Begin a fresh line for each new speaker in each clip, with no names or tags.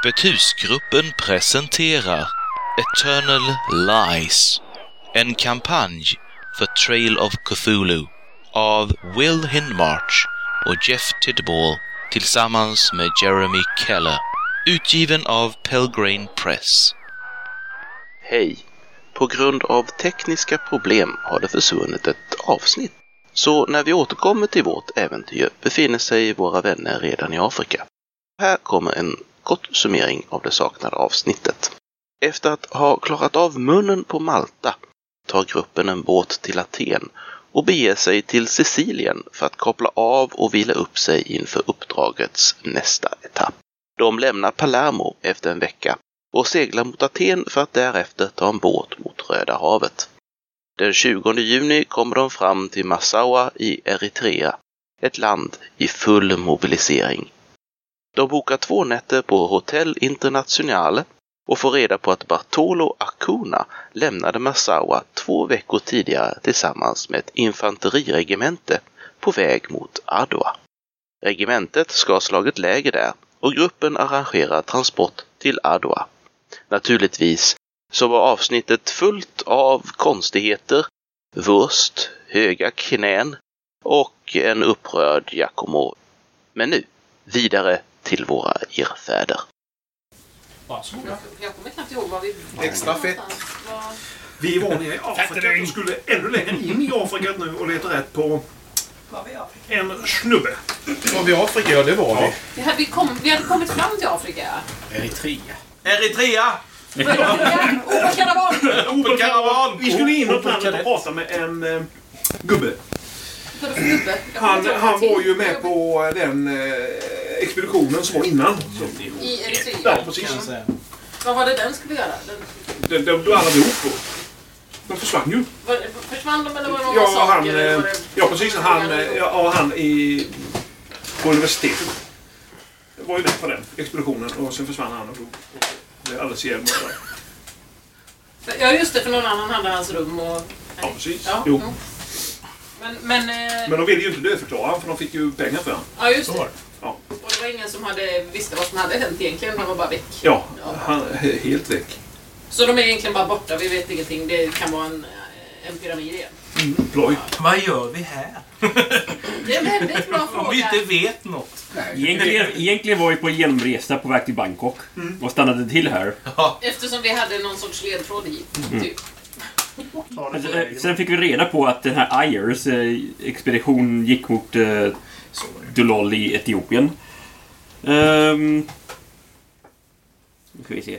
Öppet husgruppen presenterar Eternal Lies, en kampanj för Trail of Cthulhu av Will Hindmarch och Jeff Tidball tillsammans med Jeremy Keller, utgiven av Pelgrane Press. Hej! På grund av tekniska problem har det försvunnit ett avsnitt. Så när vi återkommer till vårt äventyr befinner sig våra vänner redan i Afrika. Här kommer en kort summering av det saknade avsnittet. Efter att ha klarat av munnen på Malta tar gruppen en båt till Aten och beger sig till Sicilien för att koppla av och vila upp sig inför uppdragets nästa etapp. De lämnar Palermo efter en vecka och seglar mot Aten för att därefter ta en båt mot Röda havet. Den 20 juni kommer de fram till Massawa i Eritrea, ett land i full mobilisering. De bokar två nätter på Hotel Internationale och får reda på att Bartolo Acuna lämnade Massawa två veckor tidigare tillsammans med ett infanteriregemente på väg mot Adwa. Regementet ska ha slagit läger där och gruppen arrangerar transport till Adwa. Naturligtvis så var avsnittet fullt av konstigheter, vurst, höga knän och en upprörd Giacomo. Men nu, vidare till våra irrfäder.
Varsågod. Jag kommer knappt ihåg vad vi var
Extra fett. Vi var nere i Afrika och skulle ännu längre in i Afrika nu och leta rätt på en snubbe.
Var vi i Afrika? Ja, det var vi.
Vi hade, vi, kom, vi hade kommit fram till Afrika.
Eritrea.
Eritrea!
Opelkaravan!
Opelkaravan! Vi skulle in och prata med en eh, gubbe. Han, han var ju med på den eh, expeditionen som var innan.
I Eritrea.
Ja, precis.
Vad var det den skulle göra? Den,
De, de, de alla ihop på. De försvann ju.
var, försvann de eller var det någon
Ja,
massaker?
han,
eller
eh,
var det-
ja precis. Han, eh, ja, han i, på universitetet var ju med på den expeditionen och sen försvann han och dog. Och blev alldeles ihjälmördad.
Ja, just det. För någon annan hade hans rum och...
Ja, precis.
Ja,
Jo.
jo. Men, men... eh,
Men de ville ju inte dödförklara honom för de fick ju pengar för honom.
Ja, just det.
Ja,
Och det var ingen som hade, visste vad som hade hänt egentligen. Han var bara väck.
ja
Ja.
han helt väck.
Så de är egentligen bara borta. Vi vet ingenting. Det kan vara en, en pyramid igen.
Ploj.
Vad gör vi här?
Det är en väldigt bra
Om vi
fråga.
inte vet något.
Egentligen, egentligen var vi på genomresa på väg till Bangkok och stannade till här.
Eftersom vi hade någon sorts ledtråd hit. Typ.
Men sen- fick vi reda på att den här Ayers eh, expedition gick mot eh, Dulol i Etiopien. Ehm, nu ska vi se.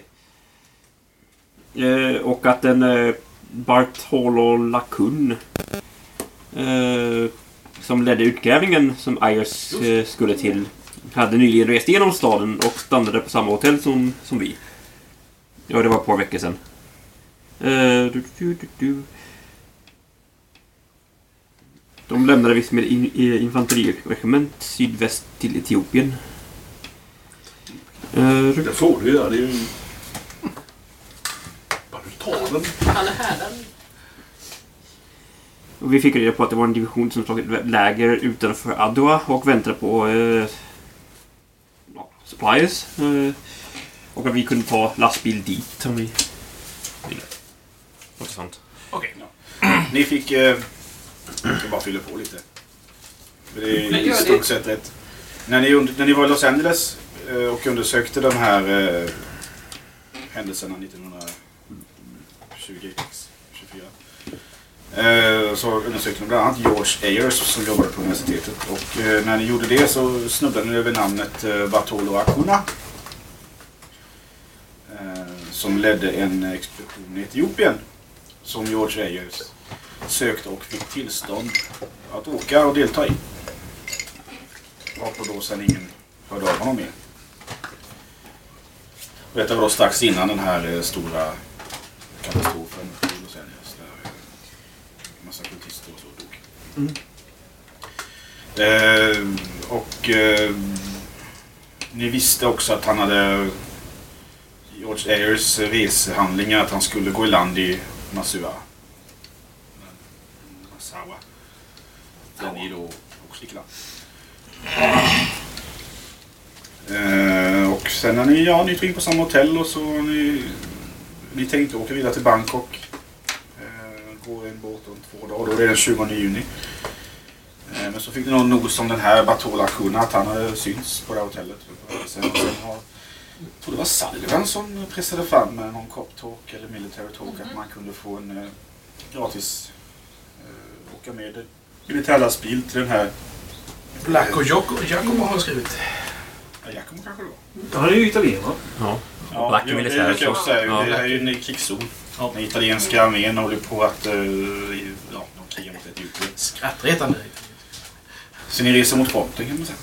Eh, och att den eh, Bartolo Lacun eh, som ledde utgrävningen som Ayers skulle till hade nyligen rest igenom staden och stannade på samma hotell som, som vi. Ja, det var ett par veckor sedan. Eh, du, du, du, du. De lämnade visst med in, i infanteriregiment sydväst till Etiopien. Eh,
Det får du göra. Det är ju... Bara du tar den.
Han är härdad.
och vi fick reda på att det var en division som slagit läger utanför Adwa och väntade på eh, ja, supplies. Eh, och att vi kunde ta lastbil dit om vi. Något sånt.
Okej. Ni fick... Eh, jag ska bara fylla på lite. För Det är
Men
i
gör det.
stort sett rätt. När ni, und- när ni var i Los Angeles eh, och undersökte de här eh, händelserna 1920 24 eh, så undersökte ni bland annat George Ayers som jobbade på universitetet. Och eh, när ni gjorde det så snubblade ni över namnet eh, Bartolo Acuna. Eh, som ledde en expedition i Etiopien som George Ayers sökte och fick tillstånd att åka och delta i. Varpå då sen ingen hörde av honom mer. Och Detta var då strax innan den här eh, stora katastrofen i Los Angeles där en massa kultister och så dog. Eh, och eh, ni visste också att han hade George Ayers resehandlingar att han skulle gå i land i Masua. Massawa. Där ni då också land. Eh, och sen när ni, ja, ni tog in på samma hotell och så ni, ni tänkte åka vidare till Bangkok. Eh, gå en båt om två dagar, då är det den 20 juni. Eh, men så fick ni någon nos om den här Batola Kuna, att han hade synts på det här hotellet. Sen, sen har, jag tror det var Sullivan som pressade fram eh, någon cop talk eller military talk att man kunde få en eh, gratis eh, åka med militärlastbil till den här
Black och Jacob, Jacob har skrivit.
Ja, Giacomo kanske det var.
Han är ju italienare.
Ja.
Ja,
Black
jo,
militär,
Det jag säga.
Ja.
Det här är ju en krigszon.
Ja.
Den italienska armén håller på att... Uh, ja, de krigar mot Etiopien.
Skrattretande.
Så ni reser mot fronten kan man säga.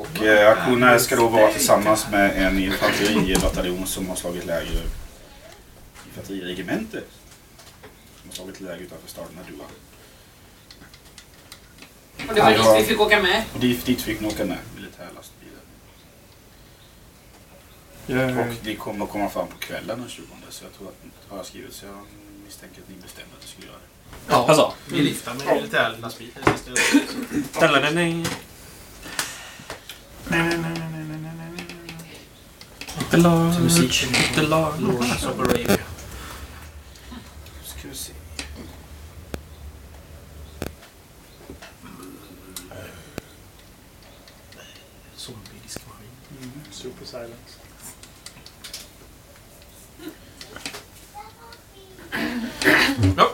Och eh, aktionen ska då vara tillsammans med en infanteribataljon som har slagit läger. Infanteriregemente. Som har slagit läger utanför staden Adua.
Och det var dit vi fick åka med.
Och dit, dit fick ni åka med militärlastbilen. Och ni kommer att komma fram på kvällen den 20 så jag tror att har jag skrivit så jag misstänker att ni bestämde att ni skulle göra det.
Ja,
Alltså.
vi lyfter med militär lastbil. Det sista-
Dalalala.
Till musiken. Lawrence of Arabia.
Ska vi se.
Zombie-diskmaskin.
Super silence.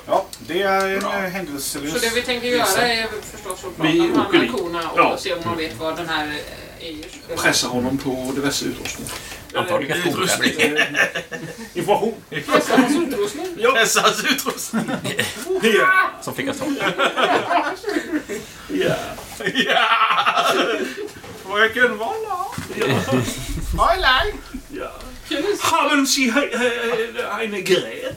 Ja, det är en eh, händelselös...
Så det vi tänker göra är förstås att prata
Vi
med
åker dit.
Akorna och
Ja.
se om man vet vad den här eh, Eyers...
Pressa honom på diverse utrustning.
Antagligen
Utrustning.
Information.
Pressa hans utrustning?
Pressa hans utrustning.
Ja.
Som flickas ta.
Ja.
Ja!
Fröken Walla.
Fräulein!
Ja. Haben Sie he- he- eine Gerät?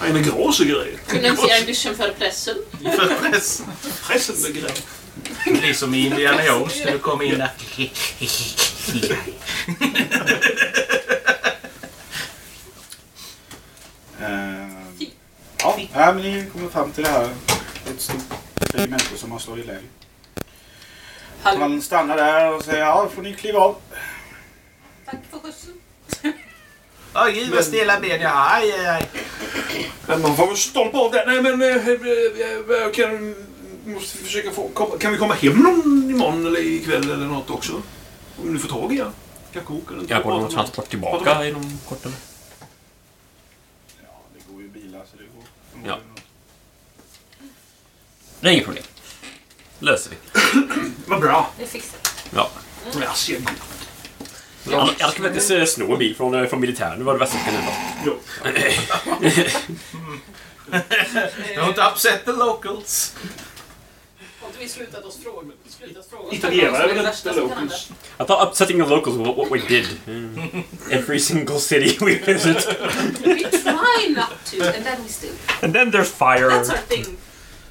Eine große Gerät.
Kunnen Sie ein bisschen förpressen?
För press.
Pressende Gerät.
Det är som i Indiana Jones när du kommer in där.
Eh, ja, nej, men ni kommer fram till det här. Ett stort regemente som har slagit läger. Man stannar där och säger ja, får ni kliva av.
Tack för skjutsen.
Åh gud vad stela ben jag har. Aj, aj, aj.
Men man får väl stolpa av det. Nej men... eh, eh, eh, Kan, måste försöka få, kom, kan vi komma hem någon imorgon eller ikväll eller något också? Om ni får tag i er. Kanske åker den.
Jag går någon transport tillbaka inom kort eller?
Ja, det går ju bilar så det går.
Ja. Det är inget problem. Löser vi.
Vad bra.
Det fixar
Ja.
Jag ser gott.
Jag ska faktiskt eh, sno en bil från, eh, från militären. Det var det värsta jag kunde ta.
Jo.
Don't upset the locals.
Inte vi slutat oss fråga? Slutat fråga
Italienare är
kan
locals?
I thought upsetting the locals was what we did. Mm. Every single city we visit.
We try not to and then we still.
And then there's fire.
That's our thing.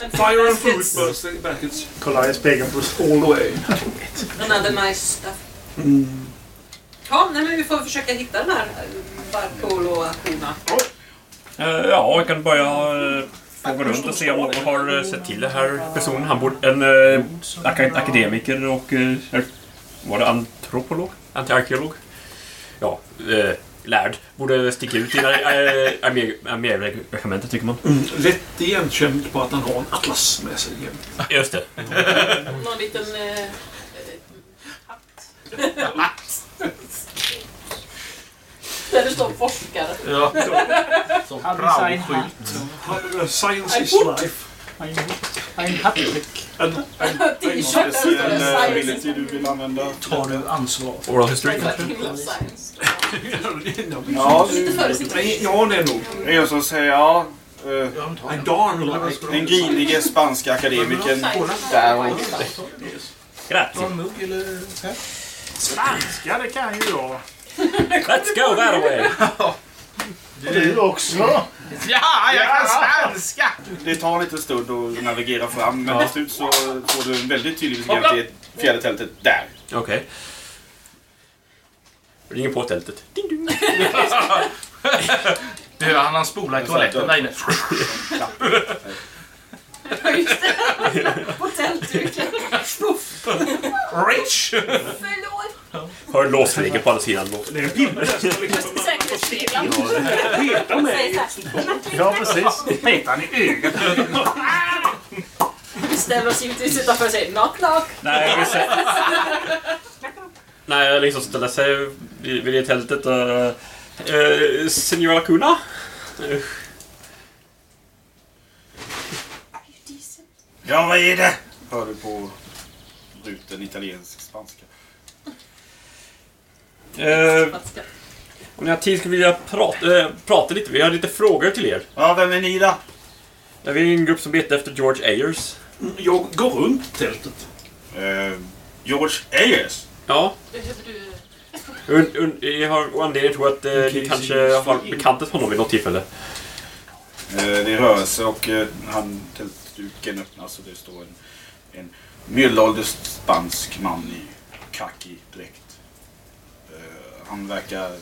And
Fire and food bursting. Kolla i spegeln på all the way.
Another nice stuff. Ja, nej, men vi får försöka hitta den här Akuna.
Eh, ja, jag kan börja uh, fråga runt och se om någon har eh, sett till det här personen. Han borde... En uh, ak akademiker och... Uh, var det antropolog? Antiarkeolog? Ja, uh, lärd. Borde sticka ut i armé- arméregementet tycker man.
Lätt igenkänd på att han har en atlas med sig.
Just det.
Någon liten eh, eh, hatt. Där det står forskare.
Ja. Som praoskylt.
Uh, Science is life.
Ein, hattrick.
T-shirten står det
Speciell eh, ability du vill använda.
Tar du ansvar?
Oral history kanske?
Ja, du,
det är nog.
det är en som säger ja.
En ska
Den grinige spanska akademikern där
en här?
Spanska, det kan ju jag.
Let's go that way!
Du också.
Ja, jag kan svenska!
Det tar lite stund att navigera fram men till slut så får du en väldigt tydlig beskrivning till fjärde tältet där.
Okej. Ringer på tältet. Ding, ding.
Du hör han spola i toaletten där inne.
Ja, just det. På tältduken.
Rich!
Förlåt.
Hör låsregeln på andra sidan.
Det är en pinne där som liksom
så här.
Ja, precis. Petar han i ögat.
Vi ställer oss givetvis utanför och säger knock knock.
Nej, vi ser... Nej, jag liksom ställer sig vid vid det tältet och... Uh, Signora Kuna?
Ja, vad är det? Hör du på ruten italiensk spanska.
uh, om ni har tid skulle vi vilja prata, eh, prata lite. Vi har lite frågor till er.
Ja, vem är ni då?
Det är vi en grupp som letar efter George Ayers.
Jag går runt tältet.
Eh, George Ayers.
Ja,
Behöver du...
und, und, jag har anledning att tro att eh, ni kanske har bekantat honom vid något tillfälle.
Eh, det är rörelse och eh, han tältduken öppnas och det står en, en medelålders spansk man i kaki-dräkt. Eh, han verkar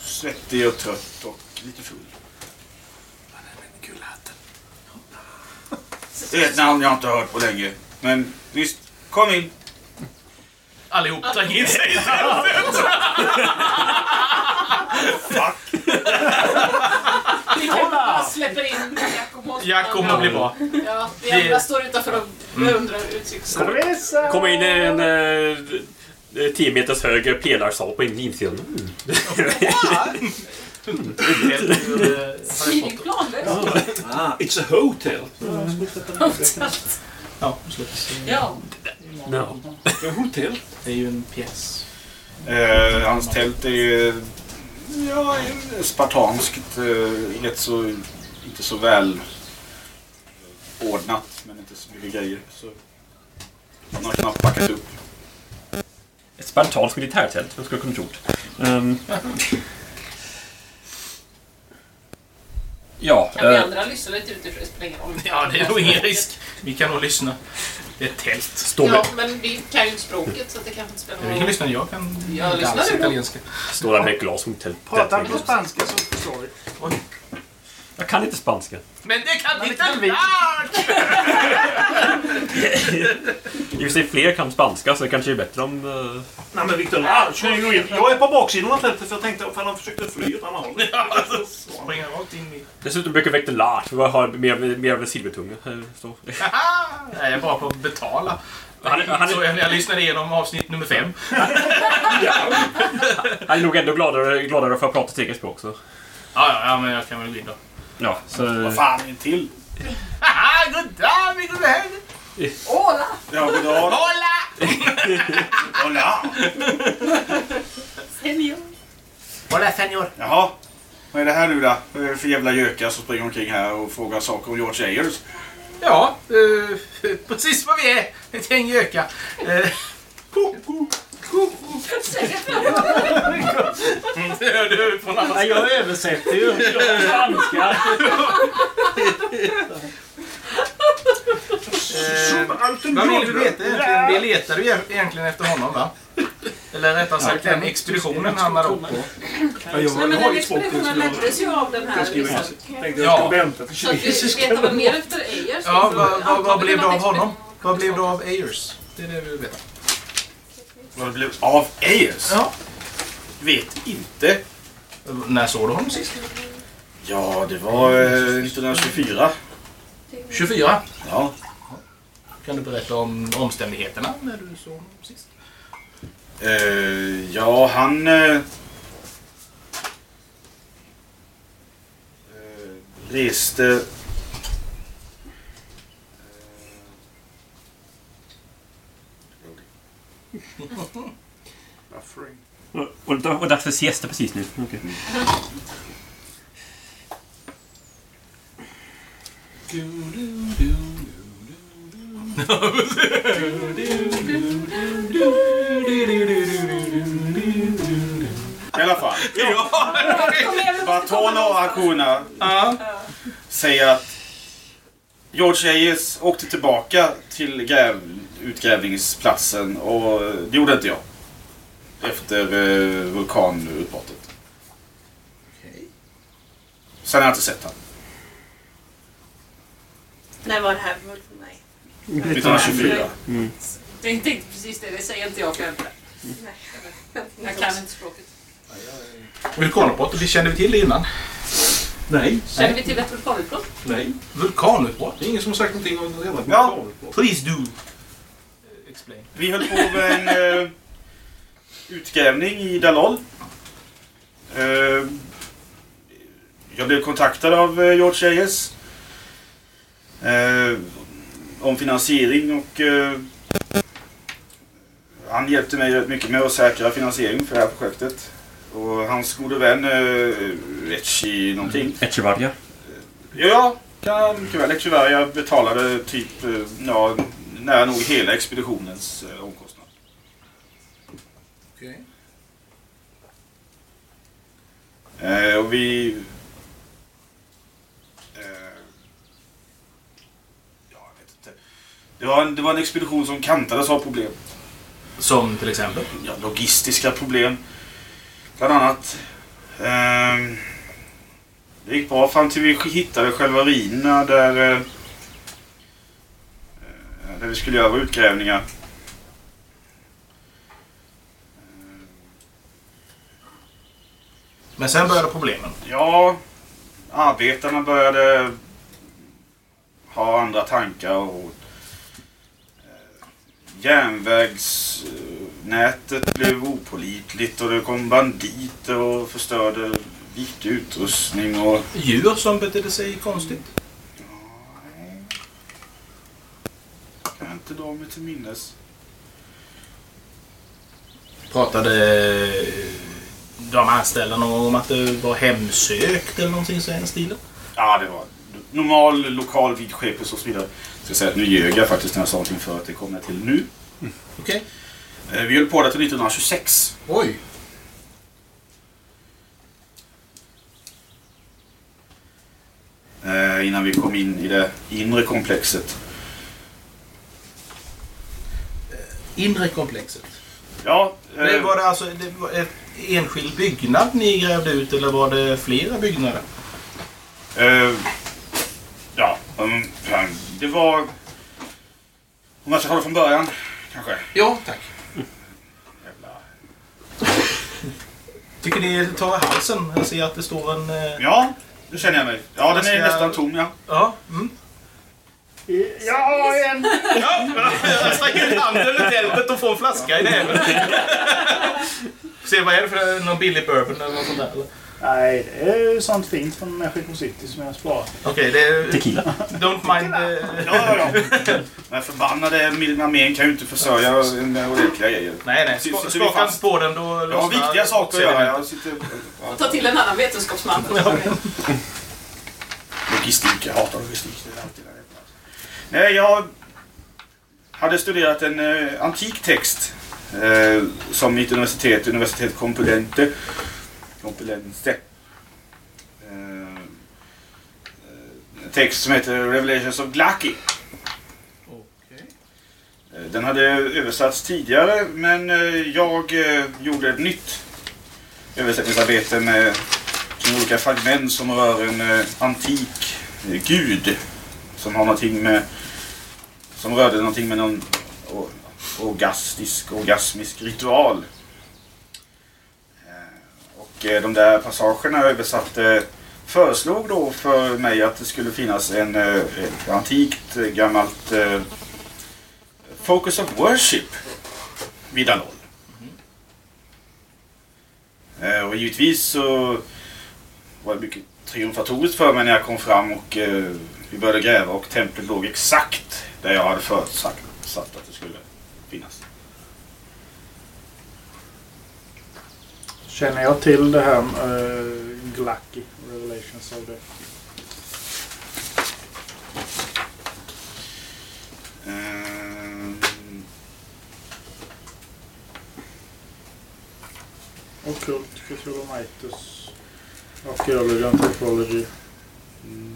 svettig och trött och lite full. Det är ett namn jag inte har hört på länge. Men visst, kom in.
Allihop tränger in sig.
Fuck.
Vi kan bara släpper in Jack och Måns.
Jag kommer bli bra.
Ja, vi andra står utanför och beundrar utsikten.
Resa.
Kommer in en eh, 10 meters hög pelarsal på insidan. Mm.
Smidig planlös.
Ah, it's a hotel.
Ja, slut.
Ja.
No.
Det är ju en pjäs.
Eh, hans tält är ja, spartanskt. Eh, inget så, inte så väl ordnat, men inte så mycket grejer. Så han har knappt packat upp.
Ett spartanskt militärtält, vem skulle kunna tro det? Um, ja,
Kan vi
eh,
andra lyssna lite utifrån? Det spelar ingen roll.
Ja, det är nog ingen risk. Vi kan nog lyssna. Det är ett tält.
står,
Ja,
med,
men vi kan ju inte språket så att det kanske inte spelar
Vi
någon
kan
roll.
lyssna. Jag kan
Ja,
inte
lyssna
alls
du då.
italienska.
står där med ett glas mot tält.
Pratar på spanska så förstår vi.
Jag kan inte spanska.
Men det kan
det
inte
vi.
I och för sig fler kan spanska så det kanske är bättre om... eh,
Nej men Victor Larch, jag är på baksidan av tältet för jag tänkte att han försökte fly åt andra hållet.
Dessutom brukar Vector Lars ha mer, mer av en silvertunga. eh!
Jag är bara på att betala.
Han, han,
Så jag, jag lyssnade igenom avsnitt nummer fem.
han är nog ändå gladare, gladare för att prata sitt eget språk. Så.
Ja, ja, ja, men jag kan väl gå in då.
Ja, så...
Vad fan, en till?
Haha! God dag, min gode vän!
Åla!
Ja, goddag.
Hola!
Hola.
Senior.
Hola, senor.
Jaha. Vad är det här nu då? Vad är det för jävla gökar som springer omkring här och frågar saker om George Ayers?
Ja, eh, precis vad vi är. Ett gäng gökar. Eh, det hör du från
Nej, jag översätter ju. Spanska.
Eh, vad vill du veta egentligen? Vi letar ju egentligen efter honom va? Eller rättare sagt den expeditionen han hade åkt på.
Ja, jag
Nej, men den expeditionen leddes ju av den här. Liksom.
Tänkte jag
Ja.
skulle vänta till
Så att vi vet väl mer efter Ayers.
Ja, vad, vad, vad blev det av honom? Vad blev det av Ayers? Det är det vi vill veta.
Vad det blev av Ayers?
Ja.
Vet inte.
När såg du honom sist?
Ja, det var eh, 1924.
24.
Ja.
Kan du berätta om omständigheterna när du såg honom sist?
Eh, ja, han... Eh, eh, Buffering.
Och, och, och dags för siesta precis nu. Okej.
I alla fall. Bartolo och Acuna säger att George Hayes åkte tillbaka till gräv, utgrävningsplatsen och det gjorde inte jag. Efter eh, vulkanutbrottet. Sen har jag inte sett honom.
När var det här för mig?
1924.
Det är inte precis det, det säger inte jag för jag Jag kan inte språket.
Vulkanutbrott, det kände vi till innan.
Nej.
Känner vi till ett vulkanutbrott?
Nej.
Vulkanutbrott?
Det är ingen som har sagt någonting om det.
Ja.
Please do. Explain.
Vi höll på med en eh, utgrävning i Dalol. Eh, jag blev kontaktad av eh, George Hayes. Eh, om finansiering och eh, han hjälpte mig rätt mycket med att säkra finansiering för det här projektet. Och hans gode vän eh, Etchi någonting.
Echevarria.
Ja, kan mycket väl. Echevarria betalade typ eh, ja, nära nog hela expeditionens eh, omkostnad.
Okej.
Eh, och vi... Eh, ja, jag vet inte. Det var, en, det var en expedition som kantades av problem.
Som till exempel?
Ja, logistiska problem. Bland annat. Eh, det gick bra fram till vi hittade själva ruinerna där, eh, där vi skulle göra utgrävningar.
Men sen började problemen.
Ja, arbetarna började ha andra tankar och eh, järnvägsnätet blev opålitligt och det kom banditer och förstörde viktig utrustning och
Djur som betedde sig konstigt.
kan jag inte dra mig till minnes.
Pratade de anställda någon gång om att det var hemsökt eller någonting så den stilen?
Ja, det var normal lokal vidskepelse och så vidare. Jag ska säga att nu ljög jag faktiskt när jag sa någonting för att det kommer jag till nu.
Okej.
Eh, Vi höll på där till 1926.
Oj.
eh, innan vi kom in i det inre komplexet.
Inre komplexet.
Ja, eh,
Det var det alltså det var ett enskild byggnad ni grävde ut eller var det flera byggnader?
eh, ja, um, det var... Om jag ska ta det från början, kanske.
Ja, tack.
Jävla...
Tycker ni tar halsen? Jag ser att det står en... eh,
Ja, det känner jag mig. Ja, den är nästan tom, ja.
Ja. Mm.
Jag har en!
Ja, jag sträcker ut handen ut helvetet och får en flaska i näven. Se, vad är det för någon billig bourbon eller något sånt där? eller?
Nej, det är sånt fint från Mexico City som jag sparat.
Okej, det är...
Tequila.
Don't mind... eh,
Ja, ja, ja. Den förbannade armén kan ju inte försörja en ordentliga grejer.
Nej, nej.
Vi
Skaka inte på den då
Jag har viktiga saker att göra. Jag sitter...
Ta till en annan vetenskapsman.
Logistik, jag hatar logistik. Det är alltid det. Nej, jag hade studerat en eh, antik text eh, som mitt universitet, universitet Complutense, Complutense. Eh, en text som heter Revelations of Glaki. Eh, Den hade översatts tidigare men eh, jag eh, gjorde ett nytt översättningsarbete med olika fragment som rör en eh, antik eh, gud som har någonting med som rörde någonting med någon orgastisk, orgasmisk ritual. Eh, Och eh, de där passagerna översatte föreslog då för mig att det skulle finnas en eh, ett antikt gammalt eh, Focus of Worship vid Dalol. Eh, Och givetvis så var det mycket triumfatoriskt för mig när jag kom fram och eh, vi började gräva och templet låg exakt där jag hade förutsatt att det skulle finnas.
Känner jag till det här uh, Glacky? Revelations av det?
Ehm,
Ockult, Cthulhumitus, Archaeology, Anthropology,
mm,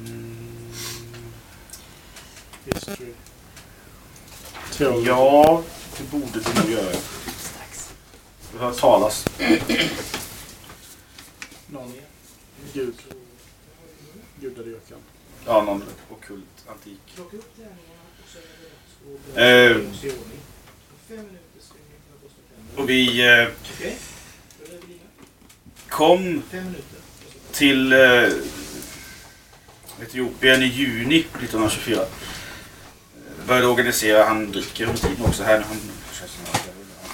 History. Theology.
ja, det borde du nog göra. Du har hört talas.
Någon gud. Gudadyrkan.
Ja, någon okult antik. Eh, och vi eh, kom till eh, Etiopien i juni 1924. Började organisera, han dricker under tiden också här. Han,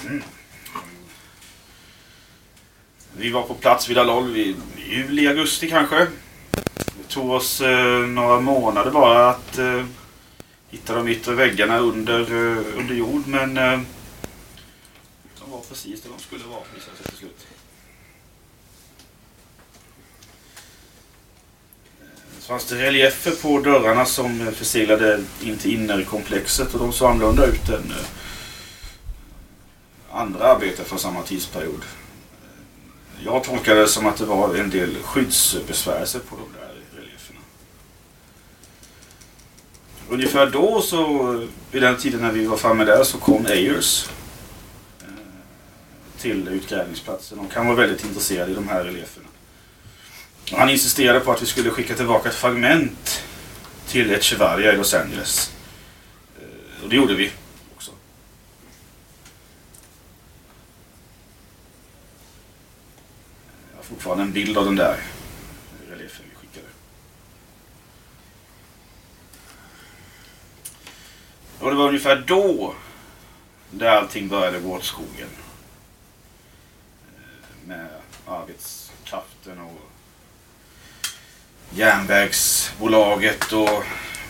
mm. Vi var på plats vid Dalol i juli, augusti kanske. Det tog oss eh, några månader bara att eh, hitta de yttre väggarna under, eh, under jord men eh, de var precis där de skulle vara visade sig till slut. Eh, Så fanns det reliefer på dörrarna som eh, förseglade in till innerkomplexet och de såg annorlunda ut än eh, andra arbeten från samma tidsperiod. Jag tolkade det som att det var en del skyddsbesvärelser på de där relieferna. Ungefär då så, eh, vid den tiden när vi var framme där, så kom Ayers till utgrävningsplatsen och han var väldigt intresserad i de här relieferna. Han insisterade på att vi skulle skicka tillbaka ett fragment till Echevarria i Los Angeles. Eh, och det gjorde vi också. Jag har fortfarande en bild av den där reliefen vi skickade. Och det var ungefär då där allting började gå åt skogen. Eh, med arbetskraften och järnvägsbolaget och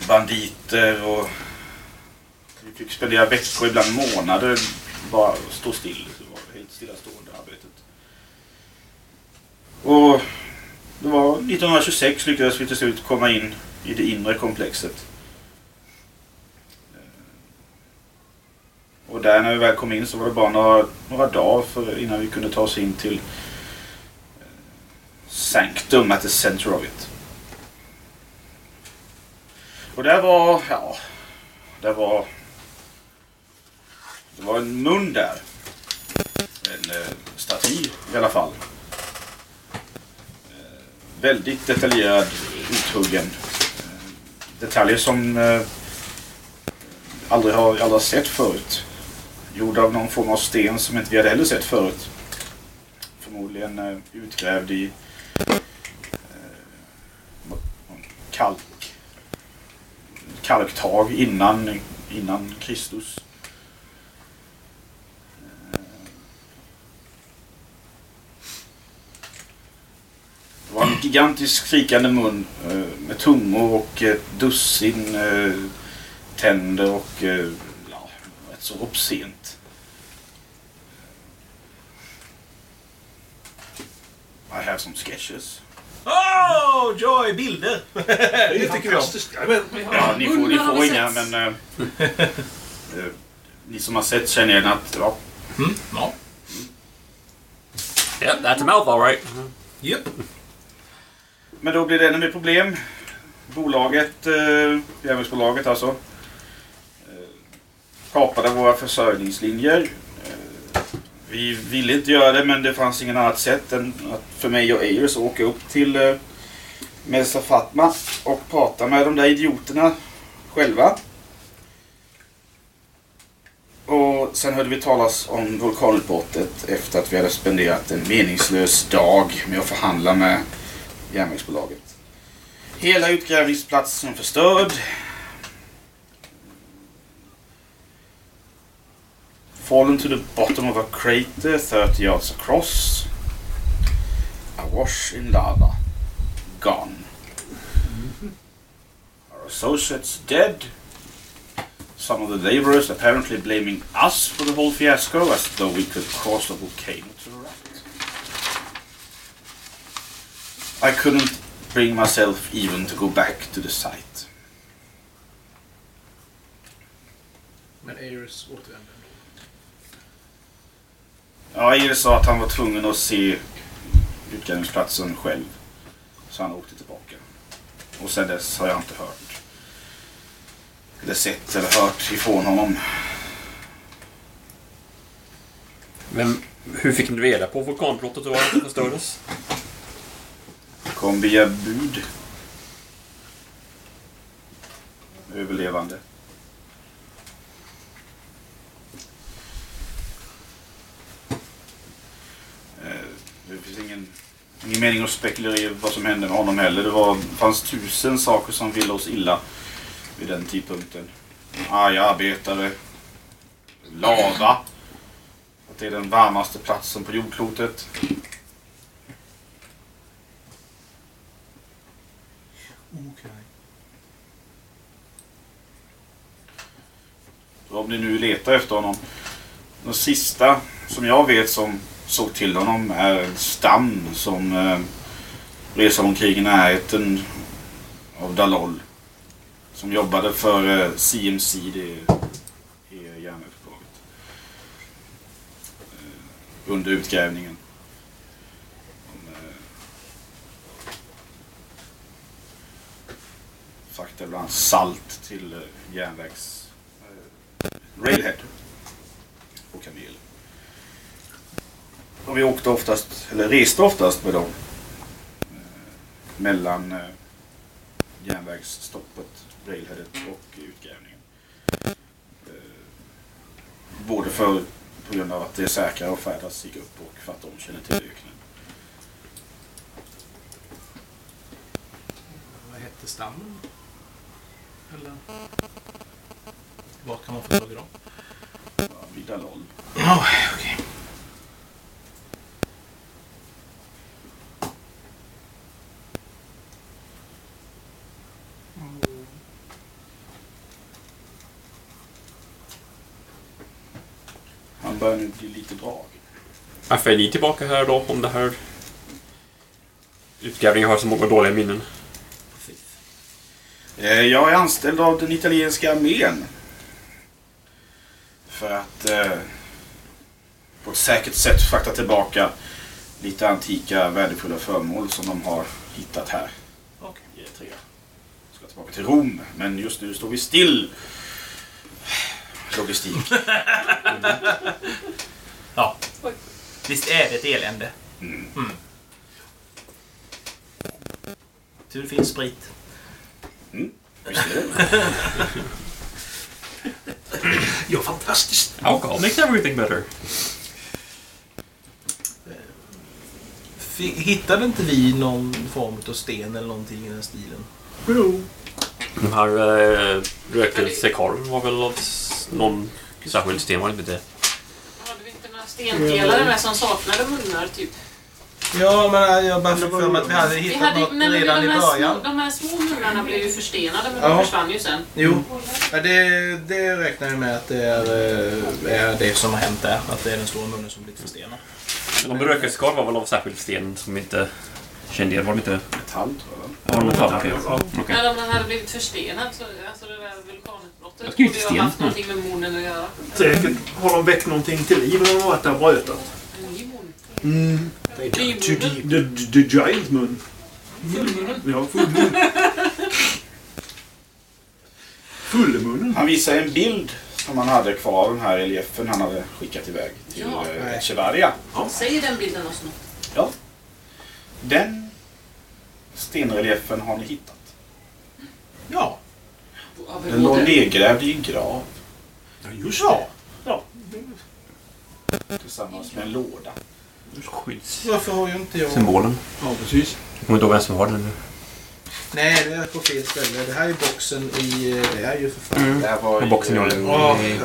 banditer och vi fick spendera veckor, ibland månader bara stå still. Det var helt stillastående arbetet. Och det var 1926 lyckades vi till slut komma in i det inre komplexet. Och där när vi väl kom in så var det bara några, några dagar för, innan vi kunde ta oss in till eh, Sanctum at the center of it. Och där var, ja, där var, det var en mun där. En eh, staty i alla fall. Eh, väldigt detaljerad, uthuggen. Eh, detaljer som eh, aldrig har, aldrig har sett förut. Gjord av någon form av sten som inte vi hade heller sett förut. Förmodligen eh, utgrävd i eh, kallt kalktag innan, innan Kristus. Det var en gigantisk skrikande mun eh, med tungor och ett dussin eh, tänder och eh, ja, rätt så obscent. I have some sketches.
Oh, Joy! Bilder!
Det är
Det tycker vi om.
Ja, ni får, ni får inga men eh, eh, ni som har sett känner igen att ja,
Mm, ja.
Yep, that's a mouth all right.
Japp.
Men då blir det ännu mer problem. Bolaget, eh, järnvägsbolaget alltså, eh, kapade våra försörjningslinjer. Vi ville inte göra det men det fanns ingen annat sätt än att för mig och Ayers åka upp till eh, Mesa Fatma och prata med de där idioterna själva. Och sen hörde vi talas om vulkanutbrottet efter att vi hade spenderat en meningslös dag med att förhandla med järnvägsbolaget. Hela utgrävningsplatsen förstörd. Fallen to the bottom of a crater 30 yards across. Awash in lava. Gone. Our associates dead. Some of the laborers apparently blaming us for the whole fiasco as though we could cause the volcano to erupt. I couldn't bring myself even to go back to the site.
Men Ares återvänder.
Ja, Iris sa att han var tvungen att se utgrävningsplatsen själv. Så han åkte tillbaka. Och sen dess har jag inte hört. Eller sett eller hört ifrån honom.
Men hur fick ni reda på vulkanbrottet och att det förstördes?
Kom via bud. Överlevande. Eh, Det finns ingen, ingen mening att spekulera i vad som hände med honom heller. Det var, fanns tusen saker som ville oss illa vid den tidpunkten. Arga arbetare. Lava. Att det är den varmaste platsen på jordklotet. Så om ni nu letar efter honom. Den sista som jag vet som såg till honom är en stam som eh, reser omkring i närheten av Dalol. Som jobbade för eh, CMC, det är, järnvägsbolaget. Eh, under utgrävningen. De, eh, fraktade bland annat salt till eh, järnvägs... Eh, railhead. Och kamel. Och vi åkte oftast, eller reste oftast med dem. Eh, mellan eh, järnvägsstoppet, railheadet och utgrävningen. Eh, både för, på grund av att det är säkrare att färdas sig upp och för att de känner till öknen.
Vad hette stammen? Eller? Var kan man få tag i dem?
Ja, Vidalol.
Ja, okej.
Han börjar nu bli lite drag.
Varför är ni tillbaka här då om det här utgrävningen har så många dåliga minnen?
Eh, Jag är anställd av den italienska armén. För att eh, på ett säkert sätt frakta tillbaka lite antika värdefulla föremål som de har hittat här.
Okej.
I Eritrea. Ska tillbaka till Rom, men just nu står vi still. Logistik.
Ja. Visst är det ett elände.
Mm.
Tur det finns sprit.
Visst är det.
Ja, fantastiskt.
Alcohol makes everything better.
Hittade inte vi någon form av sten eller någonting i den stilen?
Jo.
Den här eh, rökelsekorven var väl av någon särskild sten, var det inte det?
Hade vi inte några stenpelare med som saknade munnar typ?
Ja, men jag bara fick för mig att vi hade
Vi
hittat
hade,
något
nej, men
redan
de,
i början.
små, de här små munnarna blev ju förstenade men
Ja.
de försvann ju sen.
Jo, ja, det, det räknar vi med att det är, eh, är det som har hänt där. Att det är den stora munnen som blivit förstenad.
Men de rökelskal var väl av särskild sten som inte kände igen, var det inte?
Metall tror jag.
Ja, de metall, okej. Okej.
När de hade blivit förstenade, så, alltså det där vulkanutbrottet,
Jag ska ju
borde
inte
ju ha haft
sten.
någonting med munnen att göra.
Säkert har de väckt någonting till liv när de har varit där och brötat.
En ny mun.
Mm.
Nymunnen.
The, the giant mun.
Fullmunnen.
Ja, fullmun. Fullmunnen.
Han visar en bild som han hade kvar, den här reliefen han hade skickat iväg till
Ja.
ja. Echevarria.
Säger den bilden oss något?
Den stenreliefen har ni hittat.
Ja,
Av
Den låg nedgrävd i en grav
Ja, just
Ja.
det.
tillsammans med en låda.
Skyddssymbolen.
varför har ju inte jag...
Ja, precis.
Jag kommer inte ihåg vem som har den nu.
Nej, det är på fel ställe. Det här är boxen i... Det är ju för fan...
Mm.
Det här var
Och boxen
i,
jag
eh,
Ja,
i,
eh.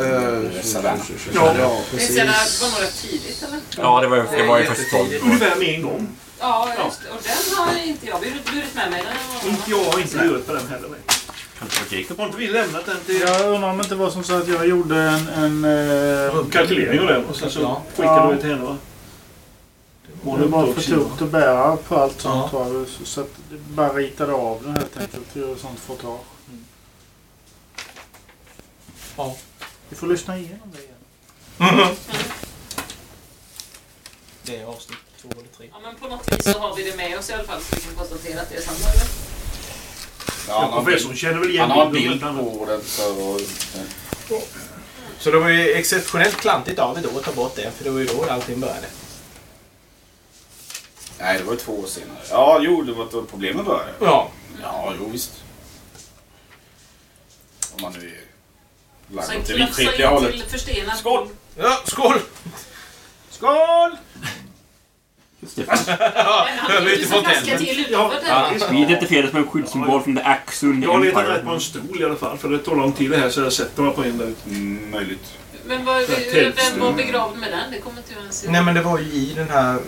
Ja,
Det
precis.
det var nog rätt tidigt eller?
Ja, det var, det var ju.
Ungefär med en gång.
Ja, just. Och den har inte jag burit, med mig. Den
Inte jag har inte burit på den heller.
Kanske var Jacob.
Har inte vi lämnat den till
Jag undrar om det inte var som så att jag gjorde en... en eh,
kalkylering och den och sen så
Ja.
skickade
Ja.
du det till henne va?
Det bara för tungt att bära på allt sånt.
Ja.
va. Så, så att det bara ritade av den helt enkelt. Gör sånt fåtage.
Ja.
Vi får lyssna igenom det igen.
Det är avsnitt två eller tre.
Ja, men på något vis så har vi det med oss i alla fall så vi kan konstatera att det är samma.
Ja, han, har
Professorn känner väl igen
han har en bild på den. Så,
Så det var ju exceptionellt klantigt av er då att ta bort det, för det var ju då allting började.
nej, det var ju två år senare. Ja, jo, det var då problemen började.
Ja.
Ja, jo visst. Om man nu är lagd åt det
in
hållet. Skål!
Ja, skål!
Skål!
Just det.
Ja, jag vet
inte
fått
Ja, ja.
Vi identifierades med en skyddssymbol från The Axun
Jag har letat rätt på en stol i alla fall. För det tar lång tid det här så jag sätter mig på en där ute.
Mm, möjligt.
Men vem var begravd med den? Det kommer inte jag ens ihåg.
Nej men det var ju i den här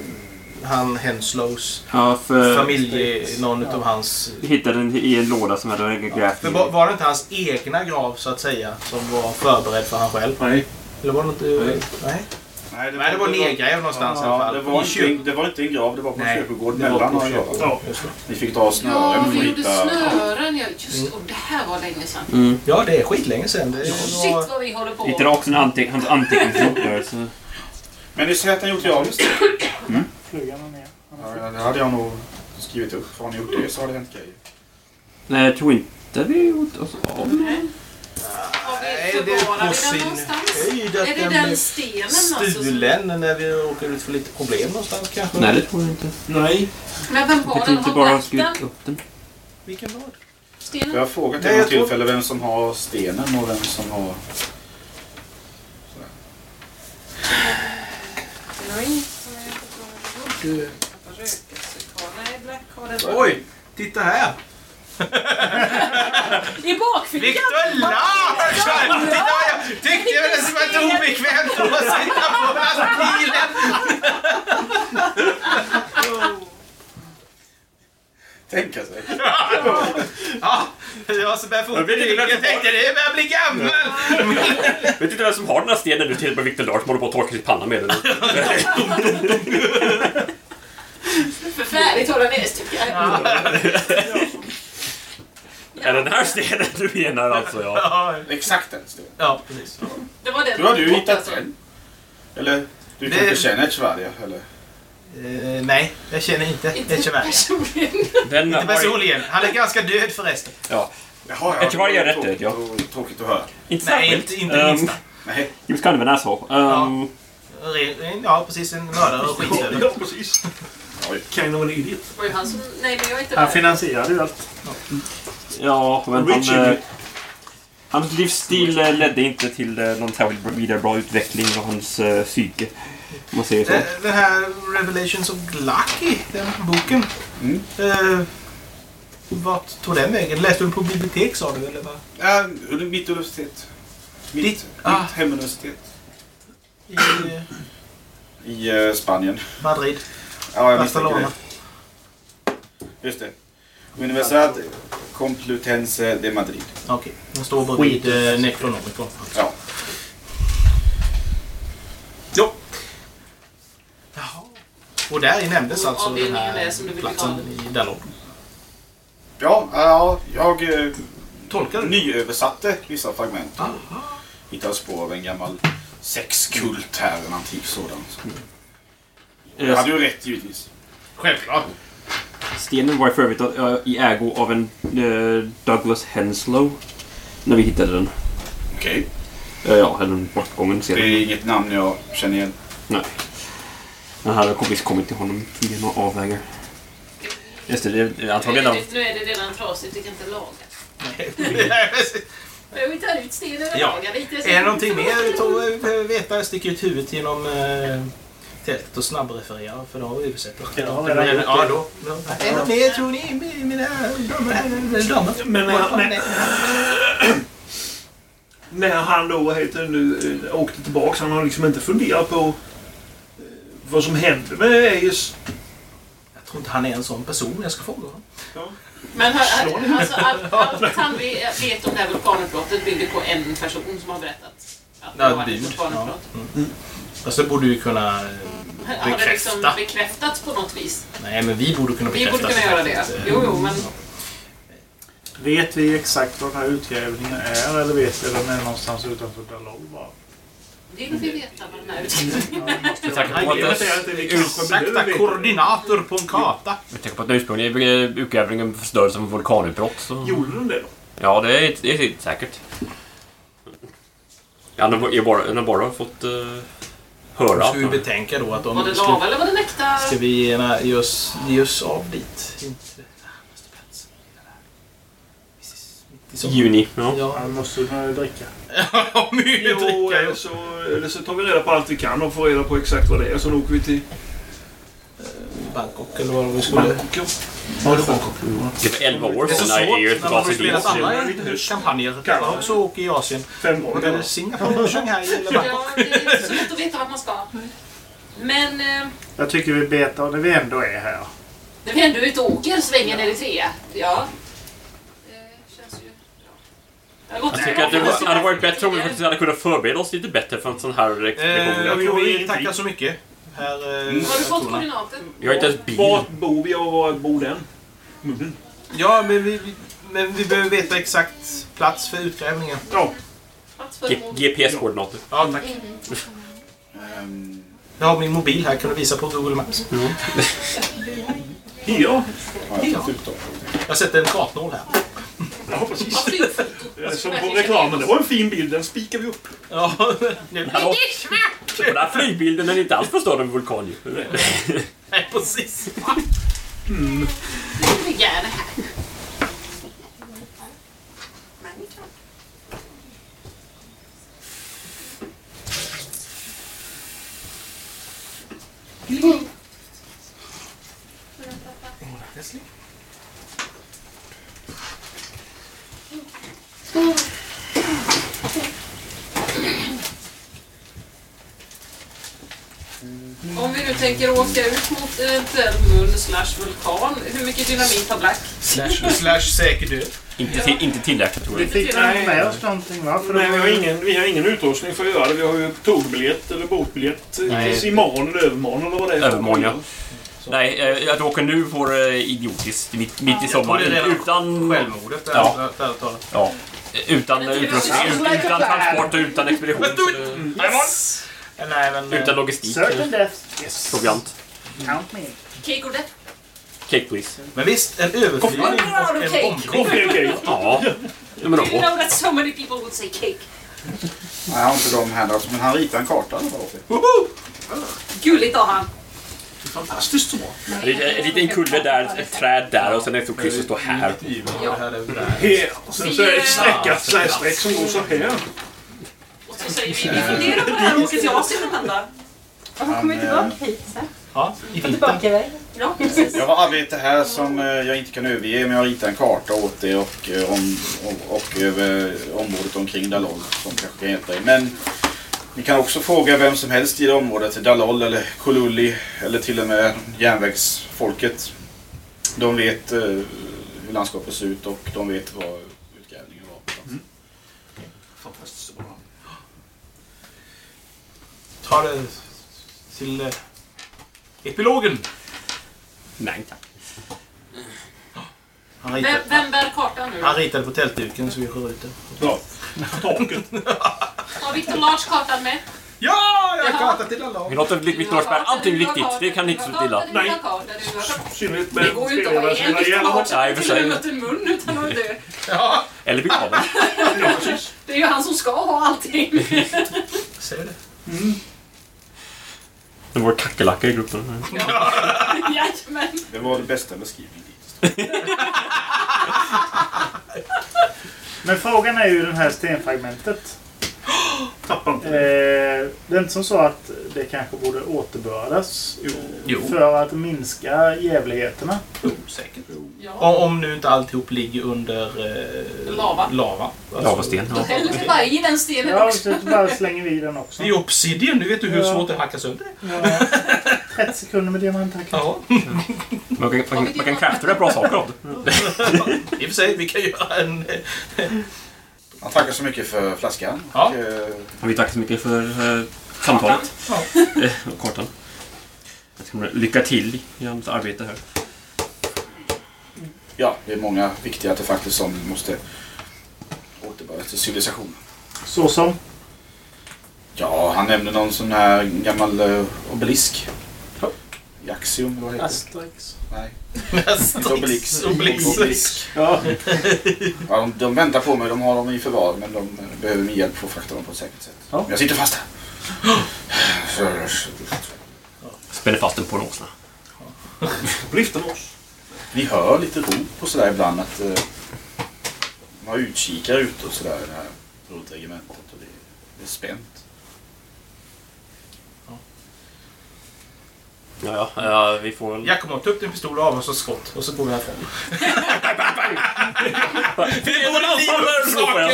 han Henslows
Ja, för
familj, någon utav hans...
vi hittade den i en låda som hade grävt
För var, var det inte hans egna grav så att säga som var förberedd för han själv?
Nej.
Eller var det inte...
Nej.
Nej.
Nej,
Nej, det var nedgrävd någonstans i alla
Ja,
fall.
det var, inte, det var inte en grav, det var på en kyrkogård
det var
mellan några
kyrkogården.
gravar.
Ja.
Det.
Ni fick ta
Ja,
snören för
vi gjorde snören. Ja, just och det här var länge sedan.
Mm.
Ja, det är skitlänge sedan. Det
Shit
var...
vad vi håller på.
Hittade också en ante hans anteckningsbok.
Men ni säger att han gjort gravis?
Flugan är ner.
Ja, det hade jag nog skrivit upp. För har ni gjort det så har det hänt grejer.
Nej, jag tror inte vi gjort oss av med
Nej.
Det är på sin höjd
Är
att
det
den
stenen alltså?
stulen när vi råkar ut för lite problem någonstans kanske?
Nej, det tror jag inte.
Nej.
Men vem var den? Har
bara
den?
upp den.
Vilken var det?
Jag
Stenen?
har frågat
Nej,
till något
tror-
tillfälle vem som har stenen och vem som har...
Oj!
Titta här!
I bakfickan!
Victor Larsson! Titta vad jag tyckte jag det var obekvämt att sitta på lastbilen.
Tänka sig.
Ja, jag så började få
Jag vet inte vem
jag
som
tänkte det börjar bli gammal.
Vet inte vem som har den här stenen nu till på Victor Larsson håller på att torka sin panna med den.
Förfärligt hålla nästycke.
Är det den här stenen du menar alltså? Ja.
Ja,
Exakt den stenen.
ja precis.
Det var den.
Hur har du hittat den? Eller? Du
Det-
kanske känner Sverige? Eller?
Eh, nej, jag känner inte
Inte
Echeverria.
personligen.
Den
Inte
har
personligen. Han är ganska död förresten.
Ja.
Jaha,
Ett Sverige är rätt död, ja.
Tråkigt att höra.
Inte
Nej,
särskilt.
inte, inte det minsta.
Nej.
He was kind of an asshole. Um,
Re- Ja, precis. En mördare och skitstövel.
Ja, precis.
Oj.
Kind of an idiot.
Det var ju han som... Nej, men jag är inte
Han finansierade ju allt.
Ja, men
Rich
han, eh, hans livsstil eh, ledde inte till eh, någon särskilt vidare bra utveckling av hans eh, psyke. Om man säger så.
Den här Revelations of Lucky, den boken.
Mm.
Eh, vart tog den vägen? Läste du den på bibliotek sa du eller vad?
Ja, under mitt universitet. Mitt,
Ditt?
mitt
Ah.
hemuniversitet.
I
I Spanien.
Madrid?
Ja, jag
Barcelona?
det. Just det. Universidad Complutense de Madrid.
Okej, den står bredvid eh, Necronomicon.
Ja.
Jo. Jaha. Och där i nämndes
Och
alltså den här
som du vill
platsen
ha.
i Dallon.
Ja, ja jag eh,
Tolkar du?
nyöversatte vissa fragment. Hittade spår av en gammal sexkult här, en antik sådan. Så. Jag
Eh,
hade ju rätt givetvis.
Självklart.
Stenen var för övrigt eh, i ägo av en eh, Douglas Henslow. När vi hittade den.
Okej.
Eh, ja, eller bortgången
Det
sedan.
är inget namn jag känner igen.
Nej. Den hade visst kommit till honom via några avvägar. Just det, det är
Nu
antagligen
är, det, nu är det redan trasigt, det kan inte lagas. Vi tar ut stenen och
Ja.
lagar lite.
är det någonting mer behöver veta? Jag sticker ut huvudet genom eh, tältet och snabbrefererar för då översätter
Jag har redan gjort
Ja,
det.
då. då. Är det något mer tror ni, mina damer herrar, damer?
Men när,
Vad-
när, när han då heter det nu, eh, åkte tillbaka, han har liksom inte funderat på eh, vad som hände med Eyes.
Jag tror inte han är en sån person. Jag ska fråga honom.
Men hör, alltså, allt, allt han vet om det här vulkanutbrottet bygger på en person som har berättat. Att
Ja,
det var
ett bud.
ett barnprat.
Fast det borde ju kunna eh,
Har det liksom
bekräfta.
bekräftats på något vis?
Nej, men vi borde kunna
Vi
bekräfta.
borde kunna göra det.
att, eh,
Jo, jo, men
Vet vi exakt var den här utgrävningen är eller vet vi att den är någonstans utanför Dalol bara?
vill vi veta vad den här utgrävningen
är
jag
säker på att
vi
Exakta koordinater på en karta.
Jag tänker på att den ursprungliga utgrävningen förstördes av en vulkanutbrott. Så...
Gjorde de det då?
Ja, det är, det är säkert. Ja, de har ju bara, de har bara fått uh, höra.
Ska vi betänka då att om...
Var det
ska,
lava eller var det nektar?
ska vi ge oss, ge oss av dit? Inte.
Juni. Ja.
Ja,
Han måste kunna dricka.
ja mycket
Jo,
dricka.
eller så, eller så tar vi reda på allt vi kan och får reda på exakt vad det är. Så åker vi till
Bangkok eller vad vi skulle...
Bangkok. ja.
Ja, det är Bangkok.
Det var 11 år
Det
sedan
svårt
EU
när man har
gav sig
spelat
dit.
andra kampanjer.
Kanada.
Så åker i Asien.
Fem år
det
gammal.
Singapore, Shanghai eller Bangkok?
Ja, det är inte så lätt att veta vart man ska. Men eh,
Jag tycker vi betar när vi ändå är här.
när vi ändå är ute och åker svängen Eritrea. Ja. Det känns ju bra. Det har gått
Jag tycker att det var- hade varit bättre om vi faktiskt hade kunnat förbereda oss lite bättre för en sån här expedition.
Eh,
vi har
tackar så mycket. Här, eh,
Har du fått koordinater?
Jag har inte ens bil.
Vart bor vi och var bor den? Mm.
Ja, men vi, vi, men vi behöver veta exakt plats för utgrävningen.
Ja,
Plats för
G-
mål.
GPS-koordinater.
Ja, tack.
Ehm,
Jag har min mobil här, kan du visa på Google Maps.
ja.
har jag tagit ut dem?
Jag sätter en kartnål här.
Ja precis. Det är Som på reklamen. Det var en fin bild. Den spikar vi upp.
Ja, nu-
Hallå? Den här flygbilden är inte alls förstörd av en vulkan ju.
nej, precis.
Jag vill gärna här. Om vi nu tänker åka ut mot eventuell mun slash vulkan, hur mycket dynamit har Black?
Slash, slash säker död.
Inte, till, inte tillräckligt tror
Vi
jag.
fick
Nej.
inte med oss någonting va? För
Nej,
det
vi har, ingen, vi har ingen utrustning för att göra det. Vi har ju tågbiljett eller båtbiljett.
Nej.
Imorgon eller övermorgon eller vad det är.
Övermorgon, ja. Nej, eh, att åka nu vore idiotiskt mitt, mitt i
Jag tror
sommaren.
det är redan
Utan,
Självmordet.
Ja.
där, där, där.
ja, utan utrustning, utan transport och utan expedition.
Yes! Nej, men... eh,
Utan logistik.
Certain death. Yes.
Proviant.
Count me.
Cake or death?
Cake please.
Men visst, en överflygning och en bombning.
Okej, okej.
Ja. Ja,
Do you know that so many people would say cake?
Nej, jag har inte de alltså, men han ritar en karta.
Gulligt av han.
Fantastiskt så.
En liten- En liten kulle där, ett träd där och sen ett kryss står här.
Här är det.
Och sen så är det ett sträckat så här streck som går så här.
Och så säger vi, vi funderar på det här åket till Asien att hända.
Han, eh,
Ja, i vintern.
Ja, precis.
Jag har arbete här som eh, jag inte kan överge, men jag ritar en karta åt er och, eh, om, och, och över området omkring Dalol som kanske kan hjälpa er. Men ni kan också fråga vem som helst i det området, Dalol eller Kululi eller till och med järnvägsfolket. De vet eh, hur landskapet ser ut och de vet vad utgrävningen var.
Fantastiskt bra.
Ta det till eh, epilogen.
Nej, tack.
Han
Vem,
ritade,
vem bär kartan nu
han ritade på tältduken så vi skär ut den.
Ja. Taket.
Har Victor Lars kartan med?
Ja, jag har
Jaha.
kartat till alla.
Vi låter Victor Norsberg allting viktigt. Det kan inte slå illa.
Nej.
Det
synnerhet med
går ju inte att ha en
Ja, i och för
karta
sig.
till mun utan att dö.
Ja,
Eller.
Ja, precis.
Det är ju han som ska ha allting.
säger det.
Det var kackerlackor i gruppen.
Jajamän.
Det var det bästa beskrivningen dittills.
Men frågan är ju den här stenfragmentet.
Tappa inte.
Eh, det är inte som så att det kanske borde återbördas
Jo.
för att minska jävligheterna.
Jo, säkert.
Ja.
Om, om nu inte alltihop ligger under eh,
Lava.
lava.
Lavasten.
Då häller vi bara i den stenen
Ja,
också.
så bara slänger vi den också.
Det är obsidian, nu vet du hur
Ja.
svårt det är att hacka sönder det.
Ja, 30 sekunder med diamanthacka.
Ja,
Man kan, man kan, man kan crafta rätt bra saker av det.
i och för sig, vi kan göra en... eh,
Han tackar så mycket för flaskan.
Ja.
Och, eh,
Och vi tackar så mycket för eh, samtalet.
Ja.
Eh, och kartan. Jag ska lycka till i hans arbete här.
ja, det är många viktiga artefakter som måste återbördas till civilisationen.
Så som?
Ja, han nämnde någon sån här gammal uh, obelisk.
Ja.
Jaxium, vad heter det?
Asterix.
Nej. Obelix.
Obelix.
Obelisk.
Ja.
Ja, de, de väntar på mig. De har dem i förvar men de eh, behöver min hjälp för att frakta dem på ett säkert sätt.
Ja.
Men Jag sitter fast här. För,
Spänner fast den på en åsna.
Lyfta med oss.
vi hör lite rop och sådär ibland att de har utkikar ute och sådär det här runt regementet och det, det är spänt.
Ja, ja, ja vi får väl...
Jakob, ta upp din pistol och av oss ett skott och så går vi härifrån. Vi är båda liv saker!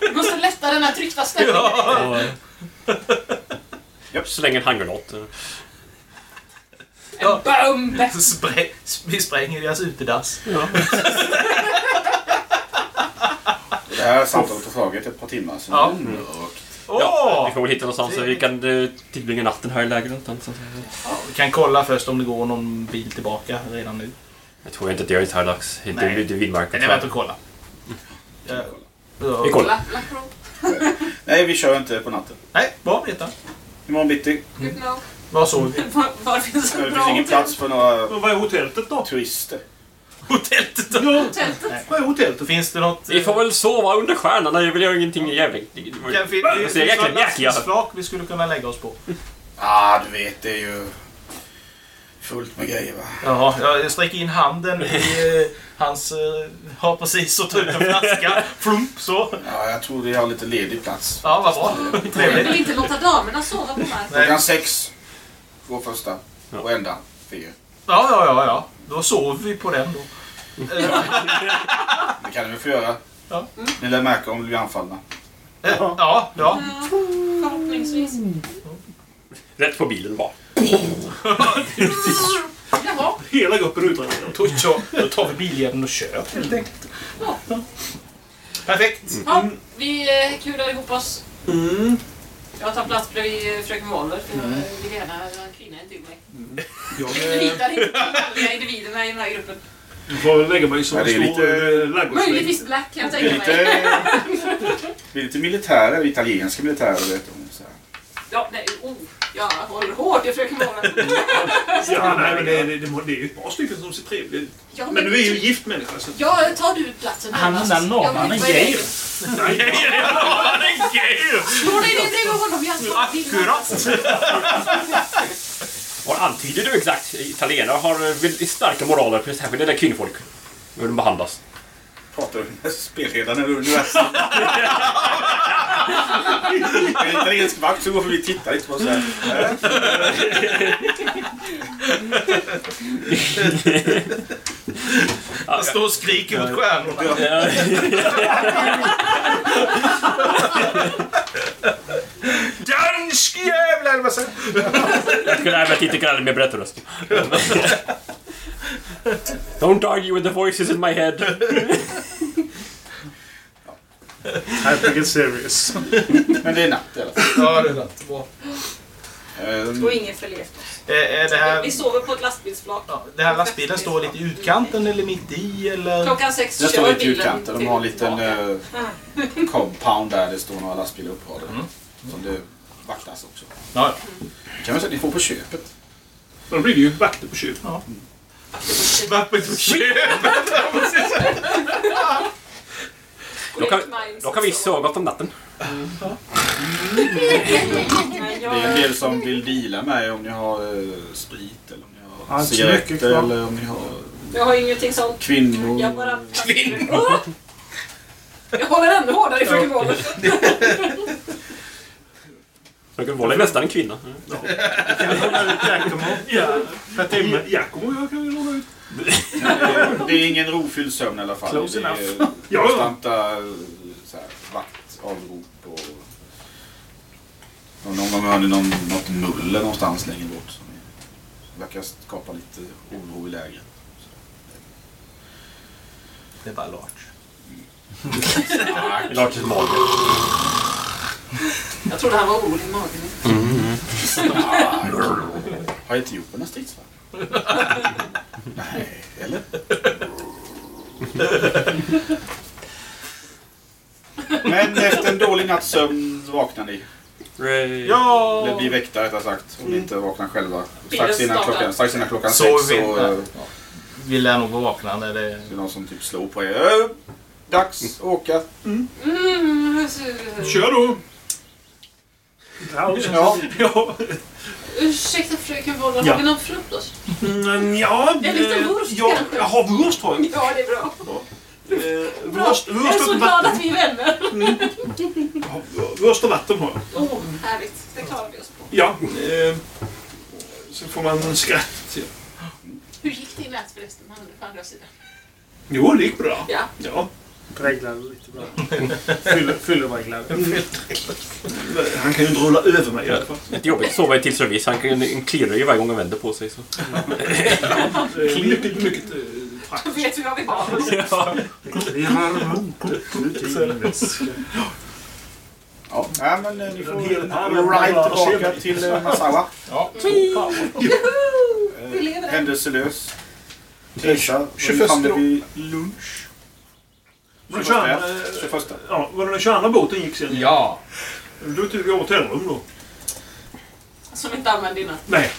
Vi måste lätta den här tryckta stämningen.
Och... Slänger en handgranat.
Ja.
Boom!
Sprä- Vi spränger deras utedass.
Det här samtalet har tagit ett par timmar. Så
Ja.
Mm.
Åh!
Vi får väl hitta någonstans så vi kan eh, tillbringa natten här i lägret någonstans.
Vi kan kolla först om det går någon bil tillbaka redan nu.
Jag tror inte att det gör det så här dags. Inte
Nej. Det är värt att kolla. Ja. Ja.
Vi kollar.
Black Road.
Nej, vi kör inte på natten.
Nej, bra att veta.
Imorgon bitti.
Good know.
Vad såg vi?
Var, var finns
Det
en
finns ingen plats för några
vad är hotellet då?
turister.
Hotellet.
Ja,
Tältet?
vad är hotellet?
Finns det något...
Vi får väl sova under stjärnorna. Jag vill göra ingenting jävligt.
Det
jäkla
några
mjäkiga.
lastbilsflak vi skulle kunna lägga oss på?
Ah, du vet, det är ju fullt med grejer va.
Jaha, jag sträcker in handen i eh, hans... Eh, har precis och tar ut en flaska. Flump så.
Ja, jag tror vi har lite ledig plats.
Ja, vad bra.
Jag vill
Trevligt.
inte låta damerna sova på marken.
Klockan sex. Två första. Och ända. Fyra.
Ja, ja, ja, ja. Då sover vi på den då.
Det kan ni väl få göra.
Ja.
Ni lär märka om vi blir anfallna.
eh, Ja, ja.
Ja, förhoppningsvis.
Rätt på bilen bara.
Jaha.
Hela gruppen utreder.
Då, tar vi biljäveln och kör helt enkelt.
Ja.
Perfekt.
Ja, vi eh, kular ihop oss.
Mm.
Jag tar plats bredvid fröken Wahlberg för jag vill gärna ha en kvinna intill mig.
Jag,
Jag
eh,
litar inte på de individerna i den här gruppen.
du får lägga mig som en
det är
stor
lite-
eh, ladugårdsvägg.
Möjligtvis Black kan jag tänka mig.
lite, vi är lite militärer. Italienska militärer vet du.
Ja, nej, oh, jag håller hårt i fröken Wahlberg.
Ja, nej, men det, det, det, det är ju ett par stycken som ser trevliga ut.
Ja,
Men du är ju gift människa. Så...
Ja, tar du platsen
Han
närmast?
den där norrmannen,
Jag inte vara
Geir.
Han är gay!
Slå dig ner bredvid honom, jag
Akkurat.
Vad antyder du exakt? Italienare har väldigt starka moraler, särskilt när det är kvinnfolk. Hur de behandlas.
Pratar du med spelledaren eller universum? En italiensk vakt som går förbi och tittar lite på oss här.
Han står och skriker mot stjärnorna. Dansk jävlar! Vad säger
Jag skulle även titta grann med berättarröst. Don't argue with the voices in my head.
I think it's serious.
Men det är natt i alla fall.
Ja, det är rätt. Bra.
Ehm,
Och ingen oss.
Är det här...
Vi sover på ett lastbilsflak.
Ja, den här lastbilen står lite i utkanten eller mitt i eller?
Klockan sex
Den
kör
står lite i
bilen
utkanten. De har en liten eh, compound där det står några lastbilar uppradade.
Mm.
Som det vaktas också.
Ja,
kan man säga att ni får på köpet.
Då blir det ju vakter på köpet.
Varför på köpet?
Då kan, då kan vi gott om natten.
Det är en del som vill deala med om ni har eh, sprit eller om ni har
mycket
cigaretter
kvar.
eller om ni har
Jag har ingenting sånt.
kvinnor.
Jag bara... Åh! Jag håller ännu hårdare i fröken Wahlberg.
Woll är nästan en kvinna.
Giacomo. Ja. Per timme.
Och jag kan ju låna ut.
Det är ingen rofylld sömn i alla fall.
Close
det är
enough.
Ja.
konstanta så här, vaktavrop och... och någon gång hör ni någon, något muller någonstans längre bort som är- verkar skapa lite oro i lägret.
Det är bara Lars.
Larches mage.
Jag trodde han var orolig i magen.
Har etiopierna stridsvagn? Nej, eller? Men efter en dålig natts sömn vaknar ni.
Ja!
Eller blir väckta rättare sagt. Om ni inte vaknar själva. Strax
det
innan klockan, strax innan klockan
Så
sex
vi-
så eh,
Vi lär nog vara vakna när det...
det är någon som typ slår på er. Dags att åka.
Mm,
Kör då!
Ja,
Ja.
Ja,
ursäkta fröken Wollner,
Ja.
har vi någon frukost?
mm, ja
En liten
eh,
wurst
ja,
kanske?
Jag har wurst har jag.
Ja, det är bra.
Eh,
bra.
Wurst,
Jag är så glad att vi är vänner.
Ja, Wurst och vatten har jag.
Åh, härligt. Det klarar vi oss på.
Ja. Eh, sen får man en skratt.
Hur gick i nät förresten? På andra sidan.
Jo, det gick bra.
Ja.
Ja.
Präglade lite bra. Fyller-.
Han kan ju inte rulla över mig i alla fall.
Inte jobbigt att sova i till service. Han kan ju klirra ju varje gång han vänder på sig. Så.
Eh, Mycket, mycket eh,
Då vet vi vad vi har.
Vi har motet ut i en väska.
Ja, ja men eh, ni får
En hel pall.
ride tillbaka till Massawa.
Ja.
Vi.
Händelselös. Resa.
21
Hamnade
då.
vid lunch.
Den
21.
22,
21.
ja, var det den 22 båten gick sen?
Ja.
Då tog vi hotellrum då.
Som inte använde innan.
Nej,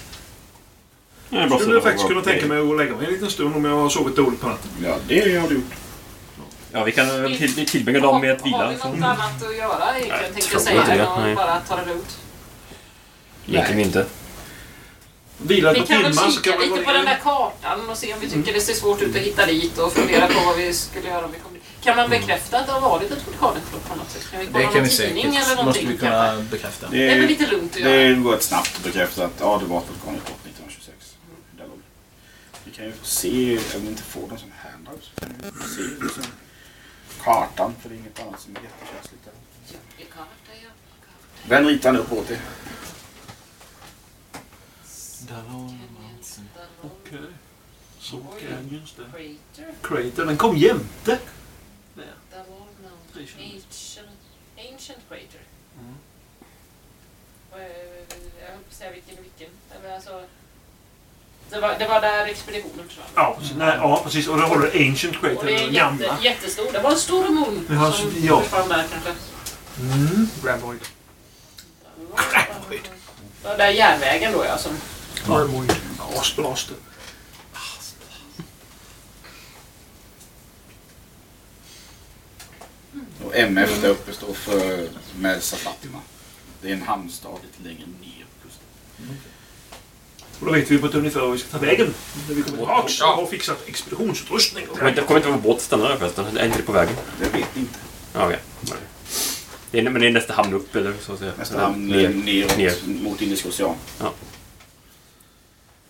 Ja, det är bra
skulle jag
så.
faktiskt kunna tänka mig att lägga mig en liten stund om jag har sovit dåligt på natten.
Ja, det har du gjort.
Ja, vi kan väl till, tillbringa dem med att
Har
vila.
vi
Så.
något annat att göra egentligen? Tänkte jag säga.
det,
Än att bara ta det lugnt.
Egentligen inte.
Vila ett
Vi kan väl kika
vi
lite på den där kartan och se om vi tycker det ser svårt ut att hitta dit och fundera på vad vi skulle göra om vi kom dit. Kan man bekräfta att det har varit ett vulkanutsläpp på något sätt? Kan vi kolla
Det kan vi
tidning
säkert.
eller
måste
någonting
vi
kanske?
kunna bekräfta.
Det är
Det,
lite lugnt att
det
göra.
går ett snabbt att bekräfta att ja, det var ett vulkanutbrott 1926. Där låg det. Vi kan ju se, om vi inte får dem som handout, så kan vi se liksom, kartan. För det är inget annat som är jättekänsligt. där. Vem ritar upp åt er?
Okej. Så Canyons där.
Crater.
Crater, den kom jämte.
That was no ancient, ancient crater. Och, eh, Jag höll på att säga vilken vilken. Alltså, det, var, det var där expeditionen försvann.
Ja, precis. Nej, ja, precis. Och har du Ancient
Och
Crater,
det är
den
jätte,
gamla.
jättestor. Det var en stor mun
Ja,
som
ja.
försvann där kanske.
Mm. Graboid.
Det var där järnvägen då ja. Som,
Graboid. Asblaster.
Och MF där uppe står för Melsa Fatima. Det är en hamnstad lite längre ner på kusten.
Och då vet vi på ett ungefär var vi ska ta vägen. När vi kommer tillbaks och
Ja.
har fixat expeditionsutrustning. och
Kommer inte, kommer inte vår båt stanna där förresten? Är inte det på vägen?
Det vet ni inte.
Ja, okej. Det är, men det är nästa hamn upp eller så att säga?
Nästa hamn
ner.
ner, neråt
ner.
mot Indiska ocean.
Ja.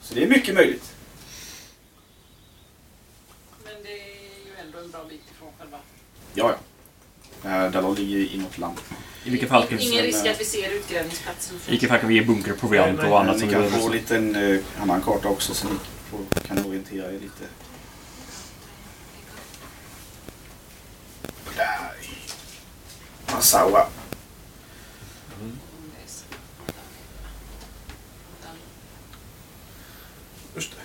Så det är mycket möjligt.
men det är ju ändå en bra bit ifrån själva.
Ja, ja. Uh, Dalal ligger inåt land.
I vilket fall finns
Ingen risk att vi ser utgrävningsplatsen.
I vilket fall kan vi ge bunkrar, proviant
Nej, nej,
och annat
ni
vi
kan få en liten eh, annan karta också så ni får, kan orientera er lite. Där i Massawa.
Just det.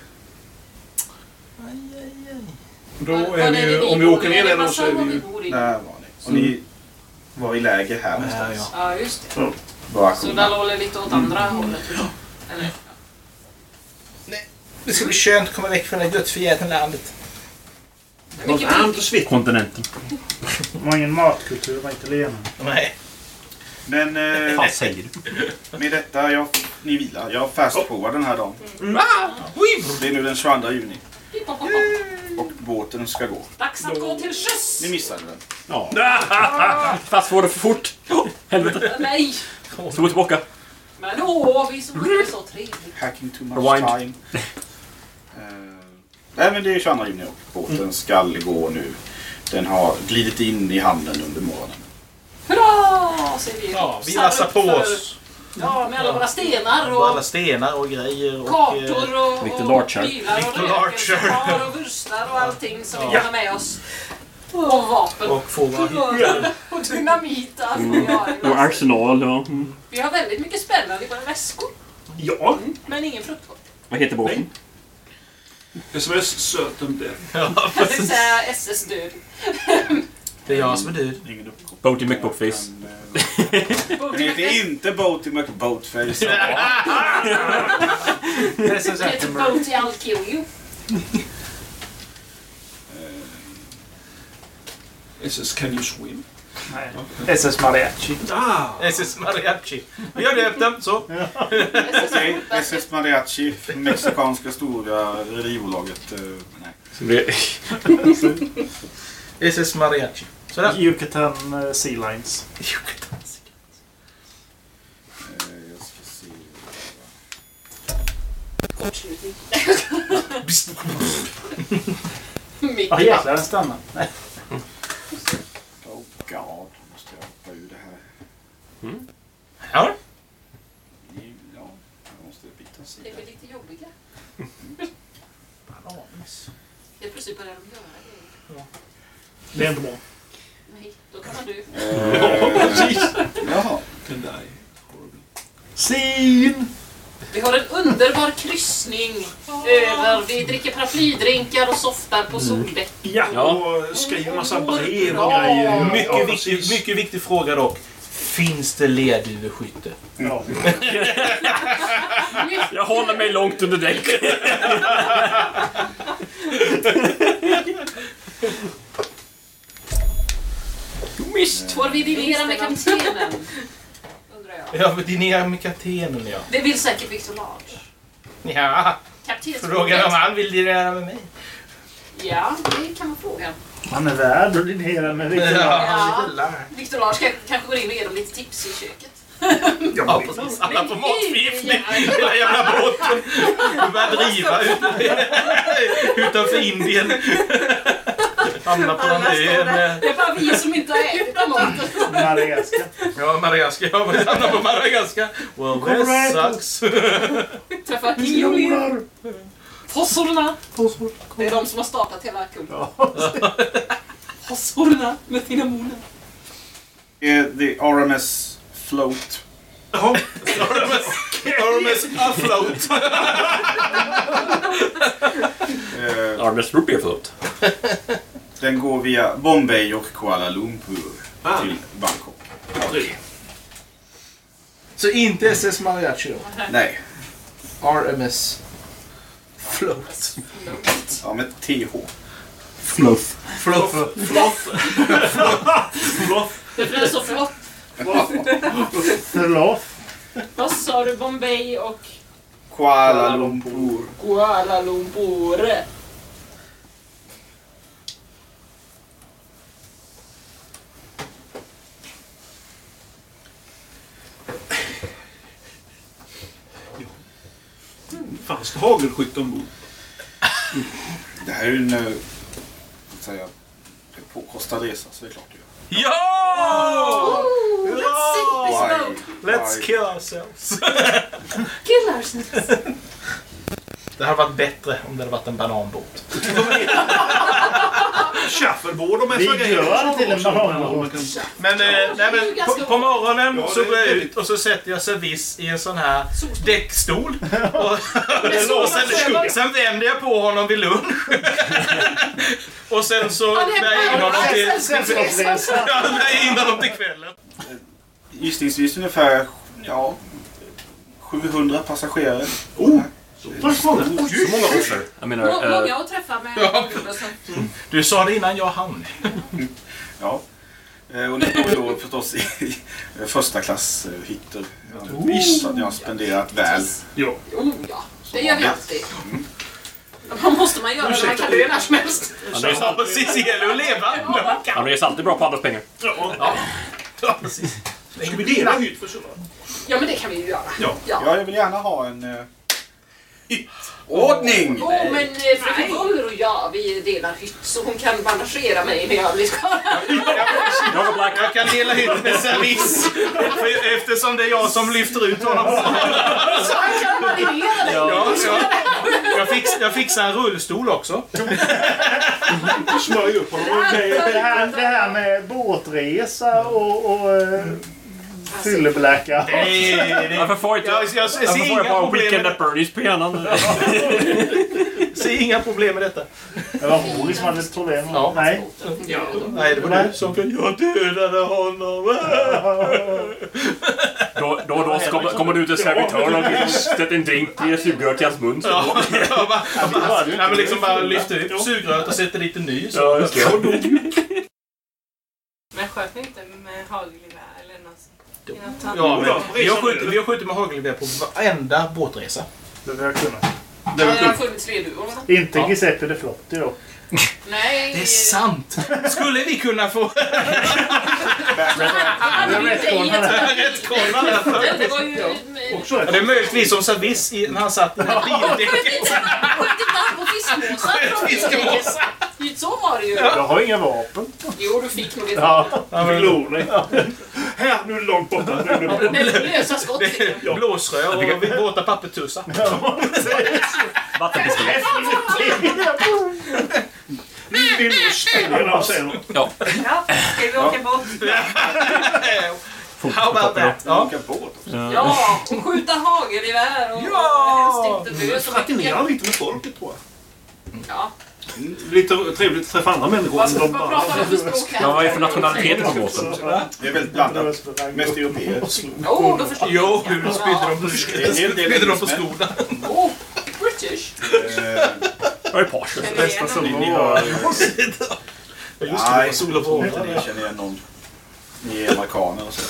Då är vi ju, om vi åker ner där då så är vi ju...
Var. Och ni var i läger här någonstans.
Ja, just det.
Bara
Så där låg det lite åt andra hållet. Eller?
Det ska bli skönt att komma väck från det dödsförgätna landet.
Mycket
Varmt och svettigt.
Kontinenten.
De har ingen matkultur, de är italienare.
Nej.
Men eh,
Vad säger du?
med detta, jag, ni vilar. Jag fastprovar den här dagen. Det är nu den 22 juni. Och båten ska gå.
Dags att gå till sjöss!
Ni missade den.
Ja. Fast får det för fort. Helvete.
Nej!
Så gå tillbaka.
Men åh, vi hade det så trevligt.
Hacking too much
Rewind.
time. Eh, nej men det är 22 juni och båten ska gå nu. Den har glidit in i hamnen under morgonen.
Hurra! Säger vi.
Ja, vi lassar på
för-
oss.
Ja, med alla våra stenar
Och alla stenar och grejer. Och, eh,
kartor och,
Victor
och
Larcher.
bilar och
Victor Larcher.
och vurstar och allting som vi kan ha med oss. Och vapen.
Och hit.
Och dynamit och allt vi har. i
Och. Arsenal, ja. Mm.
Vi har väldigt mycket spännande i våra väskor.
Ja.
Men ingen fruktkorg.
Vad heter båten?
SMS Certain Death.
Jag tänkte säga SS död.
Det är jag som är
uppkoppling.
Boaty McBoatface.
Den heter inte Boaty McBoatface.
Det heter Boaty I'll kill you.
SS Can You Swim.
Nej. SS Mariachi.
Ah!
SS Mariachi. Vi har döpt den, så.
Okej, SS Mariachi, mexikanska stora rederibolaget. eh, Nej.
Så det-
SS Mariachi. Sådär.
Yucatan eh, Sea Lines.
Eh, Jag ska se.
Kortslutning. Mitt
Ja
i
jäklar, den stannar. Nej.
Oh god, måste jag hoppa ur det här.
Ja.
Ja, jag måste byta
Det är
sida.
väl lite jobbiga. Helt plötsligt börjar de göra grejer.
Det är inte bra.
Nej, då kan man dö.
Eh, Jaha.
Can die.
Scene!
Vi har en underbar kryssning över. Vi dricker paraplydrinkar och softar på soldäck.
Ja,
Ja.
och skriver massa brev och grejer.
Mycket,
Ja,
viktig,
precis.
mycket viktig fråga dock. Finns det lerduveskytte?
Ja.
Jag håller mig långt under däck.
Får vi dinera med kaptenen? Undrar jag.
Ja, men dinera med kaptenen ja.
Det vill säkert Victor Large.
Ja, frågan om han vill dinera med mig.
Ja, det kan man fråga.
Han är värd att dinera med riktigt
Ja,
Ja.
lär.
Victor Large ska kanske gå in och ge dem lite tips i köket.
Ja, precis. Alla får matförgiftning. Hela jävla båten. Du börjar driva ut- utanför Indien. Hamnar på någon ö med...
Det är bara vi som inte har ätit maten.
Madagaskar.
Ja, Madagaskar. Ja, vi hamnar på Madagaskar. Well,
du
sucks.
Träffar Kioli.
Miljoner!
Fossorna. Det är de som har startat hela kulten. Fossorna med cinnamon.
Eh, The RMS Float.
Jaha.
RMS afloat.
Eh,
Armes Root Beer Float.
Den går via Bombay och Kuala Lumpur
Ah.
till Bangkok.
Så inte SS Mariachi då?
Nej,
RMS float.
ja med TH.
Fluff.
Float.
Det blir så flott.
Förlåt.
Vad sa du? Bombay och
Kuala Lumpur.
Kuala Lumpur.
Fanns det hagelskytte ombord?
Det här är ju en eh, vad säger jag, påkostad resa så det är klart det gör.
Ja!
Let's see this
Why?
boat.
Let's
Why?
kill ourselves.
Kill ourselves.
Det hade varit bättre om det hade varit en bananbåt.
Shuffleboard och massa
Vi
grejer.
gör det till en bananbåt.
Kan-
Men, eh, nej, men på, på morgonen
Ja,
så går jag ut och så sätter jag servis i en sån här däckstol. Och,
så
och sen, vänder jag på honom vid lunch. och sen så
Han är
bär jag in honom till,
Sällskapsresa.
ja, bär jag in honom till kvällen.
Gissningsvis ungefär ja, 700 passagerare.
Oh.
Tack
många.
Så många offer. Jag menar...
Må-
eh,
Många att träffa med
Ja. Du sa det innan jag hann.
Ja. Eh, Och ni går ju då förstås i i första klass eh, hytter. Så att ni har spenderat väl.
Ja.
Jo, ja. Det gör vi alltid. Vad måste man göra när man kan dö när som helst?
Andreas,
Ja, precis. Det gäller att leva.
Andreas är alltid bra på andras pengar.
Ja.
Ja, precis.
Ska vi dela hytt för så?
Ja, men det kan vi ju göra.
Ja.
Ja.
Ja, jag vill gärna ha en eh, hyttordning.
Åh, men eh, fröken Woller och jag, vi delar hytt så hon kan bandagera mig när jag blir skadad.
Jag kan dela hytt med servis. Eftersom det är jag som lyfter ut honom.
Så han kan marinera dig.
Ja, ja. Jag, fix, jag fixar en rullstol också.
Smörj upp honom.
Det, det, här, det här med båtresa och, och uh,
Nej, det,
Varför får jag inte...
jag, jag, jag
Varför
ser
får jag
inga
bara
problem
Weekend
med,
at Bernies på hjärnan?
ser inga problem med detta.
Det var Rory som hade problem.
Ja.
Nej.
Ja,
Nej, det var du som kunde... Jag dödade honom.
Då, då, då kommer, kommer du till servitören och sätter en drink i sugrör till hans mun.
Ja, jag bara, jag men liksom bara lyfter upp sugröret och sätter dit en ny. Så.
Ja, just det.
Men sköt ni inte med hagelgevär Innan
Ja, men vi, har skjutit, vi har skjutit med hagelgevär på varenda båtresa.
Det vill jag kunna.
Det
har funnits leduvor.
Inte
Ja.
Giuseppe de Flotti då.
Nej.
Det är sant! Skulle vi kunna få rättkolla detta?
Det var ju...
Ja, det är möjligtvis som service i, när han satt i bildäcket.
Sköt inte han på fiskmåsar? Så var det ju.
Jag har inga vapen.
Jo, du fick nog ett
Ja.
Lov dig. Här, nu är det långt borta. Nu är det
lösa skott.
Blåsrör och våta pappertussar.
Vattenpistol.
Spela och säga något.
Ja, ska vi åka båt?
How about that? Ja.
Åka båt.
Ja, och skjuta hagelgevär och
Ja!
helst inte dö så mycket.
lite med folket tror jag.
Ja.
Lite trevligt att träffa andra människor.
Vad
de
pratar du för språk här?
Ja, vad är det för nationaliteter på båten?
Det är väldigt blandat. Mest europeer.
Oh, då förstår jag.
Jo, hur spydde de på, de skorna?
Oh, British.
Eh,
Vad är Parsel?
Bästa som
Ni, ni har...
Just det, det var
Nej,
sol och
jag tror
vår.
inte ni känner igen någon. Ni är amerikaner och så.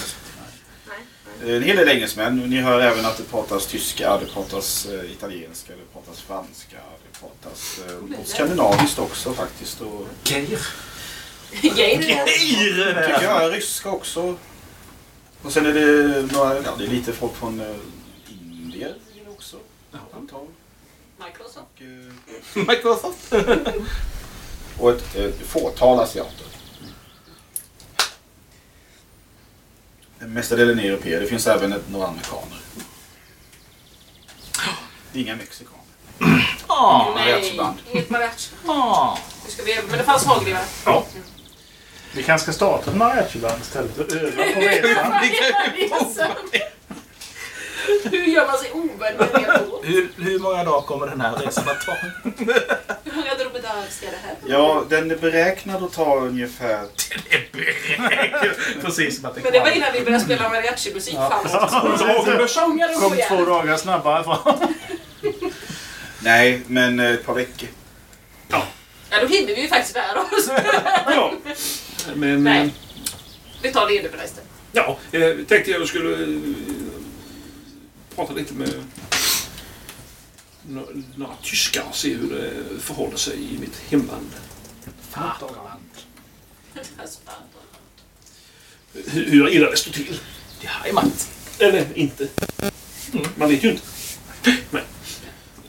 Eh, En hel del engelsmän. Ni hör även att det pratas tyska, det pratas eh, italienska, det pratas franska, det pratas eh, och skandinaviskt också faktiskt. Och,
Geir.
Gay.
tycker jag ryska också. Och sen är det, några, ja, det är lite folk från eh, Indien är det också. Antal.
Microsoft.
Och, eh,
Microsoft.
och ett, ett fåtal asiater. Den mesta delen är europeer. Det finns även ett, några amerikaner. Det är inga mexikaner.
Ah,
Nej,
mariachiband.
inget mariachi.
ah.
Nu ska vi, men det fanns hagelgevär.
Vi kanske ska starta ett mariachiband istället och öva på resan.
Hur gör man sig ovän med det då?
Hur, hur många dagar kommer den här resan att ta?
Hur många dromedarer ska det här?
Ja, den är beräknad att ta ungefär...
Precis som att det
Men det var innan vi började spela mariachi-musik. Fan,
Så.
Sjunga
Kom två dagar snabbare fram.
Nej, men eh, ett par veckor.
Ja, då hinner vi ju faktiskt där oss.
Ja. Men...
Nej.
eh,
Vi tar det Edinburgh istället.
Ja, eh, tänkte jag skulle prata lite med nå- några tyskar och se hur det förhåller sig i mitt hemland. Hur, hur illa det står till.
Jajamät.
Eller inte. Man vet ju inte.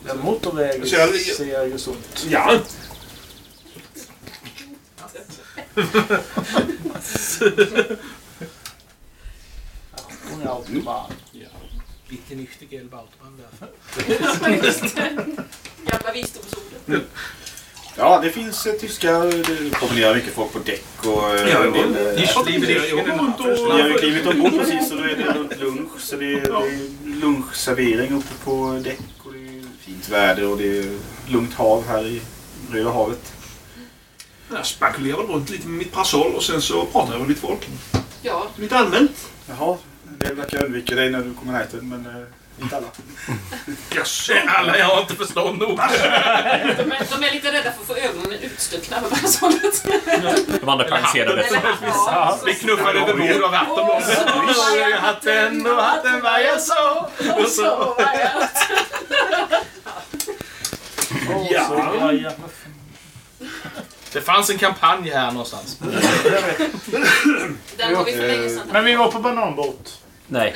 En motorväg
Så jag-
ser ju sunt.
Ja,
Hon är autobahn.
Lite nyktig Elbautman därför.
Just det. Gamla visdomsorden.
Ja, det finns eh, tyskar. Det promenerar mycket folk på däck och... eh,
Ja,
en del, eh. Ni har ju klivit ombord precis och då är det runt lunch. Så det är, det är lunchservering uppe på däck och det är fint väder och det är lugnt hav här i Röda havet.
Jag spekulerar väl runt lite med mitt parasoll och sen så pratar jag med lite folk.
Ja,
Lite allmänt.
Jaha, det verkar undvika dig när du kommer närheten men eh, inte alla.
Jaså?
Alla jag har inte förstånd nog.
de är, de är lite rädda för att få ögonen utstuckna med parasollet.
De andra praktiserade bättre.
Vi knuffade över bord och vatten.
Och så var jag
Hatten och hatten var jag så.
Och så var jag
Ja.
Det fanns en kampanj här någonstans.
Den vi för länge sedan.
Men vi var på bananbåt.
Nej.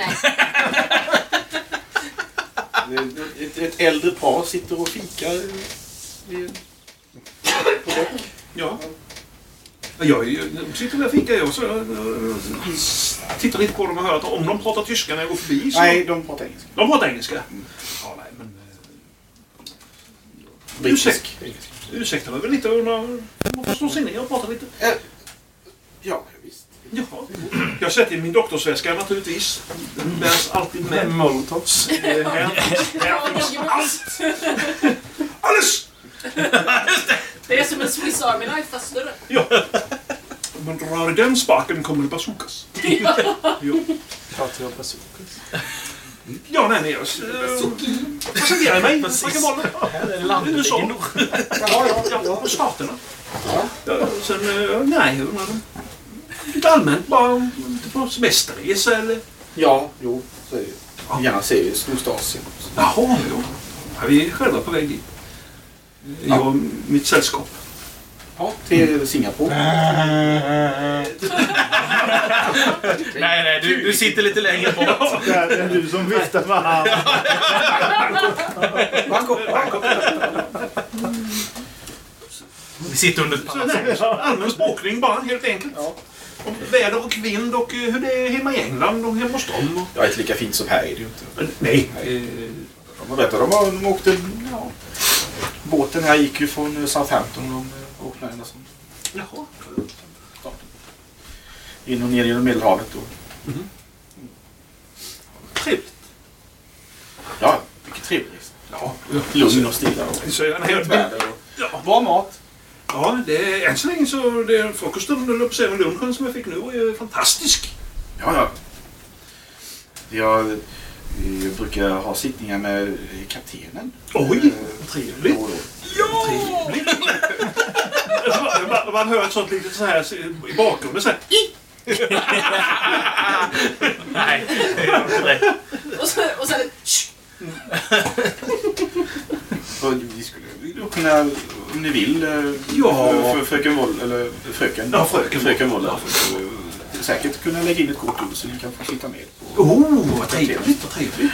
Nej.
Ett, ett äldre par sitter och fikar. På däck.
Ja. Jag är sitter där och fikar jag så jag, jag, tittar lite på dem och hör att om de pratar tyska när jag går förbi så...
Nej, de pratar engelska.
De pratar engelska? Ja, nej, men...
Brittisk.
Ursäkta mig väl lite om man får slå sig ner och prata lite.
Ja,
Jag sätter i min doktorsväska naturligtvis. Den bärs alltid med.
Molotovs.
Eh, Här finns, här finns allt! Alles!
Det är som en Swiss Army knife fast större.
Om man drar i den spaken kommer det bazookas. Ja.
Klart jag bazookas.
Ja, nej, men jag äh, presenterar mig.
Här är
USA. Ja, ja, ja. Staterna. Ja, sen, äh, nej, jag undrar. Lite allmänt bara lite på semesterresa eller?
Ja, jo. Så är det. Jag gärna se ju Sydostasien.
Jaha, jo. Ja, vi är själva på väg dit. Jag och mitt sällskap.
Ja, till Singapore.
Nej, nej, du, du sitter lite längre bort.
Det är du som viftar med handen.
Vi sitter under ett
nej, allmän språkning bara, helt enkelt.
Ja.
Om väder och vind och eh, hur det är hemma i England och hemma hos dem.
Ja, inte lika fint som här är det ju inte.
Men, nej. Eh,
De har berättat, de, har, de åkte... Ja, båten här gick ju från Southampton och de åkte med ända som
jaha.
in och ner genom Medelhavet. Och,
Trevligt.
ja, mycket trevligt.
Ja.
Lugn och stilla och
Så, jag- nej, jag-
väder. Och,
ja.
bra mat.
Ja, det är än så länge så det är frukosten, eller på lunchen som jag fick nu är ju fantastisk.
Ja, ja. Jag, jag brukar ha sittningar med kaptenen.
Oj,
Eh,
trevligt. Ja! Trevligt. man, man, hör ett sånt litet så här i bakgrunden så här.
Nej, det är inte rätt.
Och sen, och shh,
Och vi skulle då kunna, om ni vill, eh,
Ja.
för, fröken Woll, eller fröken,
Ja, fröken
fröken
Woll.
Woll, eh, säkert kunna lägga in ett kort under så ni kan få sitta med på
Oh, vad trevligt, vad trevligt.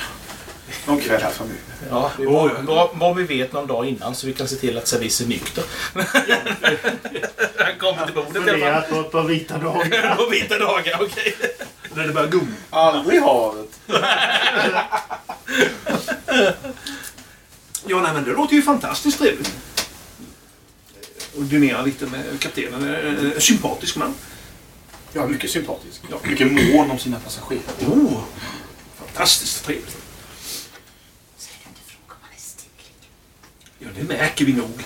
någon kväll här framöver.
Ja, det är
Oj.
bra, vi vet någon dag innan så vi kan se till att servis är nykter. Han kommer till bordet i alla
Funderat på vita dagar.
fall. På vita dagar, okej.
När det börjar gumma.
Aldrig havet.
Ja, nej, men det låter ju fantastiskt trevligt. Och dinera lite med kaptenen. En en sympatisk man.
Ja, mycket sympatisk. Ja, mycket mån om sina passagerare.
Oh, fantastiskt trevligt.
Säg inte fråga om han är stilig.
Ja, det märker vi nog.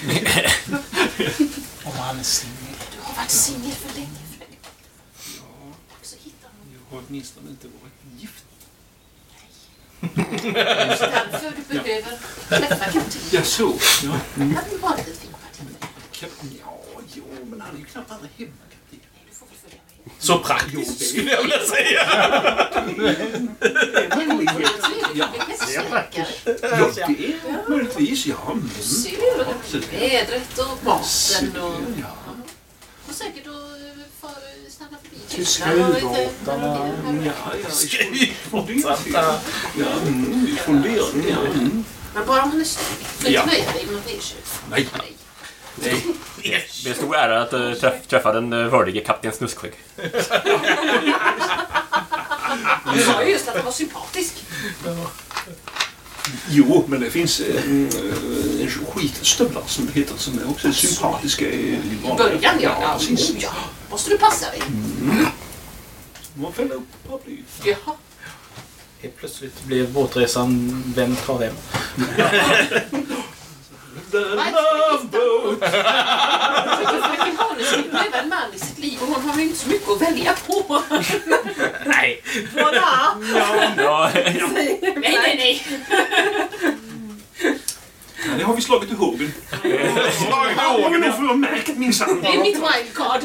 Om han är singel.
Du har varit singel för länge. Fredrik. Så hittar hon.
Jag har åtminstone inte varit gift.
Just därför du behöver träffa kaptenen.
Ja, så. Ja,
Det hade ju varit ett fint parti för dig.
Ja jo, men han är ju knappt aldrig hemma, kapten.
Nej, med.
Så praktiskt skulle jag vilja säga.
Det. Ja,
Det är praktiskt.
ja, det är möjligtvis, ja. Mm.
Du ser vädret och maten och...
Ja.
Och säkert
Tyska ubåtarna.
Ja,
Fundera.
ja, fundering, ja. Mm.
Men bara om han är snygg. Får
Ja.
inte med något.
Nej.
Nej.
Det är stor ära att uh, träff, träffa den uh, vördige kapten Snuskskägg.
Du sa ju just att han var sympatisk.
Jo, men det finns eh, eh, skitstövlar som det heter som är också sympatiska i
början, ja.
Precis.
Ja. Måste du passa dig.
Man fäller upp paraplyet.
Jaha.
Helt plötsligt blev båtresan Vem tar vem?
The love boat.
Fröken Haneslind blev en man i sitt liv och hon har ju inte så mycket att välja på.
Nej!
Vadå?
Ja,
Nej, nej, nej.
Ja, det har vi slagit i hågen.
Slagit i hågen,
då får jag märkt minsann.
Det är mitt wildcard.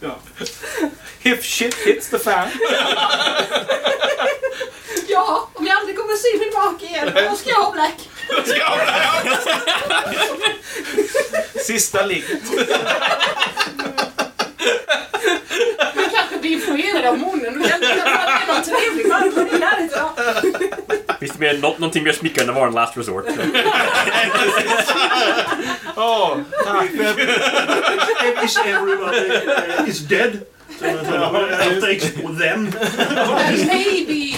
Ja.
If shit hits the fan.
Ja, om jag aldrig kommer se min make igen, då ska jag ha black.
Sista ligget.
Jag kanske blir influerad av munnen. Då kan jag vara någon trevlig man på din närhet. Ja.
finns det mer, nå, någonting mer smickrande än vara en last resort?
Åh, tack.
Is everybody is dead? Takes them.
Maybe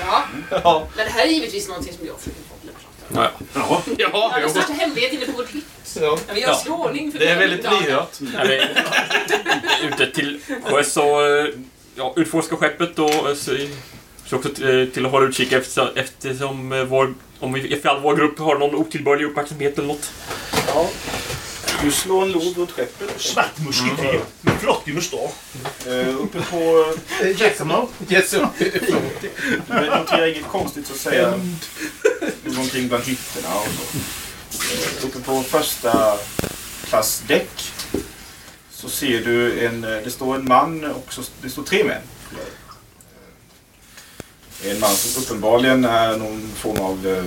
Ja,
Ja,
men det här är givetvis någonting som jag Wobbler pratar om.
Ja.
ja,
Ja, den största hemlighet inne på vår hytt.
Ja.
Ja, vi
Ja.
skåning för
Det är
våra
väldigt.
Ja, vi- Ute till sjöss och ja, utforska skeppet och eh, så, så också eh, till att hålla utkik efter, eftersom eh, vår, om vi, ifall vår grupp har någon otillbörlig uppmärksamhet eller något.
Ja. Du slår en lod runt skeppet.
Svart musketer med flottig mustasch.
Uh, uppe på...
Jessimo. Jessimo.
Jag noterar inget konstigt så att säga. Runt omkring bland hytterna och så. Eh, uppe på första klass däck så ser du en... Det står en man och så, det står tre män. En man som uppenbarligen är någon form av eh,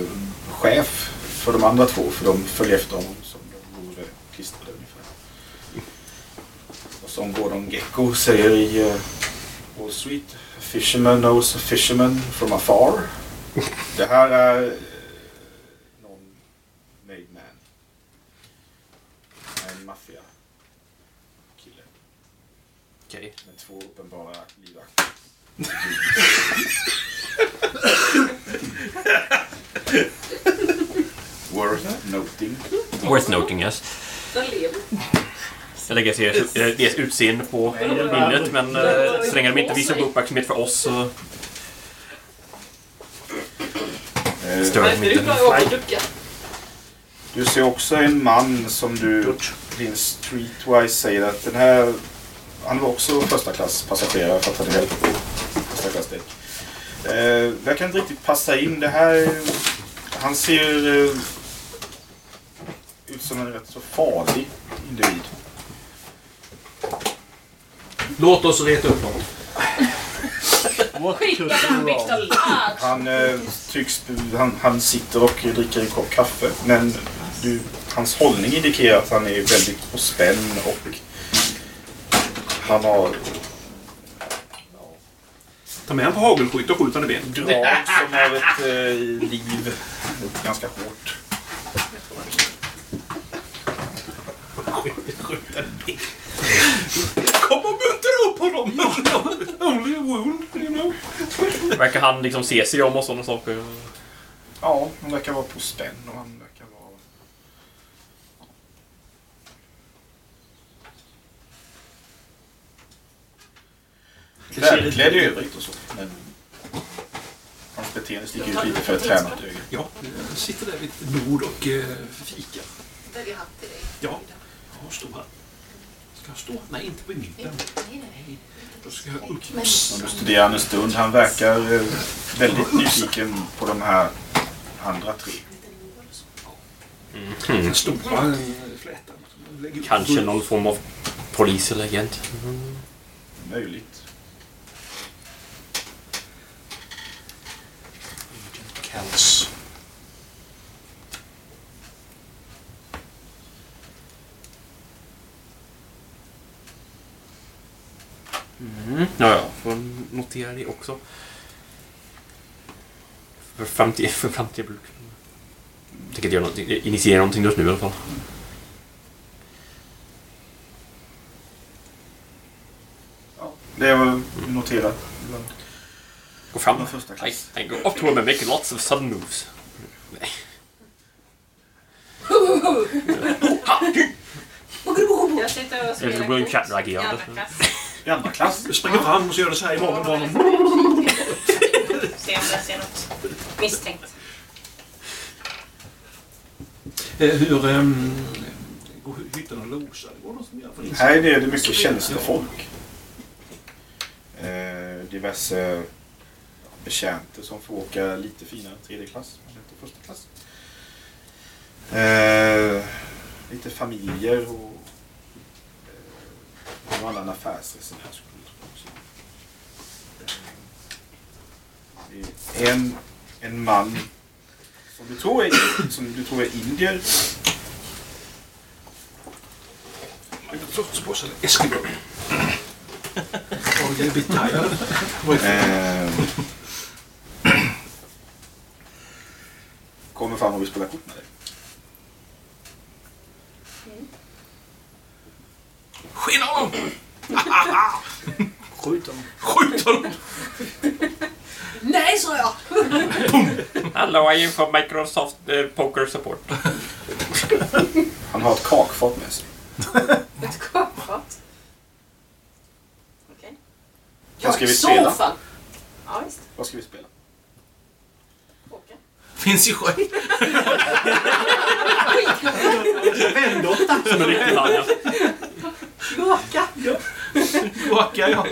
chef för de andra två. För de följer efter honom som de vore klistrade ungefär. Och som Gordon Gecko säger i eh, Wall Street. A fisherman knows a fisherman from afar. Det här är eh, någon made man. En maffia kille
Okej.
med två uppenbara livvakter. Worth noting.
Worth noting yes.
Den lever.
Jag lägger eh, deras utseende på minnet men eh, så länge de inte visar upp uppmärksamhet för oss så
Eh,
stör de inte.
Du ser också en man som du din streetwise säger att den här han var också första klass passagerare för att han på första klass däck. Eh, jag kan inte riktigt passa in det här. Han ser eh, ut som en rätt så farlig individ.
Låt oss reta upp honom.
Skicka han
wrong?
Large.
Han eh, tycks han, han sitter och dricker en kopp kaffe men du, hans hållning indikerar att han är väldigt på spänn och han har
Ta med honom på hagelskytt och skjut honom i ben.
drag som av ett eh, liv. Ganska hårt.
Kom och muntra upp honom! Only a wound, you know.
Verkar han liksom se sig om och sådana saker?
Ja, han verkar vara på spänn och han verkar vara... Välklädd i övrigt och så. Men hans beteende sticker ut lite för ett tränat öga.
Ja, jag sitter där vid ett bord och uh, fikar.
Väljer hatt till dig.
Ja. Ja, stå här. Ska jag stå? Nej, inte. Då ska jag upp.
Om du studerar honom en stund, han verkar eh, väldigt nyfiken på de här andra tre.
Den stora eh, flätan.
Kanske någon form av polis eller agent?
Möjligt.
Kells.
Mm. Ja, ja. Får notera det också. För framtida, för framtida bruk. Jag tänker inte göra någonting, initiera någonting just nu i alla fall.
Ja, Det är noterat.
Gå fram.
Från första
I,
klass.
I go up to him and make lots of sudden moves. Nej.
Jag sitter och
Det blir ju chattragerande.
andra klass.
I andra klass.
Jag springer fram och så gör det så här i magen på honom.
Se om jag ser något misstänkt.
Eh, Hur um, går hytten och losar? Det går någon som gör för insats?
Här är det mycket tjänstefolk. Eh, diverse betjänter som får åka lite finare tredje klass, men inte första klass. Eh, lite familjer och eh, annan affärsresenär skulle också. Eh, en, en man som du tror är, som du tror är indier
Trots på sig Eskimo. Har du
och vill spela kort med dig.
Skinna honom!
Skjut honom.
Skjut honom!
Nej, sa jag!
Hallå, jag är från Microsoft eh, Poker Support.
Han har ett kakfat med sig.
Ett kakfat. Okej.
Vad ska vi
I så
spela?
fall.
Ja, visst.
Vad ska vi spela?
Finns i sjön.
Vändotta.
Som en riktig man, ja.
Gåka.
Åka, ja.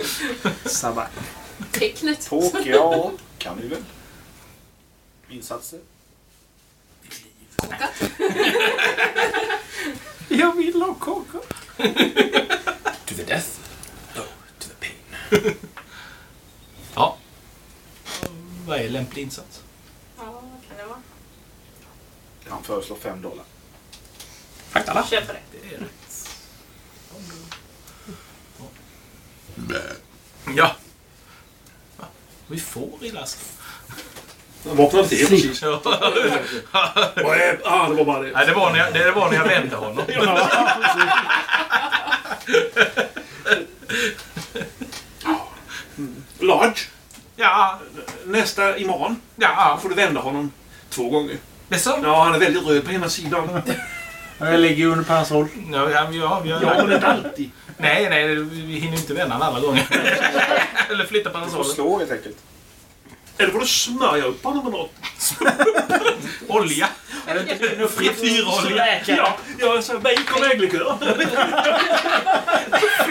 Sabba.
Tecknet.
Poker, ja. Kan vi väl. Insatser.
Jag vill ha kakor.
To the death. No, to the pain. ja. Vad är lämplig insats?
Ja, vad kan det vara?
Han föreslår fem dollar.
Fakta,
Köper det.
Det är rätt. Ja. Va? Vi får i lasken.
Han vaknade till precis.
Ja.
Vad är- Ah, det var bara det.
Nej, det var när jag, det var när jag vände honom.
Large.
Ja,
Nästa imorgon
ja.
får du vända honom två gånger.
Det är så.
Ja, han är väldigt röd på ena sidan.
Jag ligger under parasoll.
Ja, ja, ja, vi har
Ja, men inte alltid.
Nej, nej, vi hinner inte vända alla gånger. Eller flytta
Du får slå helt enkelt.
Eller får du smörja upp honom med något.
Olja. Frityrolja.
Ja, ja så här bacon och ägglikör.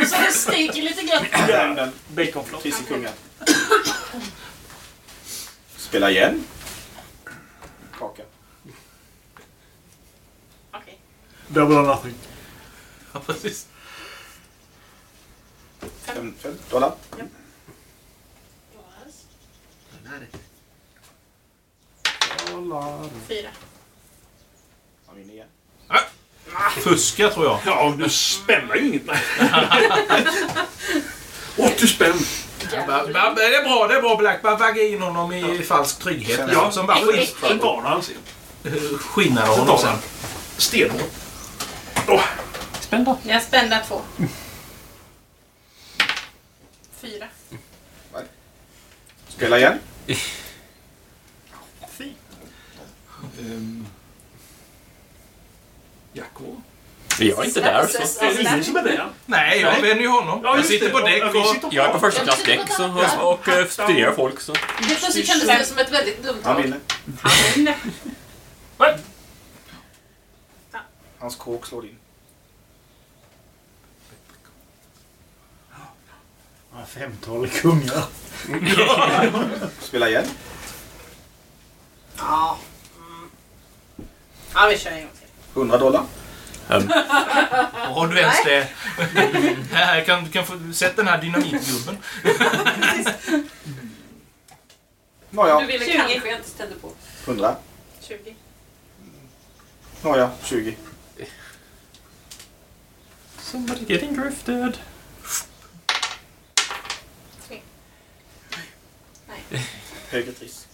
Så det sticker lite grann.
I kungar. Spela igen. Kaka.
Okej.
Double or nothing.
Ja, precis.
Fem, fem dollar.
Fyra.
Han vinner igen.
Fuska, tror jag.
Ja, du spänner ju inget. Nej. 80 spänn.
Bara- Det är bra, det är bra Black. Bara vagga in honom i falsk trygghet.
Ja.
Ja, som bara skinn,
Sen varnar han sen.
skinnar honom sen.
stenhårt. Åh,
Spänn då.
Jag spände två. Fyra.
Spela igen.
ehm, Jackå.
Jag är inte där, så...
Är det ingen som är där?
Nej, jag vänder ju honom.
Ja,
jag sitter
det.
på däck och...
Jag är på första klass däck så, och, och eh, studerar folk, så...
Helt plötsligt kändes det som ett väldigt dumt
Han
val.
vinner.
Han vinner.
Hans kåk slår in.
Ja, Femtal kungar.
Spela igen.
Ja. Mm. Ja, vi kör en gång till.
100 dollar.
Har du ens det? Här, kan, du kan få... Sätt den här dynamitgubben.
Nåja,
Du ville
20.
kanske jag inte ställde på.
100.
20.
Nåja, 20.
Somebody getting drifted.
Högre triss.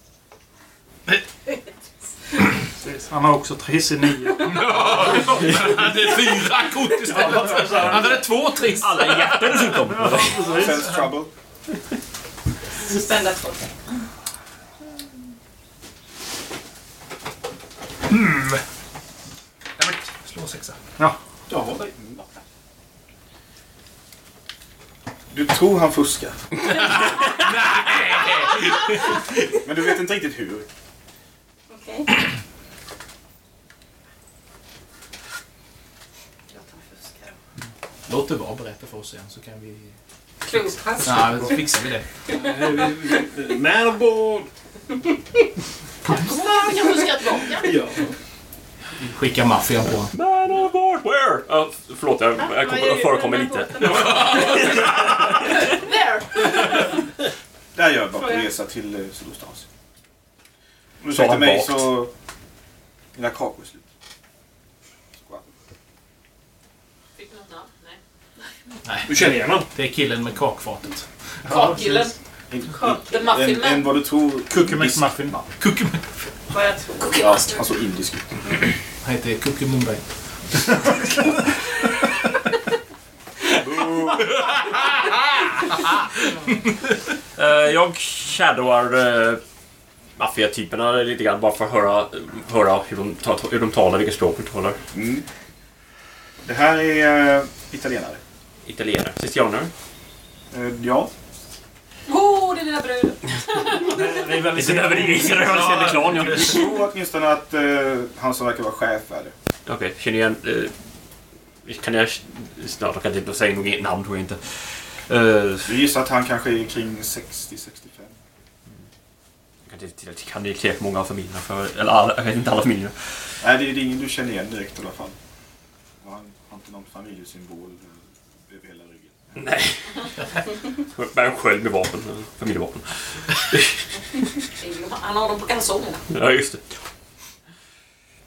Precis. Han har också triss i nio.
Han hade fyra kort istället. Han hade två triss.
Alla hjärtan dessutom.
Sense trouble.
Spända två.
Nej, men, slå sexa.
Ja.
Du tror han fuskar. Men du vet inte riktigt hur.
Okej.
Låt det vara. Berätta för oss igen så kan vi...
Klubbpass.
Ja, då fixar vi det.
Man aboard!
Vi kan fuska tillbaka.
Ja.
Skicka maffian på.
Man aboard where? Ja, förlåt, jag, jag kom, förekommer lite.
There!
Där gör jag bara en resa till eh, Sydostasien. Om du säger till
han
mig så... Mina kakor är slut. Skål.
Fick du något namn? Nej.
Du känner igen honom?
Det är killen med kakfatet.
Kakkillen.
In,
The Muffin
en,
Man.
en vad du tror...
Cookie McMuffin.
Cookie...
Vad jag tror.
Ja, såg indisk.
Han heter Cookie Mumbai.
Eh, jag shadowar uh, maffiatyperna lite grann bara för att höra, höra hur, de, ta- hur de talar, vilket språk de talar.
Mm. Det här är uh, italienare.
Italienare. Sicilianer.
Eh, ja.
Åh, det är dina bröder!
Det är väldigt
klan, ja.
Jag tror åtminstone att uh, han som verkar vara chef är det.
Okej, känner igen... eh, kan jag... Snart, jag kan inte säga något namn tror jag inte. Uh,
Du gissar att han kanske är kring 60-65.
jag kan inte- jag kan tillräckligt många av familjerna för... Eller alla, jag vet inte alla familjer.
Nej, det är det ingen du känner igen direkt i alla fall. Han har inte någon familjesymbol eh,
Nej. Bär själv med vapen. eh, Familjevapen.
Han har dem på kalsongerna.
Ja, just det.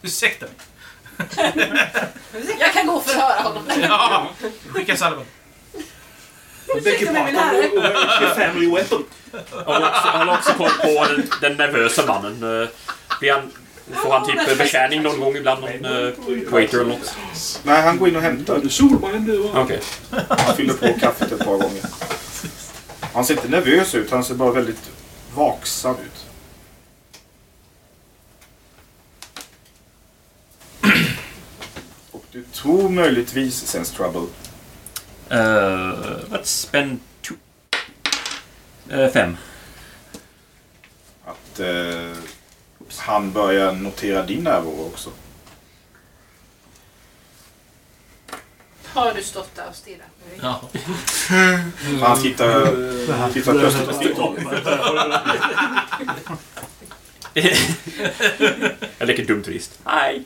Ursäkta mig.
Jag kan gå och förhöra honom.
Ja, skicka salvan.
Bägge
med min herre.
family weapon.
Jag har också, jag har också koll på den, den nervösa mannen. Eh, Blir han, får han typ betjäning någon gång ibland? Någon uh, waiter eller något?
Nej, han går in och hämtar.
Du Solman du?
Okej.
Han fyller på kaffet ett par gånger. Han ser inte nervös ut, han ser bara väldigt vaksam ut. Och du tror möjligtvis Sense Trouble.
Uh, let's spend two. Eh, fem.
Att eh, han börjar notera din närvaro också.
Har du stått där och stirrat mig?
Ja.
Han tittar, tittar plötsligt på Stig.
jag leker dum turist. Nej.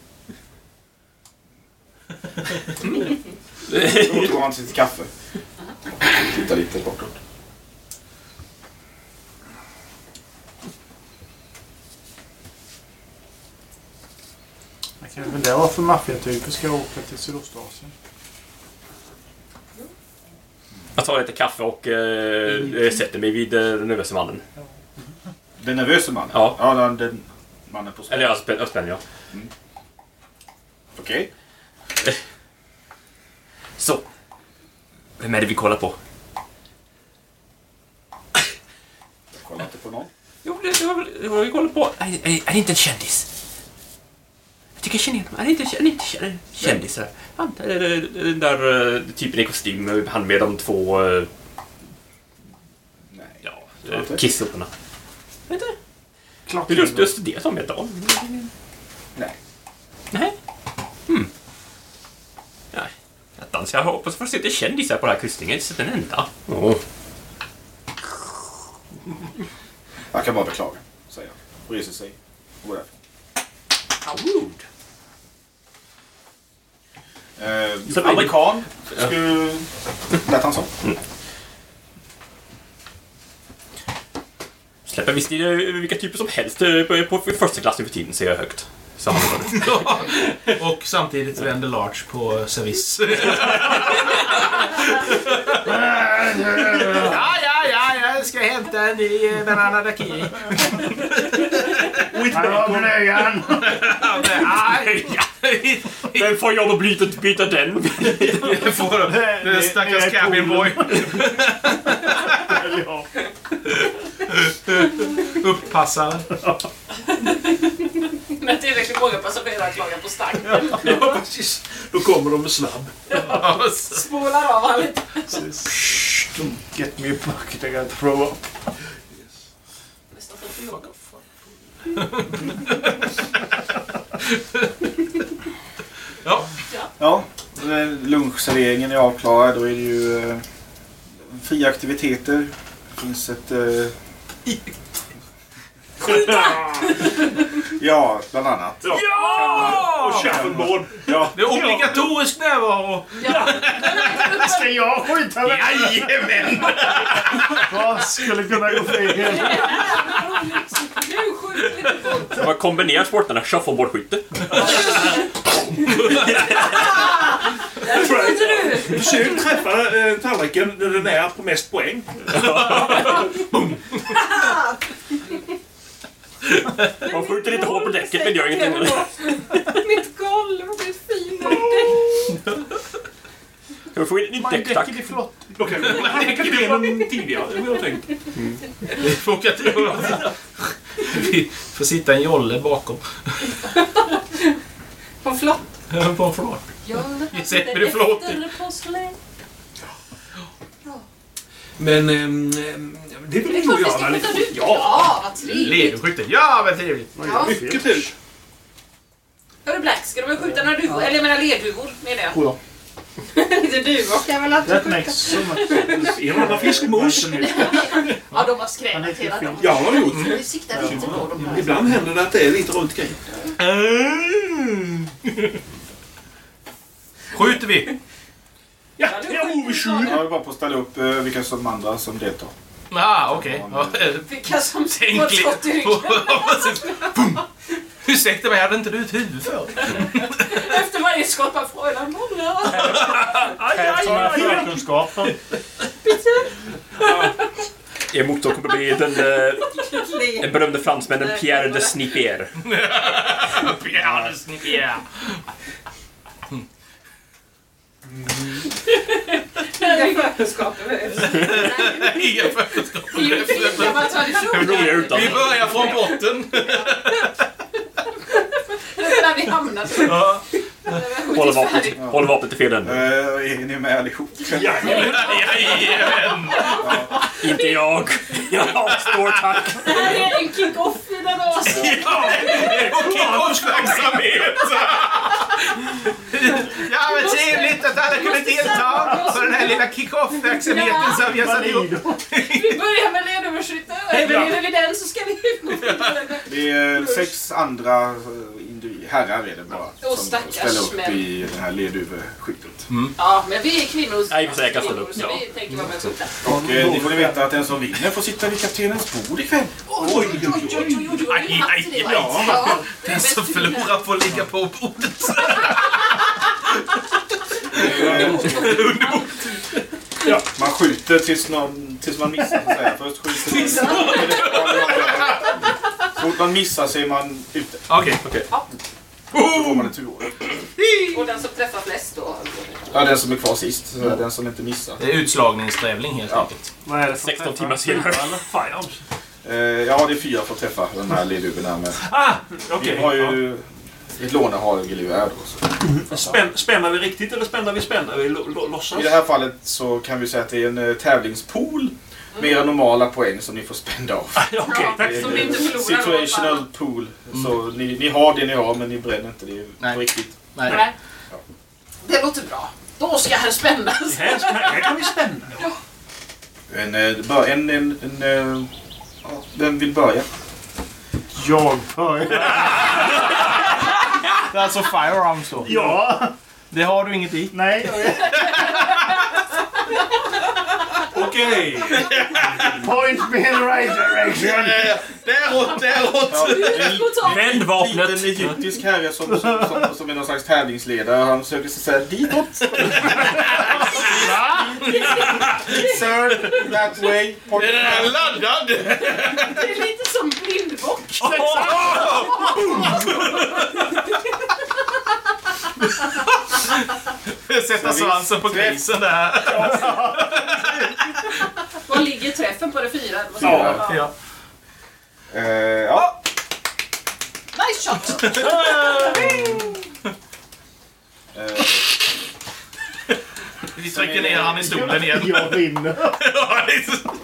Då tog han sitt kaffe. Tittar lite bortåt.
Det kan väl det vara för maffiatyper ska åka till Sydostasien.
Jag tar lite kaffe och uh, sätter mig vid uh, den nervösa mannen.
Den nervöse mannen?
Ja.
Ja, den, den mannen på
Eller jag spänner, jag spänner ja.
Okej.
Så. Vem är det vi kollar på?
Kolla inte på någon.
Jo, det, det var det var vi kollar på. Är, är, är det inte en kändis? Jag tycker jag känner igen honom. Är det inte, det kändisar? Det, det, det, den där eh, typen i kostym, eh, han med de två uh,
Nej.
ja, kissoporna. Vet du?
Klart
Du har studerat dem ett tag?
Nej.
Nej. Hmm. Nej. Attans, jag hoppas få se lite kändisar på den här kryssningen. Jag har inte sett en enda. Oh.
Jag kan bara beklaga, säger han. Och reser sig. Och går därifrån.
How rude.
Eh, amerikan. Skulle... Lät han så?
Släpper visst vilka typer som helst eh, på, på första klass nu för tiden, säger jag högt. Så han hörde.
Och samtidigt vänder Large på service. ja, ja, ja, jag ska hämta en ny eh, banana daiquiri.
Här har vi löjan!
Nej,
Vem får jag att byta, byta den?
jag får den stackars cabin boy.
Ja.
Upppassaren.
När tillräckligt många passagerare klagar på stank.
Ja, precis. Då kommer de med snabb.
Spolar av han lite.
Get me a bucket, I gotta throw up.
Jobb.
Ja,
Ja, lunchserveringen är avklarad. Då är det ju eh, fria aktiviteter. Det finns ett... Eh... ja, bland annat.
Ja! Och shuffleboard.
Ja,
det är obligatorisk närvaro.
Ja,
Ska jag skjuta med?
Jajamän!
Vad skulle kunna gå fel?
nu skjuter vi inte folk.
De har kombinerat sporterna shuffleboardskytte.
Där skjuter du!
Försök träffa eh, tallriken där den är på mest poäng.
De skjuter lite hårt på däcket men gör ingenting.
Mitt golv har blivit finare.
Kan vi få in ett nytt
Man
däck tack?
däcket är flott.
Man kan benen tidigare, det har jag tänkt.
Vi får åka till... Vi får sitta en jolle bakom.
På flott.
På en flak.
Jag
Sätter du flott?
Men ehm, ehm, det vill
Det är
vi nog
klart vi ska
göra
skjuta
lite.
ut. Ja, vad trevligt.
Ledskytte. Ja, vad trevligt.
Ja.
Mycket trevligt.
Hörru Black, ska de skjuta några duvor? Eller jag menar lerduvor menar jag.
Jodå.
Lite duvor.
Ska väl alltid
That
skjuta.
makes so much
En och annan fiskmås.
Ja, de har
heter
hela dagen.
Ja, har gjort.
Vi siktar inte på dem. här.
Ibland händer det att det är lite runt kring.
Skjuter vi?
Ja, det är overshoot.
Jag vill bara på att ställa upp eh, vilka som andra som deltar.
Ah, okej. Ja,
Vilka som
Tänk
fått skott i ryggen.
Boom! Ursäkta mig, hade inte du ett huvud för?
Efter varje skott bara Fräulein Molla.
Krävs några förkunskaper.
Er motor kommer bli den, eh, den berömde fransmännen Pierre de Sniper.
Ja, det snickar jag.
Inga förkunskaper behövs.
Inga förkunskaper.
Det är ju
roligare utan.
Vi börjar från botten.
Där vi hamnade.
Håller vapnet, håller vapnet i fel ände.
Eh, är ni med allihop?
Jajamän!
Inte jag. Jag avstår tack.
Det här är en kick-off i den avsnittet.
Ja, kick-off-verksamhet! Ja, men trevligt att alla kunde delta på den här lilla kick-off-verksamheten som vi har satt ihop.
Vi börjar med ledöverskytte. Överlever vi den så ska vi vidare.
Det är sex andra herrar är det bara,
Åh,
som
stackars
ställer upp
män.
i det här leduveskyttet.
Ja, men vi är kvinnor.
Nej, vi kan ställa upp,
Så
ja.
vi tänker vara med och skjuta.
Och eh, ni får ni veta att den som vinner får sitta vid kaptenens bord ikväll.
Oj, oj, oj, oj, oj, oj.
Aj, aj.
Ja.
Den som förlorar får ligga på bordet.
Ja, man skjuter tills, någon, tills man missar så att säga. Först skjuter man. Så fort man missar så är man ute.
Okej.
Då får man ett turår.
Och den som träffar flest då?
Ja, den som är kvar sist. Så är den som inte missar.
Det är utslagningstävling helt
Ja.
enkelt.
Vad är det för
16
träffar?
timmar senare.
Firearms?
Eh, ja, det är fyra för att träffa de här leduvorna. Men
Ah,
vi
okej.
har ju ett lånehagelgevär då. Så.
Spänn, spänner vi riktigt eller spänner vi spänner vi lo, lo, låtsas?
I det här fallet så kan vi säga att det är en eh, tävlingspool med era normala poäng som ni får spända av.
Okej, tack.
Det är
Som ni inte förlorar
situational pool. Så ni, ni har det ni har men ni bränner inte det
Nej.
på riktigt.
Nej.
Nej. Det låter bra. Då ska här spännas.
Här, ska- här kan vi spänna.
En, eh, bör- en, en, en, eh, ja, vem vill börja?
Jag börjar.
Det är alltså firearms då?
Ja.
Det har du inget i?
Nej.
Okej.
Point me in the right direction.
Däråt, däråt!
En
Vänd vapnet.
liten egyptisk herre som, som, som, som är någon slags tävlingsledare. Han försöker så säga ditåt. Sir, that way. Point
Den är laddad!
Det är lite som blindbock.
Sätta svansen på grisen där.
Var ligger träffen på det fyra?
Ja.
Ja.
Eh, ja.
Nice shot!
Eh,
Vi trycker ner han i stolen igen.
Jag vinner.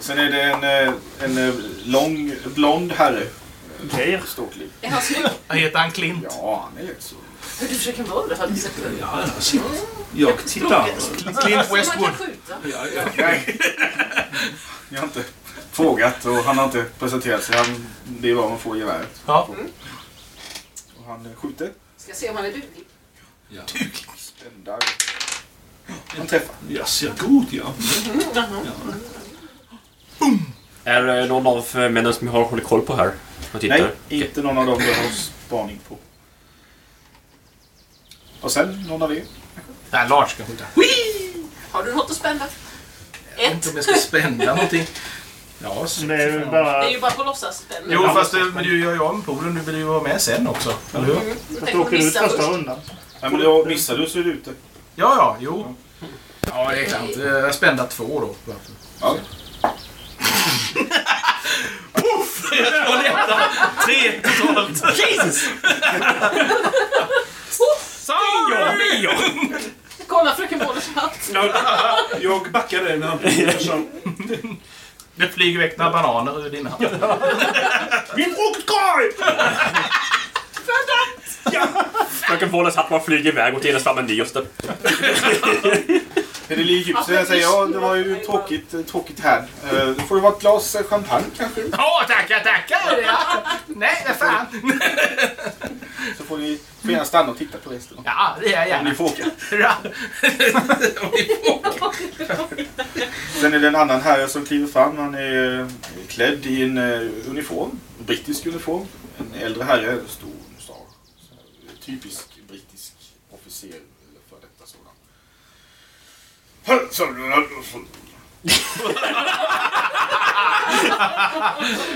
Sen är det en, eh, en lång, blond herre.
Okej.
Stort liv.
Är han snygg?
Heter han? Klint?
Ja, han är helt så.
Hur du försöker vara Har du sett det?
Ja, shit. Jag tittar.
Clint
Så man
Westwood.
kan skjuta.
Ja, ja.
Nej. Jag har inte frågat och han har inte presenterat sig. Han, det är vad man får i geväret.
Ja.
Och han skjuter.
Ska se om han är duglig.
Spändar. Han träffar.
Jag ser god, ja.
Är det någon av eh, männen som jag har hållit koll på här?
Nej, inte någon av dem du har spaning på. Och sen någon av er.
Nej, Lars ska skjuta.
Har du något att spänna?
Jag vet inte om jag ska spänna någonting. Ja, så.
Det är ju
Det är
bara...
ju bara på låtsas spänna.
Jo, fast det, men du gör ju om poolen. Du vill ju vara med sen också. Eller hur?
Mm.
Fast
Tänk
då
om
åker du ut
missa
första
först.
rundan.
Nej, men då missar du så är du ute.
Ja, ja, jo. Ja, det är klart. Eh, Spända två då.
Ja.
Puff! Jag slår lätta. Tre totalt. Jesus! Sorry!
Kolla fröken Målers hatt.
Jag backar dig när han så.
Det flyger iväg några bananer ur din hand.
Min fruktkorg!
Fröken Wallace hatt bara flyger iväg och genast fram en ny
Är det Egypten säger ja, det var ju tråkigt, tråkigt här. Då får det vara ett glas eh, champagne kanske.
Ja, tackar, tackar! Ja. Nej, vad fan.
Så får ni får gärna stanna och titta på resten.
Ja, det är jag
Om ni
gärna.
får åka.
Om ni får.
Sen är det en annan herre som kliver fram. Han är eh, klädd i en uniform. Brittisk uniform. En äldre herre. Stor mustasch. Så Typisk brittisk officer. Eller för detta sådan.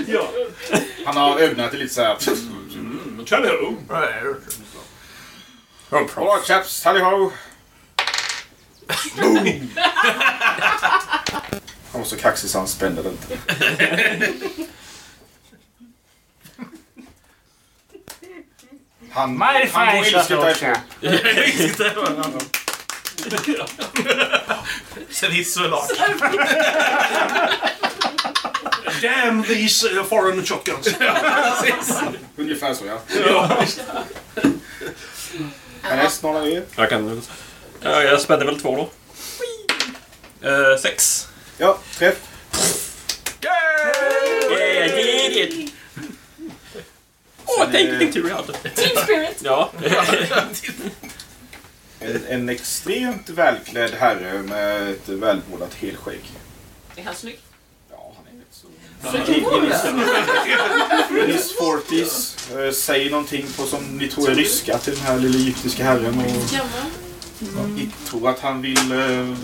Ja.
Han har ögonen lite så här.
Hello!
Alright chaps, tally ho! Boom! Han var så kaxig så han spände den inte. Han,
My
han går ilsket därifrån.
Service och lag.
Damn these uh, foreign shotguns!
Ungefär så ja.
ja.
Någon av er?
Jag kan... Ja, jag spände väl två då. Eh, sex.
Ja, träff.
Yeah, I did it! Åh, tänk vilken tur jag hade.
Team spirit.
Ja.
En, en extremt välklädd herre med ett välvårdat helskägg.
Är han snygg?
Ja, han är rätt så... In his 40s. Eh, säger någonting på som ni tror är ryska till den här lilla egyptiska herren. Och ni tror att han vill eh,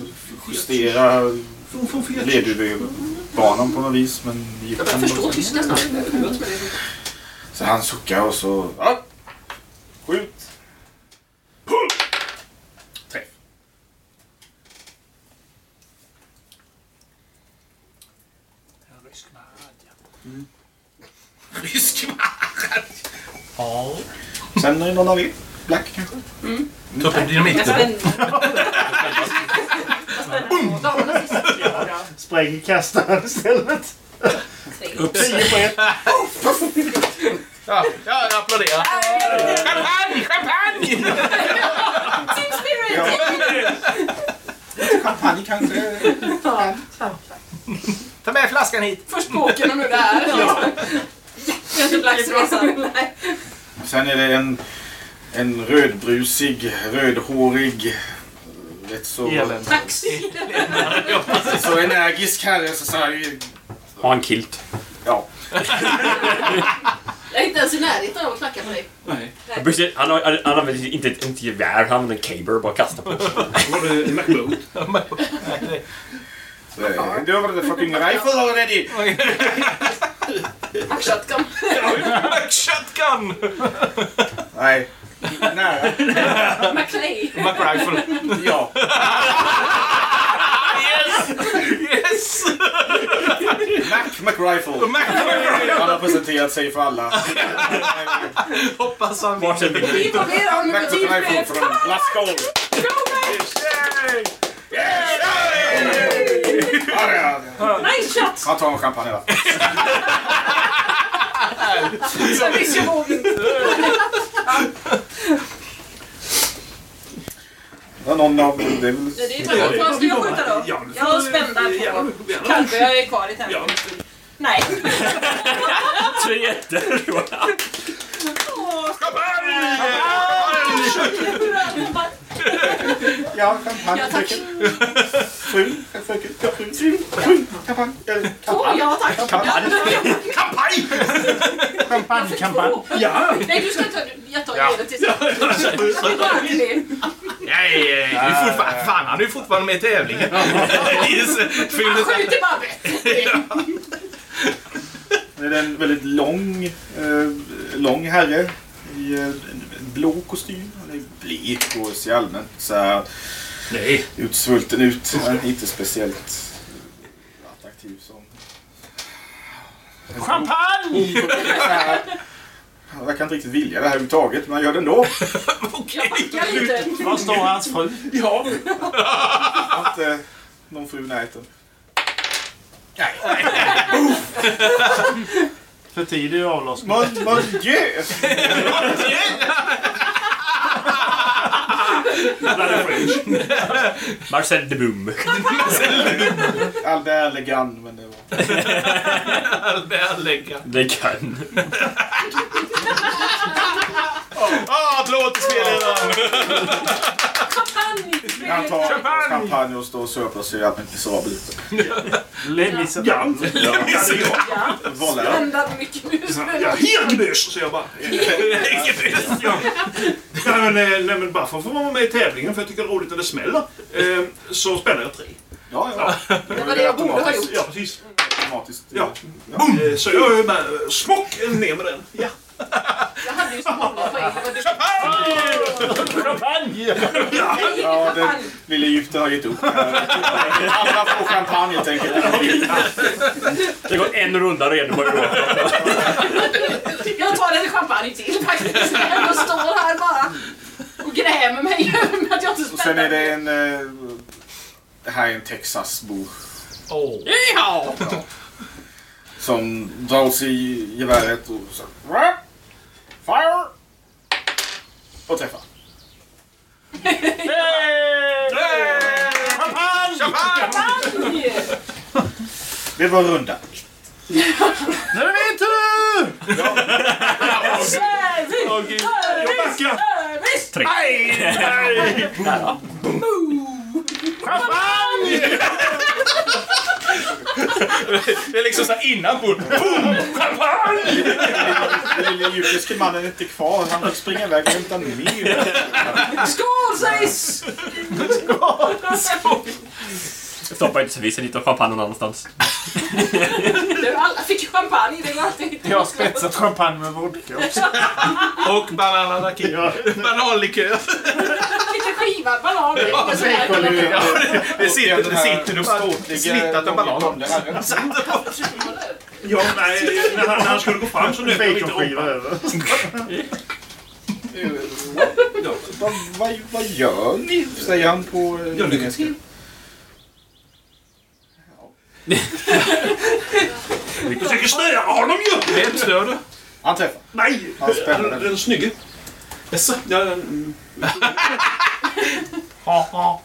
justera ledhuvudbanan på något vis. Men
Jag förstår tyska snart.
Så han suckar och så... Skjut! Träff.
Rysk mark. Ja.
Sen är det någon av er. Black kanske?
Ta upp.
Damernas sista.
Spräng kastaren istället.
Ups.
Tio på ett.
Ja, ja, jag applåderar. Champagne, champagne!
Team spirit!
Ja. Champagne kanske?
Ta med flaskan hit.
Först boken och nu det här. Ja.
Sen är det en, en rödbrusig, rödhårig, rätt så,
Elände.
Taxi.
så energisk herre. Så, så här,
Har han kilt?
ja.
Jag är inte ens i närheten av att knacka på dig.
Nej.
Precis, Han, har, han använder inte ett inte gevär, han använder en caber och bara kastar på.
Var det McBoat?
Det var det fucking rifle already!
Hackshotgun.
Shotgun!
Nej, nära.
McClay.
McRifle.
Ja.
Yes! Yes!
Mac McRifle. Han har presenterat sig för alla.
Hoppas han vinner.
vill.
Imponera honom
Mac
med Team
McRifle
spirit.
från Let's Go! Ja, han.
Nice shot!
Han tar en champagne
moving.
Ja, Någon av... Det är väl...
Det är bra. Vad ska jag skjuta då?
Ja,
Jag har spända på. Kanske jag är kvar i tempot. Nej.
Tre ettor.
Ja, champagne.
Ja, tack.
Frun. Fröken. Frun. Frun. Frun. Champagne. Eller
Två, ja tack.
Kampanj.
Kampanj!
Champagnekampanj.
Ja!
Nej, du ska ta... Jag tar
Ja.
ledet till sist. Det är bara till det.
Nej, du är fortfarande, fan han är ju fortfarande med i tävlingen.
Han skjuter bara bättre.
Det är en väldigt lång, eh, lång herre i eh, en blå kostym. Han blek och ser allmänt så här
Nej.
utsvulten ut. Men inte speciellt attraktiv som...
Champagne!
Jag verkar inte riktigt vilja det här överhuvudtaget, men jag gör det ändå.
Jag backar lite.
Var står hans fru?
Ja.
Jag inte någon fru i närheten.
För tidig avlossning.
Mon, mon Dieu!
Marcel de Boom.
Albert Legan, men det var...
Lägga.
Det kan.
Ah, applåd till spelledaren!
Han tar champagne och står och sörplar sig jävligt miserabel ut.
Les Misérables.
Ja. Ja, det är jag.
Ja,
Vållar.
bländad mycket mus.
Ja, Hirgebös, säger jag bara. Ja. Nej, men, eh, nej, men bara för att få vara med i tävlingen, för jag tycker det är roligt när det smäller, eh, så spelar jag tre.
Ja, ja.
Det var det jag borde ha gjort.
Ja, precis.
Automatiskt.
Ja. Eh, Så jag är bara eh, smock ner med den. Ja.
Jag hade ju så många poäng. Det var
Champagne!
Ja, den lille Egypten har gett upp. Alla får champagne helt enkelt.
Det går en runda redan på.
Jag tar en champagne till faktiskt. Jag står här bara och grämer mig över att jag inte
Och sen är det en... eh, Det här är en Texasbo
Åh.
Ja!
Som drar åt sig geväret och så... Fire! Och träffar.
Champagne!
Det var runda.
Nu är det min tur!
Service!
Backa!
Service!
Tre.
Champagne!
Det är liksom såhär innan bord. Boom! Champagne!
Den lille egyptiske mannen är inte kvar. Han fick springa iväg och hämta mer.
Skål sägs!
Stoppa inte servisen dit och champagne någon annanstans.
Nu, Alla fick champagne. Det var alltid...
Jag har spetsat champagne med vodka också.
Och banananaki. Bananlikör.
Lite skivad banan.
Ja,
Det är så här.
Det sitter, det sitter och snittat en banan.
Ja, nej, när han, när han skulle gå fram så nöp han lite
Baconskiva över.
Vad, gör ni? Säger han på eh, engelska.
Vi försöker snöa honom ju!
Vem stör du?
Han träffar.
Nej!
Han spänner
Den,
den.
snygge.
Jaså?
Ja.
Ha, ha.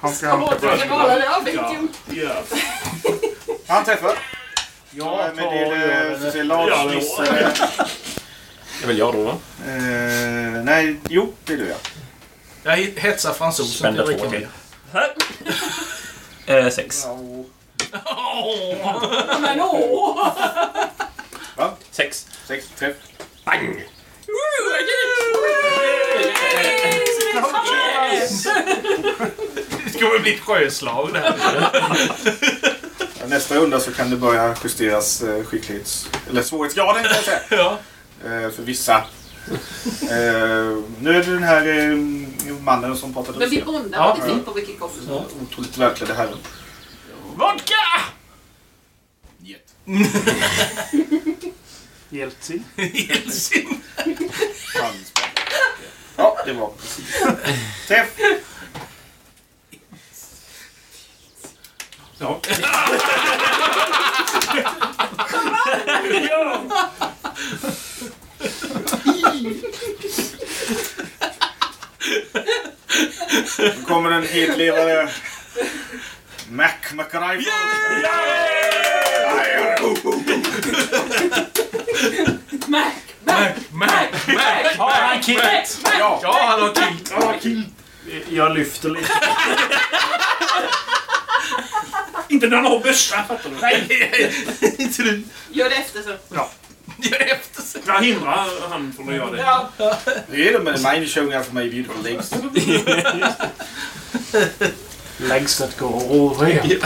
Han ska
ju.
ja.
Han träffar. Med
tar
det, säger lagsmiss.
Ja,
eh,
Det är väl jag då va?
eh, nej, jo, det är du ja.
Jag hetsar fransosen till
två
Rickard.
till. Eh, sex.
Men åh!
Sex.
Sex träff.
Bang!
Det kommer bli ett sjöslag det här.
Nästa runda så kan det börja justeras eh, skicklighets... Eller svårighetsgraden kan jag säga.
Ja.
Eh, för vissa. Eh, nu är det den här mannen som pratade
Men vi bondar
Ja.
lite på Coffee.
Ja, Otroligt välklädda herren.
Vodka!
Jeltsin.
Jeltsin.
Handspel. Ja, det var precis. Träff!
Ja.
Nu kommer den hetlevade Mac McRifle.
Mac! Mac!
Mac, Mac,
Har han kilt?
Ja,
Ja, han har kilt.
Jag lyfter lite.
Inte när han har bössa, fattar du?
Nej, inte du.
Gör det efter så.
Gör efter sig.
Jag hindrar han från att göra det.
Ja.
hur är det med Mine showing out for my beautiful legs?
Legs that go over here.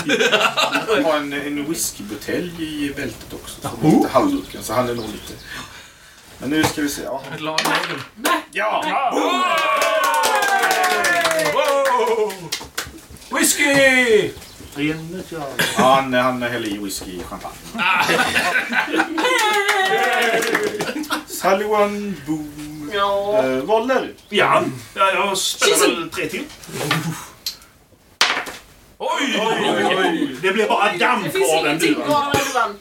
Han har en, en whiskybutelj i bältet också. Som är lite halvdrucken, så han är nog lite... Men nu ska vi se. Ja. Ja.
Wow!
Whisky!
Ja, han, han häller i whisky i champagne. Sullivan, boom.
Ja.
Uh, Voller.
Ja, ja jag spelar väl tre till. Oj, oj, oj. Det blir bara damm
Det finns
kvar av den
ingenting
duvan.
kvar av den duvan.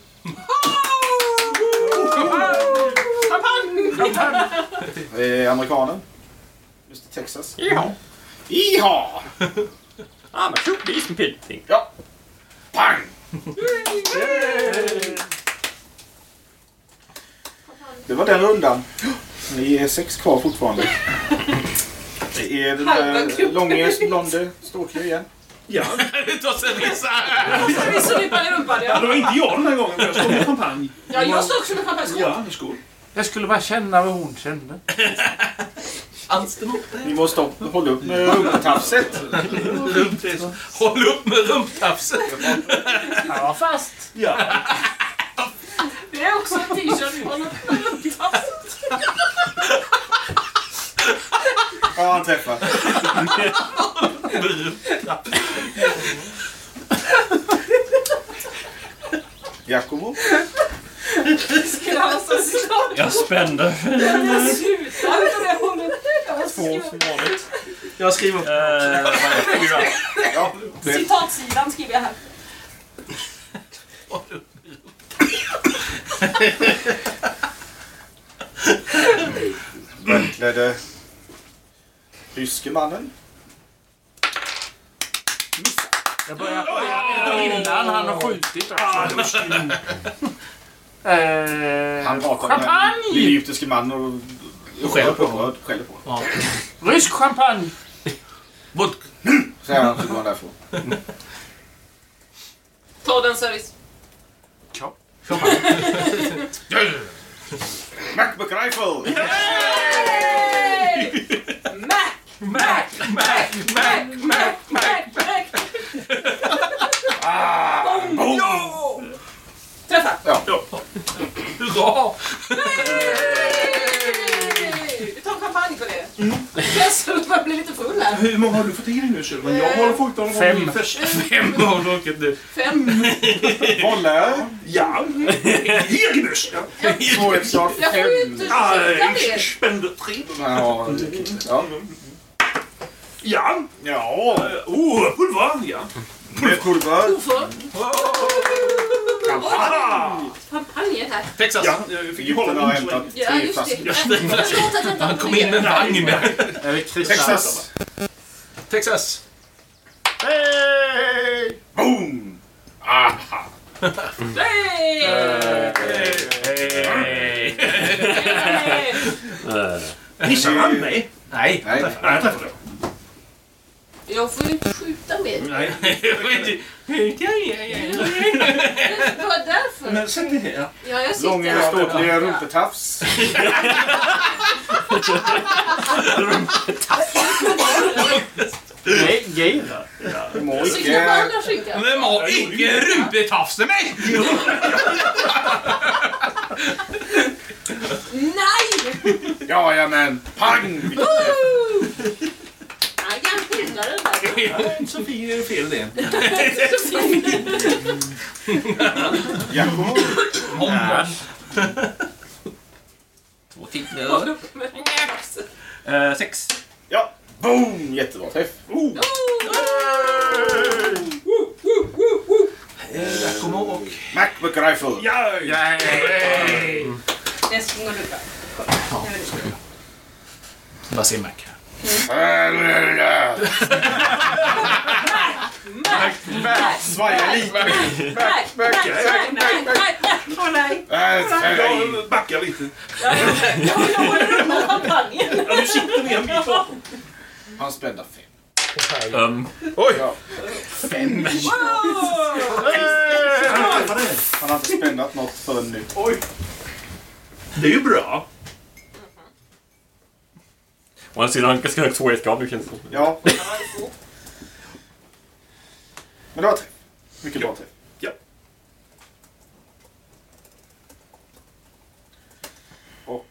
Champagne!
Eh, amerikanen. Mr Texas. Ja. Iha!
I'm a shoot these thing.
Ja. Pang! Det var den rundan. Ni är sex kvar fortfarande. Det är den
Halva
där
gruppen.
långe, blonde, ståtliga igen.
Ja,
sig vissa.
Vi slipar i rumpan,
Ja, det
ja.
var inte jag den här gången, men jag står med champagne.
Ja, jag står också med champagne.
Ja, skål.
Jag skulle bara känna vad hon kände.
Ni måste upp- hålla upp med rumptafset.
Rump- Håll upp med rumptafset.
Han var fast.
Ja.
Det är också en t-shirt. Håll upp med rumptafset.
Ja, han träffar. Jakobo.
Jag spände.
Måste
Två som vanligt.
Jag skriver upp.
Eh? Fyra.
Ja, det.
citatsidan skriver jag här.
Mörkklädde ryske mannen.
Jag börjar innan han har skjutit också. Eh,
Han pratar med den
champagne!
egyptiske mannen och
Och skäller på
upprörd, skäller på honom.
Rysk champagne!
Vodka.
Säger han så går han därifrån.
Ta den service.
Macbook Rifle!
Mac! Mac! Mac! Mac! Mac! Mac! Mac! Boom! Träffa!
Hurra!
Vi tar champagne på det. Det känns som att man blir lite full här.
Hur många har du fått i dig nu, Sylvan? Jag håller fortfarande
Fem.
min fest.
Fem har druckit nu.
Fem.
Voller!
Ja. Ja.
Svårighetsgrad
Jag får ju
5.
inte
Ah,
kika mer.
Spände tre.
Ja. Ja.
Ja.
Ja.
Eh, Oh, pulver. Ja.
Med pulver.
Oför.
Ah.
Champagne här.
Texas.
Ja, jag fick ju hålla
har hämtat
Ja,
tre
just
flaskor.
Han kom in med en vagn.
Kristna?
Texas.
Texas.
Hey!
Boom! Aha!
Hey! Hey!
Missade han mig?
Nej.
Nej.
Nej, jag träffade.
Jag får ju inte skjuta mer.
Nej.
Det var därför.
Men sätt dig här.
Ja, jag sitter
Långa
här.
ståtliga rumpetafs.
Nej, Geira.
Du må icke...
Vem har icke rumpetafse mig?
Nej!
Jajamän! Pang!
Inte så fin- fel det.
Jakob.
Många. Två
den.
Eh, sex.
Ja. Boom! Jättebra träff.
Oh.
Giacomo och...
Macbook Rifle.
Ja, ja.
Nästa gång går du bra.
Vad säger Mac?
Svaja lite.
Nej, nej, nej, nej, nej. Åh nej.
Jag backar lite.
Jag håller med champagnen.
Du sitter ner mitt.
Han spände fem.
Um,
Ja.
Fem.
Han har inte spännat något förrän nu.
Oj. Det är ju bra.
Å andra sidan ganska hög svårighetsgrad nu känns det som.
Ja. Men det var träff. Mycket bra träff.
Ja.
Och...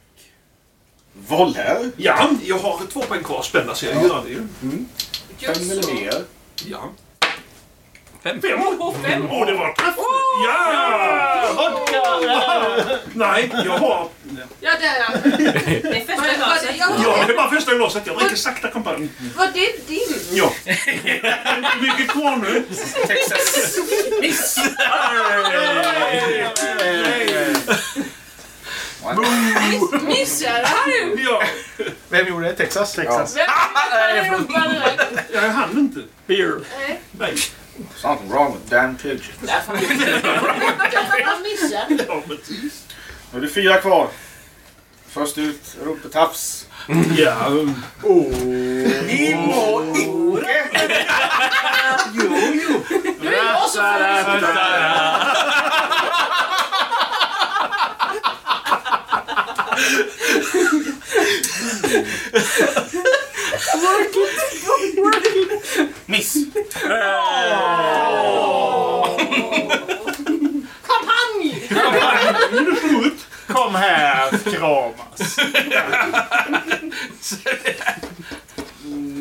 Voller.
Ja, jag har två poäng kvar. Spänna så jag gör det ju.
Fem
Just
eller mer.
Ja.
Fem.
Fem!
Åh, fem!
Åh, det var träff! Ja!
Vodka!
Nej, jag har...
Ja.
Det är första
Var, var,
glaset.
jag
Ja, det är bara första glaset. Jag dricker sakta kompanj.
var det din?
Ja. Mycket kvar nu.
Texas. Miss!
Missade han?
Ja,
Vem gjorde det? Texas?
Texas.
Vem är
jag hann inte.
Beer.
Nej,
Nej.
Something wrong with
han.
Ja, men...
Nu är det fyra kvar. Först ut, Rumpetafs.
Ja.
Ni må icke!
Jo, jo.
Nu är jag så full.
Miss!
Champagne!
Kom här, kramas.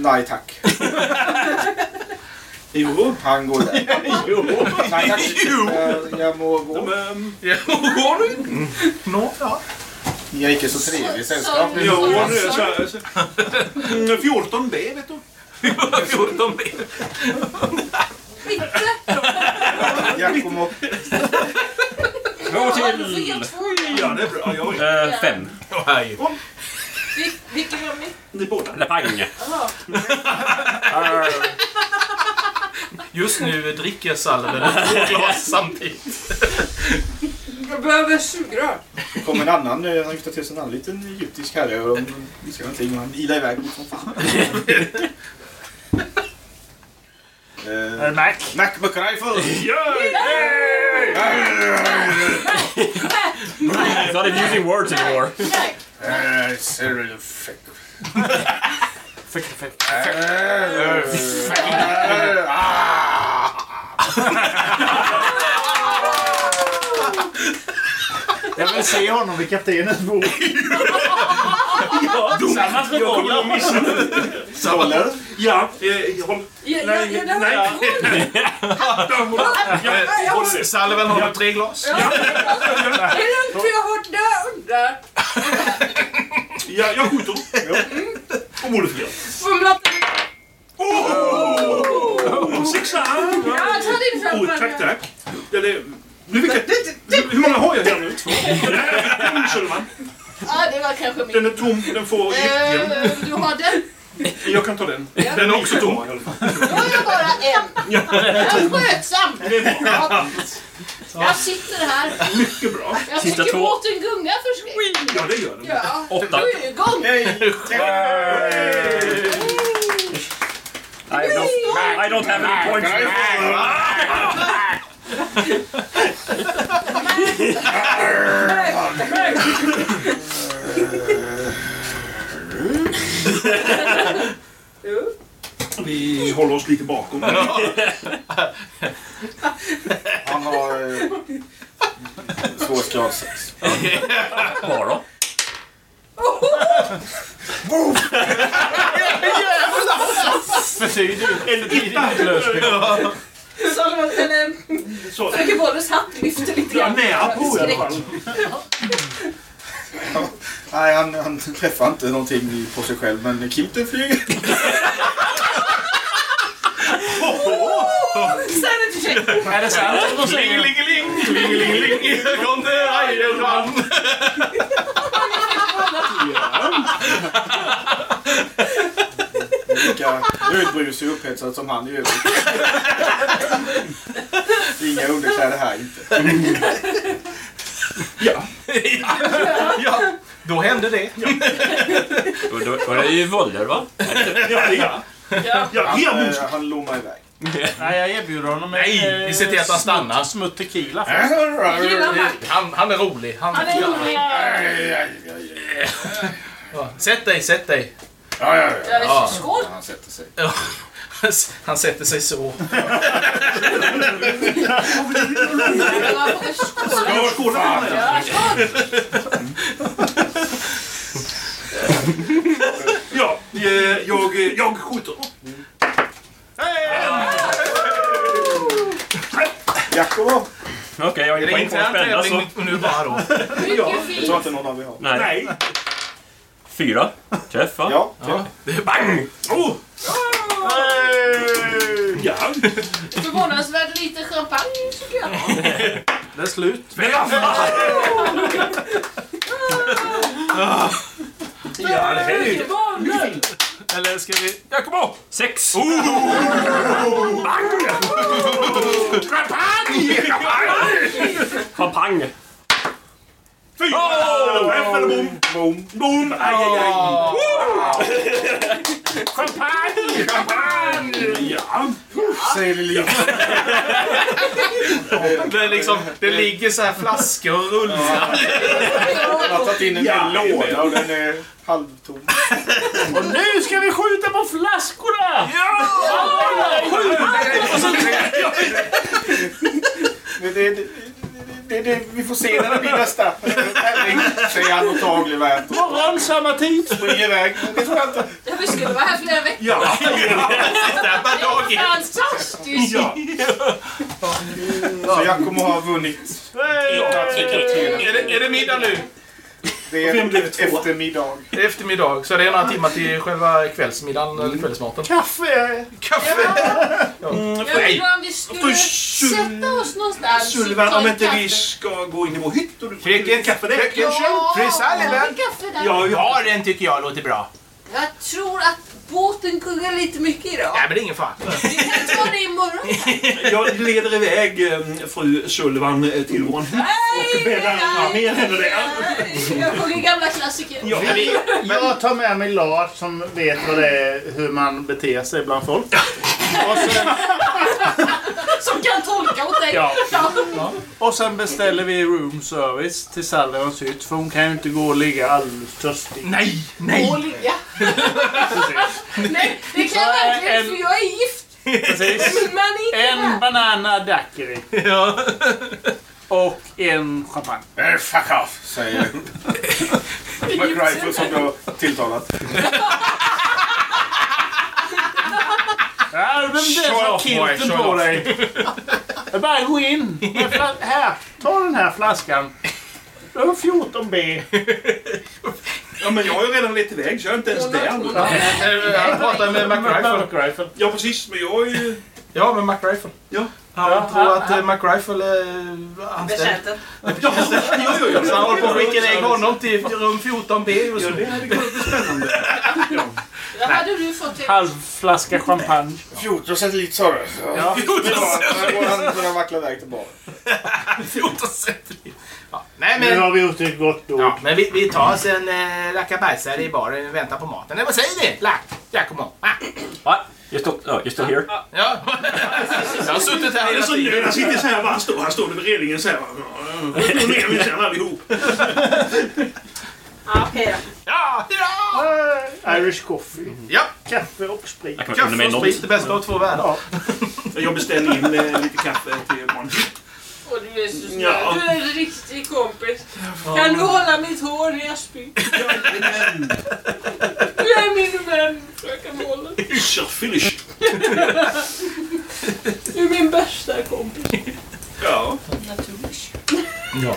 Nej tack.
Jo.
Han går där. Nej tack. Jag, jag må gå.
Ja, går du? Nå, ja.
Ni är icke så trevligt sällskap.
Så-
jo, nu är så här. så- Mm, 14B, vet du.
14 B.
Giacomo.
Två till.
Ja, det är bra. Ja, ja.
Eh, fem.
Vilken var min?
Ni båda.
Eller pang.
Just nu dricker Salven två glas samtidigt.
Jag behöver sugrör.
Det kom en annan, eh, han gifte till sig en annan liten egyptisk herre och de viskade någonting och han ilade iväg mot som fan.
Är
Eh,
det Mac?
Mac McRifle!
It's not using words anymore.
Nej.
Eh, Cyril Fick.
Fick, fick.
Eh, eh, ah.
Jag vill se honom vid kaptenens bord. Tillsammans med bollen.
Ja, eh, håller...
Ja, ja,
Nej,
ja,
nej.
Eh, Salven har tre glas.
Ja. Det är lugnt, jag har det under.
Ja, jag skjuter. Och modifierar.
Fumlat.
Oh, sexa!
Ja, ta din fram.
Oh, tack, tack. Ja, det, nu fick jag, hur många har jag här nu? Två.
Ja, det var kanske min.
Den är tom, den får.
Eh, du har den.
Jag kan ta den. Den är också tom. i alla fall.
Då har jag bara en.
Ja,
Jag är skötsam.
det är bra.
Jag sitter här.
Mycket bra.
Jag
Sista
trycker
två.
åt en gunga för skräck.
Ja, det gör den.
Ja.
Åtta.
Nu är det igång.
I don't, I don't have any points.
Vi håller oss lite bakom.
Han har eh, svårighetsgrad 6.
Var då?
Betyder en utlösning.
Så, eller,
Så,
Fröken Bollers hatt lyfter lite grann.
nära på i alla fall.
Nej, han, han träffar inte någonting på sig själv, men kilten flyger.
Sanity check.
Är det sant?
Klingelingeling, klingelingeling, kom till Ejerland.
Lika rödbrusig och upphetsad som han i övrigt. Inga underkläder här inte.
Ja,
Ja, då hände det.
Då, då, då är det ju Voller va?
ja, ja.
Ja.
Ja,
Han,
ja,
eh, han lommar iväg.
Nej, jag erbjuder honom
Nej, vi ser till att han stannar.
smutt- Smutt tequila först.
Mac.
Han, han är rolig. Han,
Han är rolig.
Ja. Sätt dig, sätt dig.
Ja, ja, ja.
Ja, Skål.
Han sätter sig.
Ja. Han sätter sig så.
Skål.
Ja, skål.
Ja, skål.
Ja, eh, jag, eh, jag skjuter.
Jakob!
Okej, jag
Är det
poäng kvar att spänna så...
tävling nu bara då?
Mycket
Jag tror
fint.
inte någon av er har.
Nej.
Nej.
Fyra. Träff va?
Ja.
Ja. Bang!
Oh! Ja.
Förvånansvärt lite champagne tycker jag.
Det är slut.
Ja, det här är ju...
Eller ska vi...
Ja, kom ihåg!
Sex! Champagne!
Fyra! Träff eller bom?
Boom!
Bom! Aj, aj, aj.
Champagne! Champagne!
Ja.
Säger Lilja.
Det, är liksom, det ligger så här flaskor och rullar.
Han har tagit in en
Ja,
låda och den är halvtom.
Och nu ska vi skjuta på flaskorna!
Men det, det, det, det, vi får se när det blir nästa tävling, säger han och tar gevär.
Morgon samma tid!
Springer iväg. Men Det tror jag inte.
Ja, vi skulle vara här flera veckor.
Ja.
Var dagen.
Fantastiskt!
Ja.
Så Jakob har vunnit.
Är det, är det middag nu?
Det är eftermiddag.
Det är eftermiddag, så det är några timmar till själva kvällsmiddagen eller kvällsmaten.
Kaffe!
Kaffe!
Jag undrar om vi skulle sätta oss någonstans.
Sullivan, om
en
inte vi ska gå in i vår hytt och du
Fröken,
kaffe där.
fröken
Ja, har vi där?
Ja, ja.
Ja, den tycker jag låter bra.
Jag tror att båten kuggar lite mycket idag.
Nej, men det är ingen fara.
Vi kan ta det imorgon.
Jag leder iväg eh, fru Sullivan eh, till vår hytt och bäddar ja, ner henne där.
Jag sjunger gamla klassiker.
Ja.
Jag tar med mig Lars som vet vad det är, hur man beter sig bland folk. Och sen,
Som kan tolka åt dig.
Ja.
Ja.
och sen beställer vi room service till Sullivans hytt för hon kan ju inte gå och ligga alldeles törstig.
Nej, nej!
Och ligga. Nej, det kan jag verkligen
En-
för jag är gift.
Precis.
Är inte
En
här.
banana daiquiri
Ja.
och en champagne.
Eh, fuck off, säger McRifle som du har tilltalat.
Ja, vem det som
boy,
kilten på dig? Jag bara gå in. Här, ta den här flaskan. Du har 14B.
Ja, men jag har ju redan lett iväg så jag är inte ens där nu.
Jag pratar med McRifle.
McRifle.
Ja, precis. Men jag är ju...
Ja, med McRifle.
Ja.
Han
Ja,
tror
ja,
att
ja.
eh, McRifle är anställd.
Betjänten.
Ja, ja, ja, ja.
Så han håller på att skicka iväg honom till rum 14B just
Ja,
nu.
det hade kunnat bli spännande. Ja.
Vad hade du fått?
Halv flaska champagne.
14 centiliter sa du?
Ja.
Ja, då går han vackla iväg till baren.
14 centiliter. Nej,
Nu
men...
har vi gjort ett gott ord.
Ja, men vi, vi tar oss en äh, rackabajsare i baren och väntar på maten. Nej, vad säger ni? Lack, Giacomo. Ah.
Va? You still, oh, you're still here?
Ja. Jag har suttit här hela
nu,
tiden.
han sitter så här, va? han står, han står vid relingen så här. Nu ner vi sen allihop.
Okej då.
Ja, hurra!
Irish coffee.
Ja,
Kaffe och sprit.
Kaffe och sprit, det bästa av två världar.
Jag beställer in eh, lite kaffe till vår
Och du är så snäll.
Ja.
Du är en riktig kompis. Kan du hålla mitt hår när jag spyr? Du är min vän, fröken Målen.
Ytterfyllish.
Du är min bästa kompis.
Ja.
Naturligt.
Ja.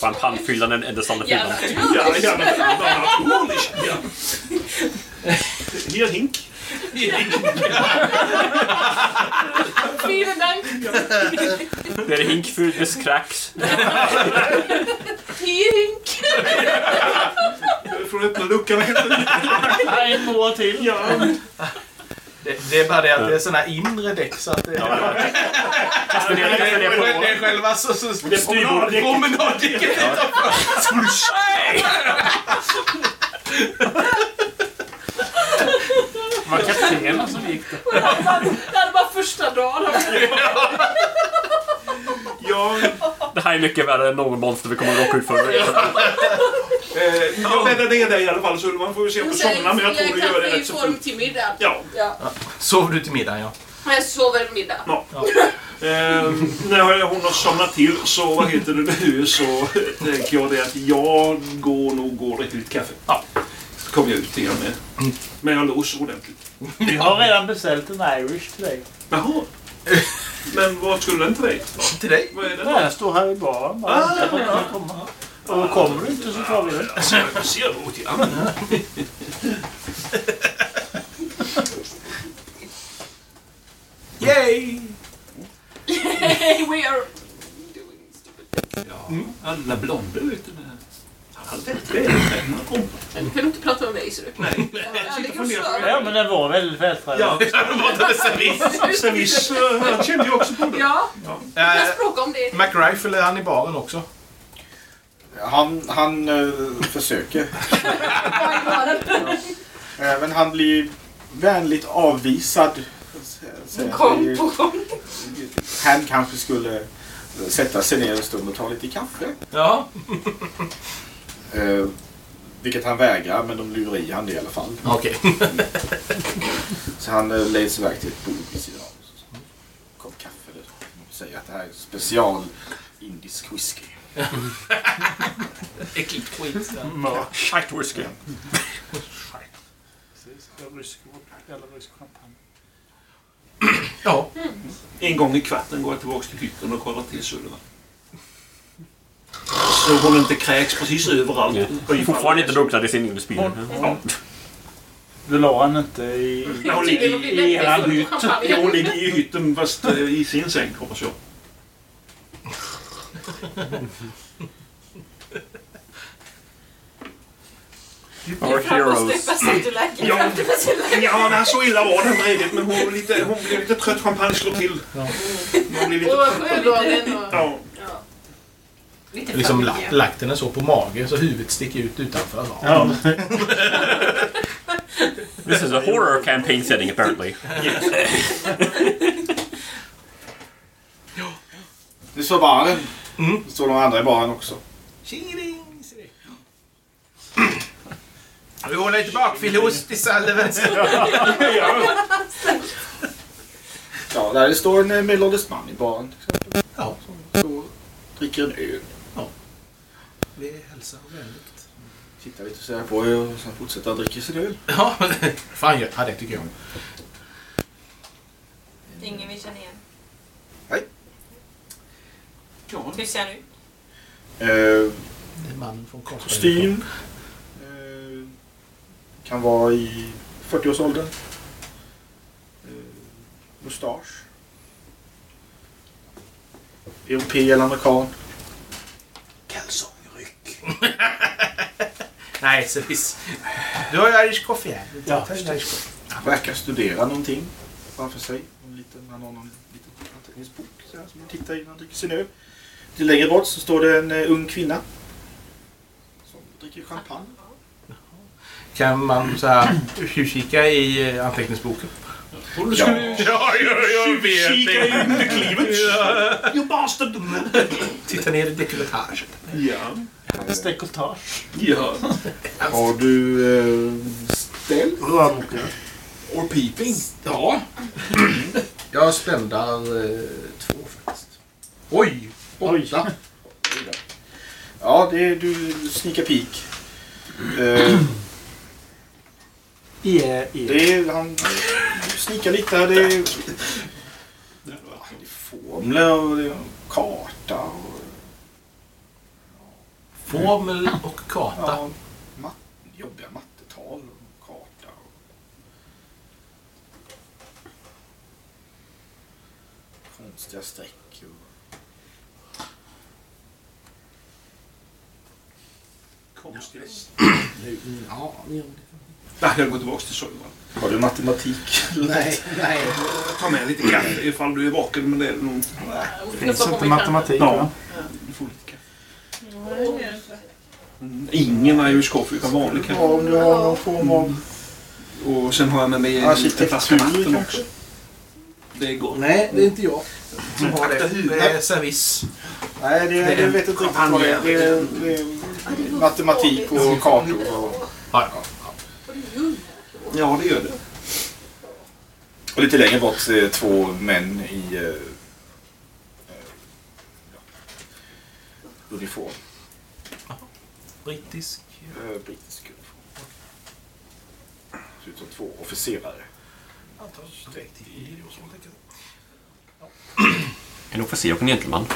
Fan, handfyllan den enda sanna
Ja,
fyllan.
Ja, ja, men naturligt. Ja. Hier hink.
Vielen Dank.
Det är hink fylld med cracks.
Hink.
Får du öppna luckan?
En mål till.
Ja.
Det, det är bara det att det är såna här inre däck så att det...
Kasta ner, kasta ner på.
Det är själva så... så
Det är styrbord.
promenaddäcket utanför.
Det var kaptenen som gick det.
Det här var första dagen.
Ja,
Det här är mycket värre än någon monster vi kommer att råka ut för.
eh, jag bäddar ner dig i alla fall så man får ju se på somna men jag tror du gör det rätt så
form
fint.
till middag.
Ja.
Ja.
Sover du till middag, ja.
Jag sover middag.
Ja. Eh, när hon har somnat till så, vad heter det nu, så tänker jag det att jag går nog och dricker lite kaffe. Ja. Så kommer jag ut igen med, men jag låser ordentligt.
Vi har redan beställt en Irish till dig.
Jaha. Men vad skulle den till dig?
Till dig.
Vad är det?
Nej, jag står här i baren bara.
Ah,
den kommer. Och kommer du inte så tar vi den.
Alltså, jag ser åt grann.
Yay!
Hey, we are...
Ja, alla blonder vet du. Han hade väldigt vältränad om.
Nu kan du inte prata med mig, ser du.
Nej.
Jag ligger och
funderar på
sover.
Ja, men den var väldigt vältränad.
Ja,
Matade servis.
servis. Han kände ju också på det.
Ja, jag
Äh,
språkar om det.
McRifle, är han i baren också?
Han, han eh, försöker.
Är?
Eh, men han blir vänligt avvisad.
Gång
vi-
på gång.
Han kanske skulle sätta sig ner en stund och ta lite kaffe.
Ja.
Eh, vilket han vägrar, men de lurar i han det i alla fall.
Okej.
Så han eh, leds iväg till ett bord vid sidan av. Kom kaffe. där. De säger att det här är special indisk whisky.
Äckligt skit.
Mörk.
Shite whisky.
Rysk Eller rysk champagne.
Ja.
En gång i kvarten går jag tillbaka till hytten och kollar till Sullivan. Så hon inte kräks precis överallt.
Ja. Fortfarande inte drunknat i sin inspelning.
Ja.
Du la han inte i...
Ja, Hon ligger i, i eran hytt. Ja, hon ligger i hytten fast eh, i sin säng hoppas jag.
Our heroes.
Ja. Ja, nej, så illa var den redigt men hon, var lite, hon blev lite trött. Champagne slår till. Hon blev lite trött. Ja.
Lite
Liksom lagt, lagt den så på mage så huvudet sticker ut utanför.
Ja.
This is a horror campaign setting apparently.
Det står baren.
Mm.
Det står de andra i baren också.
Tjingeling. Vi håller lite bakfyllost i Sullivans.
Ja, där det står en eh, medelålders man i baren. Till exempel.
Ja.
Som står och dricker en öl.
Vi hälsar vänligt.
Tittar lite så här på er och sen fortsätter att dricka sin öl.
Ja, fan ja, det tycker jag om.
Ingen vi känner igen.
Ja,
Hur ser han ut?
Eh,
Det är mannen från Karlsborg.
kostym. Eh, kan vara i 40-årsåldern. Eh, mustasch. Europé eller amerikan.
Nej, så visst. Du har ju Irish coffee här.
Ja.
Irish coffee.
Verkar studera någonting framför sig. En liten, han har någon liten anteckningsbok så här, som han tittar i när han dricker sin öl. Till längre bort så står det en eh, ung kvinna. Som dricker champagne.
Kan man så här tjuvkika i eh, anteckningsboken?
Och du skulle ju
Ja, ja, jag
kika i underklivet. You bastard!
Titta ner i dekolletaget.
Ja.
Dekolletage.
Ja.
Har du eh, ställt?
Rörmokare.
Or peeping. Ja. Jag spända eh, två faktiskt. Oj! Åtta.
Ja, det är du sneakar peek. Eh,
E, e.
det är, han du sneakar lite här. Det är, det är formler och det är karta. Och,
Formel och karta.
ja, mat, jobbiga mattetal och karta. Och, konstiga streck. Och,
Konstigt.
Ja, jo.
Nej, jag går tillbaka till Sullivan.
har du matematik?
Nej, nej.
Ta med lite kaffe ifall du är vaken, men det är nog... Nej,
Finns inte matematik
Ja.
va?
du får lite kaffe. Mm, Ingen Irish coffee, utan vanlig
Ja,
kaffe.
om du har någon form av
Och sen har jag med mig en liten flaska vatten också. Det är gott.
Nej, det är inte jag som har det. Det är service.
Nej, det,
Det är
jag
en
vet inte riktigt vad det är. Det är, det är matematik och kartor. Och,
Ja,
Ja, det gör det.
och lite längre bort är två män i eh, eh, ja, uniform.
Brittisk.
Eh, brittisk uniform. Ser ut som två officerare.
Antagligen direkt man tänker.
En officer och en gentleman.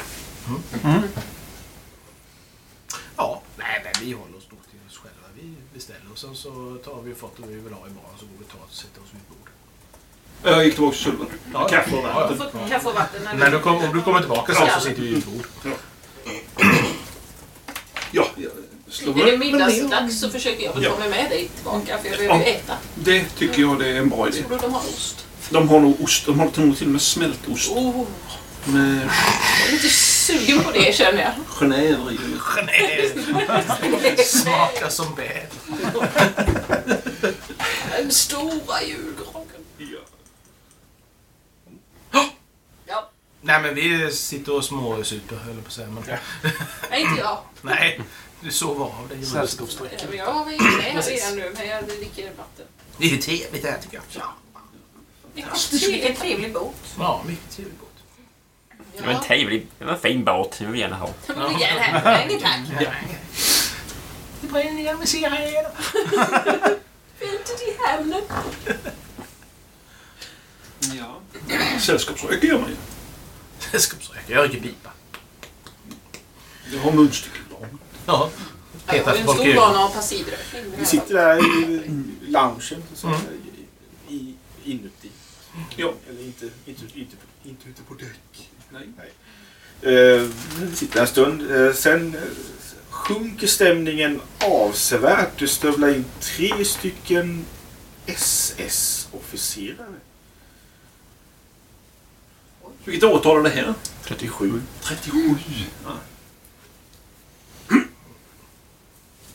Ja, nej men vi håller oss nog till oss själva. Vi beställer och sen så tar vi och fått det vi vill ha imorgon så går vi och tar och sätter oss vid bordet.
Jag gick tillbaka till Sullivan.
Ja,
Kaffe och
ja,
vatten.
ja.
Kaffe och vatten. När
du kom, om du kommer tillbaka sen
Ja.
så sitter vi vid bord.
Ja, jag slår
Är det middagsdags så försöker jag väl
Ja.
ta med mig dig tillbaka för jag behöver ju
Ja.
äta.
Det tycker jag det är en bra idé.
Tror du de har ost?
De har nog ost. De har nog till och med smältost.
Oh,
Med
jag är lite sugen på det känner jag.
genèver i.
Genève! Smakar som bär.
Den stora julgranen.
Ja.
Ja,
Nej men vi sitter och småsuper höll jag på att säga. Men,
nej inte jag.
nej, du sover av dig.
Sällskapsdryck.
Jag var inne här redan nu men jag dricker vatten.
Det är trevligt det här tycker jag. Ja,
Vilken trevlig båt.
ja mycket trevligt. gott.
Det var en trevlig, det var en fin båt. Det vill vi gärna ha.
Jag vill gärna här. Nej, ingen tack.
Ja. Det med ser här.
Inte till hamnen.
ja. Sällskapsrök gör man ju.
Sällskapsrök. Jag röker pipa.
Jag har munstycke.
Ja.
Jag har en stor vana av passivrökning.
Vi sitter där i loungen så säga, i, inuti.
Ja.
Eller inte, inte, inte, inte ute på däck.
Nej.
Eh, vi sitter en stund. Eh, sen eh, sjunker stämningen avsevärt. Det stövlar in tre stycken SS-officerare.
Vilket årtal är det här?
37.
37. Ja.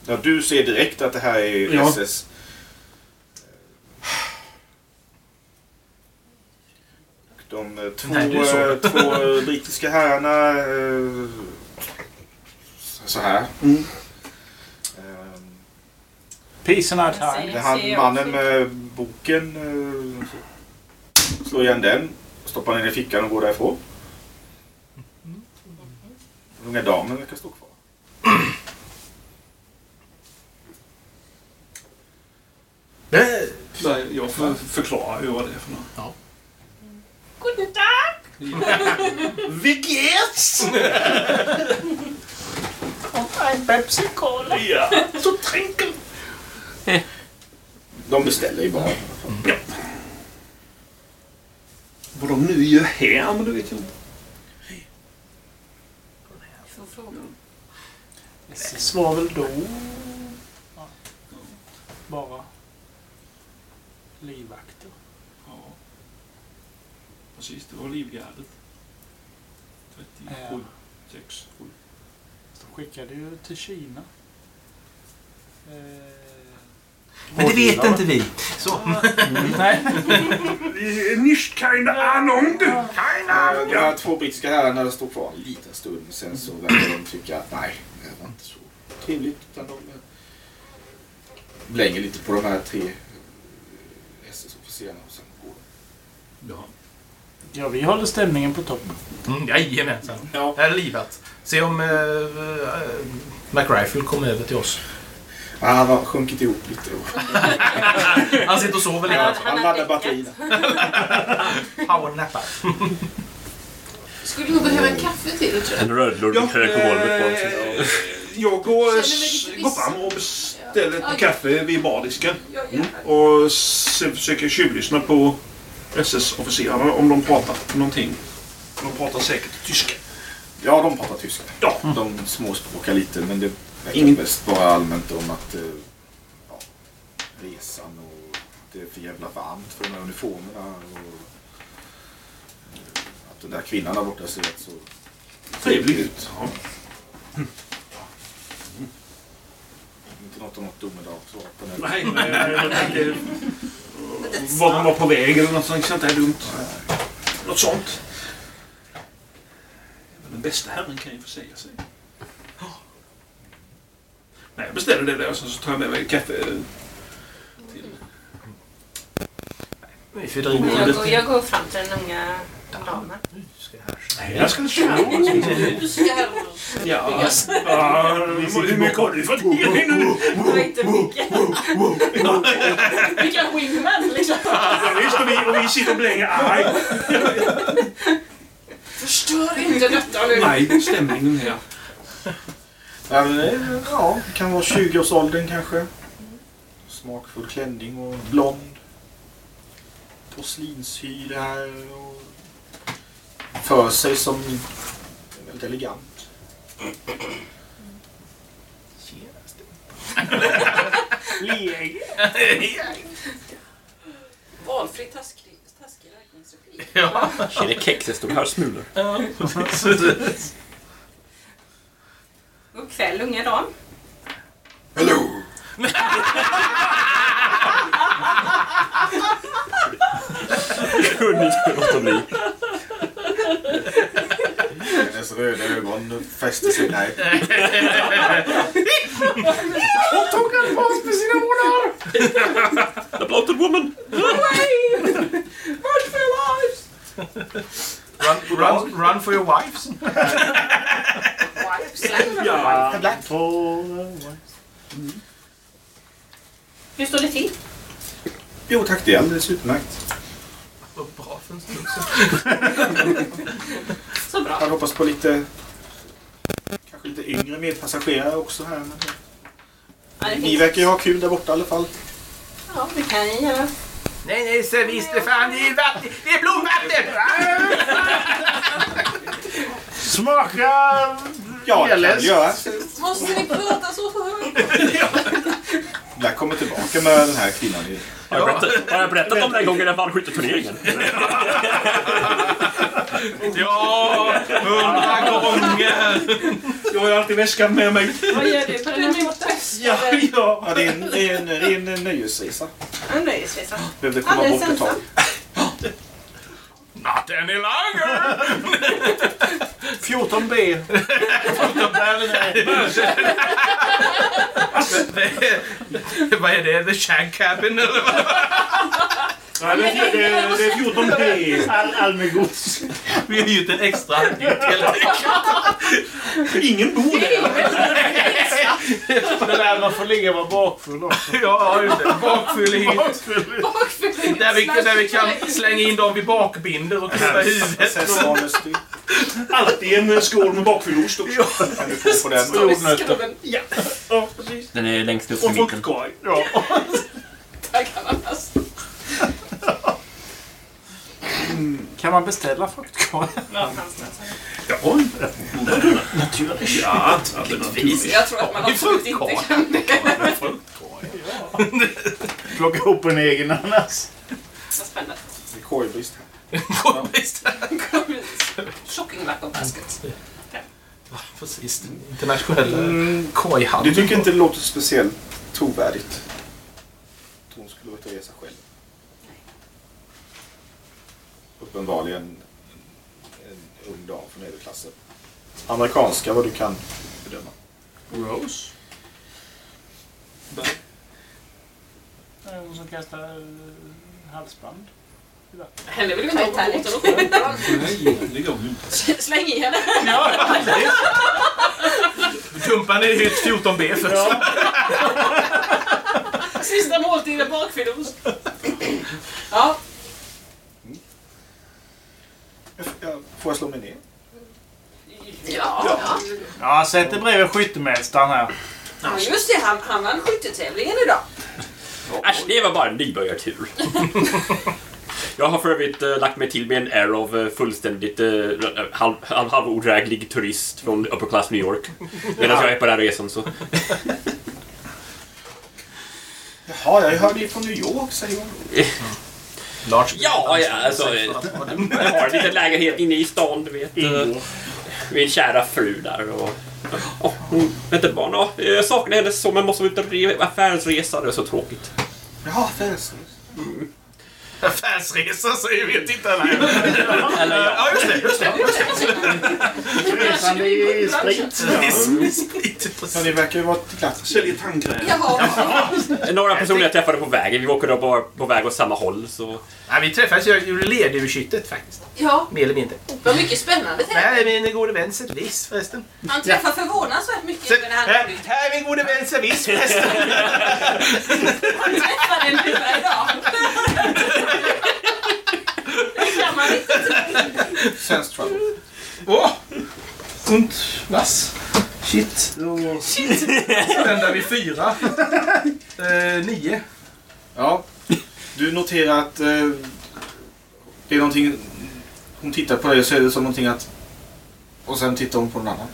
Ja, du ser direkt att det här är
Ja.
SS. De eh, två,
Nej,
eh,
det.
två eh, brittiska herrarna så här.
Mm.
Eh,
Peace and
Jag
time.
han mannen med boken. Slår igen den. Stoppar den i fickan och går därifrån. Den unga damen verkar stå kvar.
Nej.
Nej, jag för, förklarar ju vad det är för något.
God dag!
Vigets!
En Pepsi Cola.
Ja, så tänker
De beställer ju bara.
Vad de nu gör här, men det vet jag inte.
SS var väl då ja, bara livvakter.
Ja. Precis, det var livgardet. 37, 6, 7.
De skickade ju till Kina. Eh,
Men det vet inte vi. Så.
Nej.
Nicht keine Ahnung! du.
Eh, här två brittiska herrarna står kvar en liten stund. Sen så verkar de tycka att nej, det var inte så trevligt. Utan de eh, blänger lite på de här tre eh, SS-officerarna och sen går de.
Ja.
Ja, vi håller stämningen på topp.
Mm, jajamensan.
Ja.
Här är livat. Se om uh, uh, McRifle kommer över till oss.
Ja, Han har sjunkit ihop lite.
Han sitter och sover lite.
Han- han
han
har
laddar batterierna.
Powernappar.
Skulle nog behöva en kaffe till tror jag.
En rödlurk
Ja,
hög på golvet. bara.
Jag går, går fram och beställer
Ja.
ett kaffe vid bardisken. Mm. Och sen försöker tjuvlyssna på SS-officerarna om de pratar någonting. De pratar säkert tyska.
Ja, de pratar tyska.
Ja.
De småspråkar lite men det verkar
Ingen-
mest vara allmänt om att eh, ja, resan och att det är för jävla varmt för de här uniformerna. Och, eh, att den där kvinnan där borta ser rätt så
Trevlig ut. Ja.
Inte något om något domedagssvar på den.
Nej, men jag tänkte... Var de var på väg eller något sånt. sånt där dumt. Något sånt. Den bästa herren kan ju få säga sig. Nej, jag beställer det där och sen så tar jag med mig kaffe till...
Vi fördriver
Jag går, jag går fram till den unga damen.
Nej, jag ska
jag
Ja, hur mycket har du fått i dig nu?
Det var inte mycket.
Vilka wingman liksom.
Visst, och vi, och vi sitter och blänger. Aj.
Stör inte detta nu!
Nej, stämningen här.
Ja, men det, ja, det kan vara 20-årsåldern kanske. Smakfull klänning och blond. Porslinshy där och för sig som väldigt elegant.
Valfri taskig, räkningsreplik.
Ja.
Kex, det stod här smulor.
God kväll unga dam.
Kunde inte låta bli.
Hennes röda ögon fäster sig. Nej.
The bloated woman!
Run, run, run for your wives.
Ja,
Black.
två...
Hur står det till?
Jo tack, det är alldeles utmärkt.
Vad bra för en stund.
Så bra.
Jag hoppas på lite kanske lite yngre medpassagerare också här. Men
Ja, det
ni
finns.
verkar ju ha kul där borta i alla fall.
Ja, det kan jag göra.
Nej, nej, servis för fan. Det är, vatten. det är blodvatten!
Smaka...
Ja, det kan det göra.
Måste ni prata så högt?
Black kommer tillbaka med den här kvinnan. i-
Har jag berättat, har jag berättat om den gången jag vann skytteturneringen?
Ja, hundra gånger!
Jag har alltid väskan med mig.
Vad gör du på den här båten?
Ja, ja.
Ja, det är en, det är en, det är en nöjesresa.
En nöjesresa.
Behövde komma
Alldeles
bort ett tag.
Ensam.
Not any longer!
14B.
Vad är det? The Shag Cabin eller vad?
Ja, det, är- det, är- det är 14B. All, Almegods.
Vi har gjort en extra hytt helt enkelt.
Ingen bor där.
Det där man får ligga och vara bakfull också.
Ja, just det. Bakfull.
Bakfull.
Där vi, där vi kan slänga in dem vid bakbinder och knipa huvudet.
Alltid en skål med bakfyllost också.
kan du få på den.
Skrubben.
Ja, precis.
Den är längst upp i
Och
mitten.
fruktkorg.
Ja.
Taggananas.
Kan man beställa fruktkorg?
Ja,
naturligtvis. Ja, naturligtvis.
Jag tror att man absolut inte kan det.
Plocka ihop en egen ananas.
Vad spännande.
Det är korgbrist här.
Visst.
Shocking lack of baskets.
Precis. Den internationella
Du
kojhandeln.
tycker inte det låter speciellt trovärdigt? Att hon skulle ut och resa själv? Uppenbarligen en, en ung dam från överklassen. Amerikanska vad du kan bedöma.
Rose.
Någon som kastar eh, halsband.
Henne vill vi inte ha.
Nej, inte.
Släng i henne.
Dumpa ner hytt 14B först.
Sista måltiden bakfyllost. Ja,
Får jag slå mig ner?
ja, ja.
Ja, sätt dig bredvid skyttemästaren här.
ja just det. Han, han vann skyttetävlingen idag.
Äsch, det var bara en nybörjartur. Jag har för övrigt eh, lagt mig till med en air av eh, fullständigt eh, halv, halv, halvodräglig turist från upper class New York. Medan jag är på den här resan så...
Jaha, jag hörde ju från New York säger hon.
Lars.
Ja, ja alltså... Jag har en liten lägenhet inne i stan, du vet. eh, Min kära fru där och... Oh, hon väntar barn. Ja, jag saknar henne så men måste ut och re- affärsresa. Det är så tråkigt.
Jaha, förresten.
Affärsresa säger vi inte eller?
Eller ja.
Ja, just det. Just det.
Resande i sprit.
Sprit,
Ja,
precis.
ni verkar ju vara till klass.
Säljer tandkräm.
Några personer jag träffade på vägen. Vi åkte då bara på väg åt samma håll så...
Ja, vi träffades ju gjorde lerduvskyttet faktiskt.
Ja,
Mer eller mindre.
vad mycket spännande tävling.
Nej, min gode vän Servis förresten.
Han träffar förvånansvärt mycket
Så,
med det här
här, här är min gode vän Servis förresten.
Han träffade en luva idag. Det kan man inte.
Sense trouble.
und was? Shit. Då spände vi fyra. Eh, nio.
Ja. Du noterar att eh, det är någonting... Hon tittar på dig och så är det som någonting att... Och sen tittar hon på någon annan.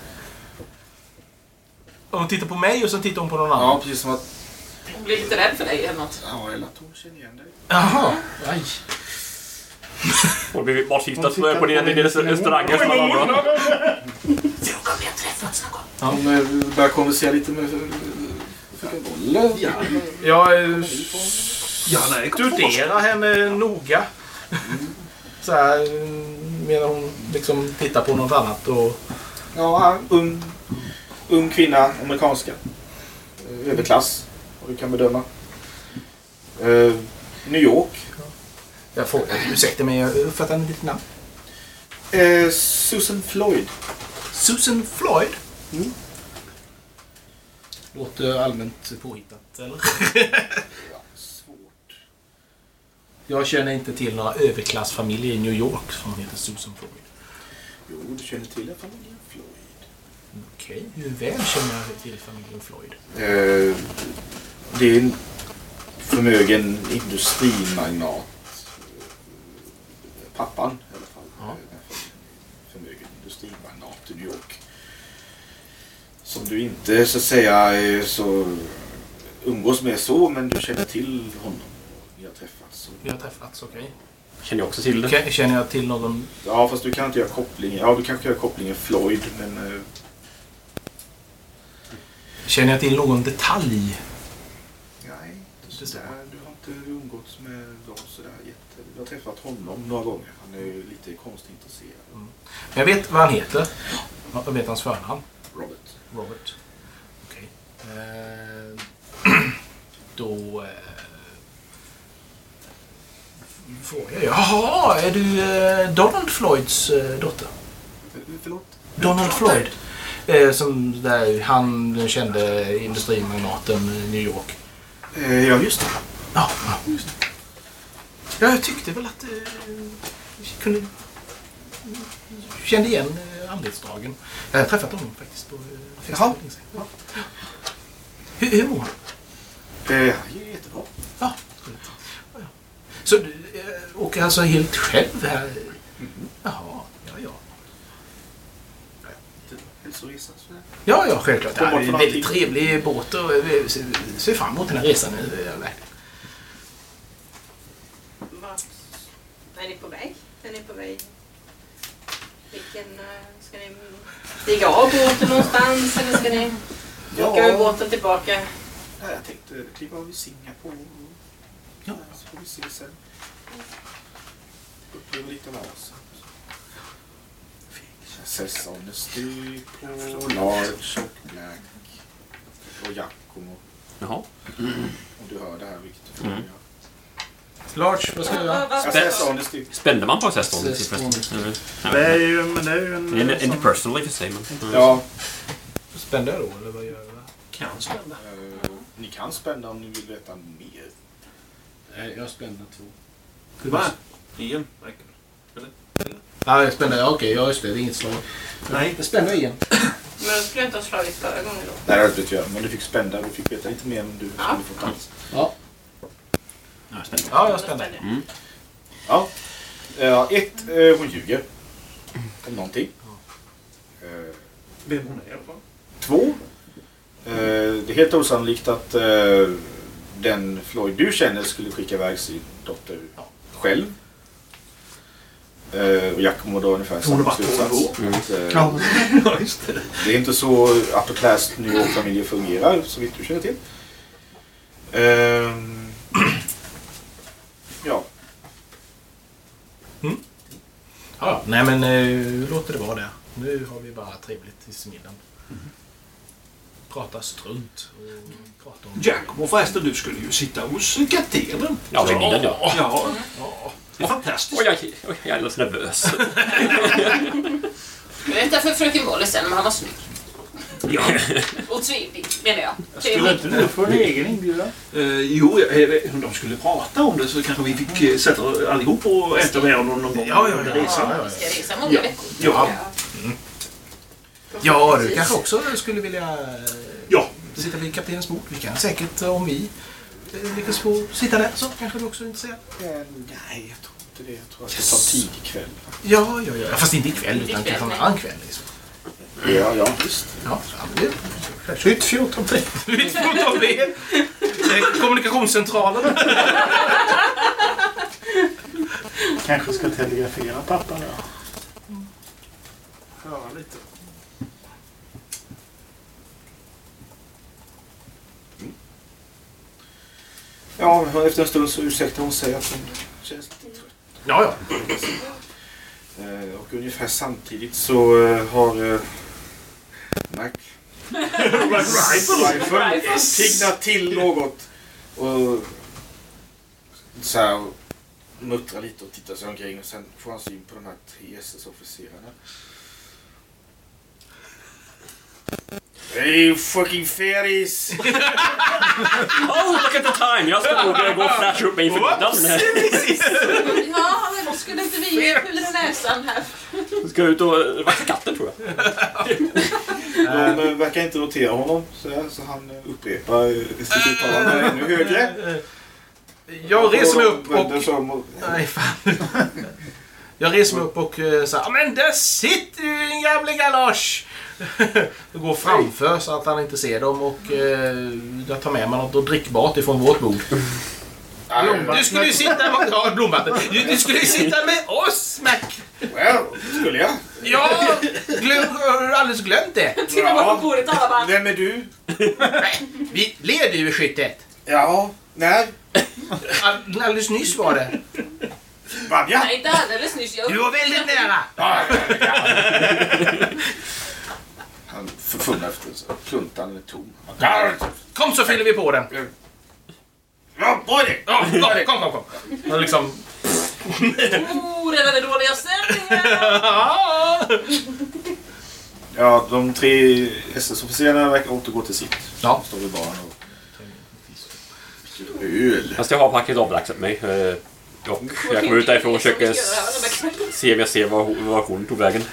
Hon tittar på mig och sen tittar hon på någon annan.
Ja, precis som att...
Hon blir lite rädd för dig eller något.
Ja, eller att hon känner igen dig.
Jaha. Aj.
Och vi bortkiktad på lilla restaurangen som alla andra.
Fråga om jag träffats någon gång.
Hon börjar konversera lite med...
Ja,
Jag eh,
ja nej,
studerar henne noga. Så här, medan hon liksom tittar på något annat. Och,
Ja, ung, ung kvinna, amerikanska. Överklass, vad du kan bedöma. Eh, New York.
jag får, ursäkta mig, jag uppfattar inte ditt namn.
Eh, Susan Floyd.
Susan Floyd.
Mm.
Låter allmänt påhittat, eller? Jag känner inte till några överklassfamiljer i New York som heter Susan Floyd.
Jo, du känner till familjen Floyd.
Okej, hur väl känner jag till familjen Floyd?
Eh, det är en förmögen industrimagnat. Pappan i alla fall.
Ja.
Eh, Förmögen industrimagnat i New York. Som du inte så att säga är så umgås med så, men du känner till honom.
Vi har träffats, okej.
Känner jag också till det.
Okej, Känner jag till någon...
Ja, fast du kan inte göra kopplingen. Ja, du kanske kan göra kopplingen Floyd, men... eh,
Känner jag till någon detalj?
Nej, inte sådär. Du har inte umgåtts med dem sådär jätte... Du har träffat honom några gånger. Han är ju lite konstintresserad.
Men jag vet vad han heter. Jag vet hans förnamn.
Robert.
Robert. Okej. Eh, då... Eh, frågar jag. Jaha, är du eh, Donald Floyds eh, dotter?
Eh, Förlåt?
Donald Floyd. Eh, som där, han kände industrimagnaten i New York.
Eh, ja, just det.
Ja, ja, just det. Ja, jag tyckte väl att... Eh, jag kunde... Kände igen eh, anletsdragen. Jag har träffat honom faktiskt på eh, festen.
Jaha.
Ja. Hur, hur mår han?
Eh, han är jättebra.
Ja, trevligt. Ja, ja. Så du eh, åker alltså helt själv här? Jaha, ja, ja.
Hälsoresa.
Ja, ja, självklart. Det är en väldigt trevlig båt och vi ser- fram emot den här resan nu. eh.
Vart är ni på väg? Är ni på väg? Vilken... eh, Ska ni stiga av båten någonstans eller ska ni åka med båten tillbaka?
Jag tänkte kliva av i Singapore. Får vi se sen. Uppleva lite av Asien. Princess on the street, large och black. Och Giacomo.
Jaha.
Om du hör det här, vilket du
Mm.
Large, vad ska jag göra?
On the.
Spände man på? Accessorn.
Det är ju, men det är ju en...
Det är inte personal i och för sig, men...
Ja,
Spände jag då, eller vad gör jag?
Kan spänna.
eh, ni kan spänna om ni vill veta mer.
Nej, jag spände två.
Va? En? räcker det.
Ja, jag spände, ja, okej, ja just det, det är inget slag.
Nej.
Jag spände igen.
Men då skulle jag inte ha slagit förra gången då.
Nej, det hade du inte göra. Men du fick spända. Du fick veta lite mer än du
Ja.
skulle fått alls.
Ja.
Ja, spände.
Ja, jag spände.
Mm.
Ja. Eh, ett, eh, hon ljuger. Om någonting.
Vem hon är i alla fall.
Två. Eh, det är helt osannolikt att eh, den Floyd du känner skulle skicka iväg sin dotter själv. Eh, och Giacomo drar ungefär samma slutsats. Att,
Ja, ja just det.
Det är inte så upper class New York-familjer fungerar, så vitt du känner till. Ehm, ja,
Ja, nej men eh, låter det vara det. Nu har vi bara trevligt tills middagen. Prata strunt och prata om...
Giacomo förresten, du skulle ju sitta hos kaptenen.
Ja, vid middagen, ja.
Ja, ja. Det är fantastiskt.
Oj, jag, oj, jag är alldeles nervös.
Jag vet därför fröken Waller sen, men han var snygg.
Ja.
Och trevlig, menar jag.
Skulle
Trevlig.
inte du få en egen inbjudan?
Eh, jo, jag- eh, om de skulle prata om det så kanske vi fick eh, sätta allihop och äta med honom någon gång
Ja, ja, ja,
Vi ska resa många
Ja.
veckor.
Ja.
Ja, du kanske också skulle vilja eh,
Ja.
sitta vid kaptenens bord. Vi kan säkert, om vi eh, lyckas få sitta där, så kanske du också är intresserad.
Eh, nej, jag tror inte det. Jag tror att det tar tidig kväll.
Ja, ja, ja. Fast inte ikväll, utan
ikväll,
kanske en annan kväll. Liksom.
Ja, ja, visst.
Ja, absolut. Hytt 14B. Hytt 14B. Eh, Kommunikationscentralen.
Kanske ska telegrafera pappa där. Höra lite.
Ja, efter en stund så ursäktar hon sig att hon känns lite trött.
Ja, ja.
Eh, Och ungefär samtidigt så eh, har eh, Mac Rifle piggnat till något och så här muttrar lite och tittar sig omkring och sen får han syn på de här tre SS-officerarna. Hey fucking fairies!
Oh, look at the time! Jag ska nog gå och flasha upp mig inför middagen.
Ja, men skulle inte vi ge piller i näsan här?
Jag ska ut och vaska katten tror jag.
De verkar inte notera honom så, här, så han upprepar sitt uttalande ännu högre.
Jag reser mig upp och... Nej, fan. Jag reser mig upp och eh, säger "Ja, men där sitter ju din gamle galosch! Jag går framför så att han inte ser dem och eh, jag tar med mig något drickbart ifrån vårt bord. Du skulle ju sitta med... Ja, blomvatten. Du, du skulle ju sitta med oss, Mac!
Well, skulle jag?
Ja! Glöm, har du alldeles glömt det?
Titta bort på bordet alla bara.
Vem är du?
Vi leder ju i skyttet.
Ja, när?
All, alldeles nyss var det.
Vanja?
Nej, inte alldeles nyss. Jag
Du var väldigt nära.
Han förfumlar efter så pluntan är tom.
Kom så fyller vi på den.
Ja, på det!
Ja, kom, kom, kom. kom. Och liksom...
Oh, redan är dåliga stämningar.
Ja, de tre SS-officerarna verkar återgå till sitt.
Ja.
Står vid baren och... Öl.
Fast jag har faktiskt avlägsnat mig. eh, Och jag kommer ut därifrån och försöker se om jag ser var var hon tog vägen.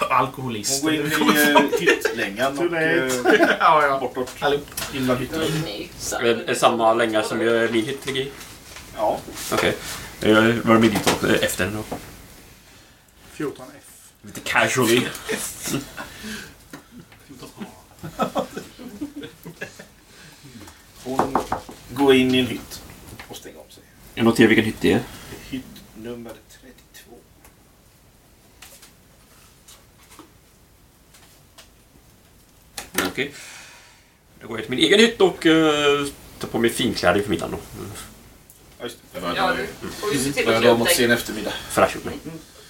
Hon
Alkoholist.
går in i eh, hyttlängan och eh,
Ja, ja.
bortåt
Allihop.
Är det samma länga som jag- min hytt ligger i?
Ja.
Okej. Jag var och, eh, efter den då.
14F.
Lite casually.
Hon går in i en hytt och stänger om sig.
Jag noterar vilken hytt det är.
Hytt nummer
Okej. Jag går till min egen hytt och uh, tar på mig finkläder inför middagen då. Mm.
Ja, just det.
Ja, du får ju se till att
Börjar
klä
då
upp
mot
dig.
sen eftermärmiddag.
Fräscha upp mig.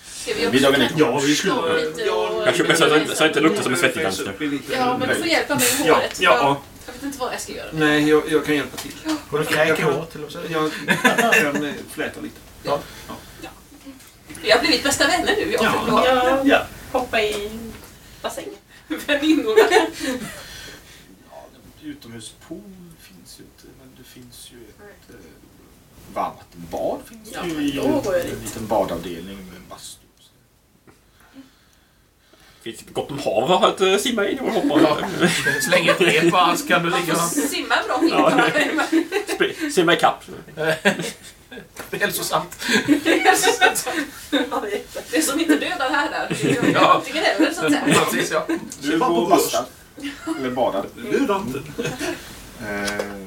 Ska vi också
Middagen är-
klä-
Ja, vi skulle...
stå lite och-
Jag köper så att jag inte, så jag inte luktar som en svettig
lite-
Ja, men du får hjälpa mig med
Ja,
håret.
ja.
Jag vet inte vad jag ska göra.
Nej, jag, jag kan hjälpa till.
Och så?
Jag kan eh, fläta lite.
Vi har blivit bästa vänner nu, jag och
Ja.
ja.
Ja.
Hoppa i bassängen. Väninnorna.
Ja, utomhuspool finns ju inte, men det finns ju ett eh, varmvattenbad. Finns
Ja,
det ju i
då går jag
en liten badavdelning med en bastu.
Finns det gott om hav att uh, simma i? Hoppa.
Släng ett rep bara så kan du ligga
simma bra.
Ja.
bara.
Sp- Simma ikapp.
Hälsosamt.
Det är- Det är som inte dödar här där. Det är
Ja.
antingen eller så att säga.
Precis, ja.
Du
bara
går
på
och bastar. Eller badar.
Det är inte.
Eh,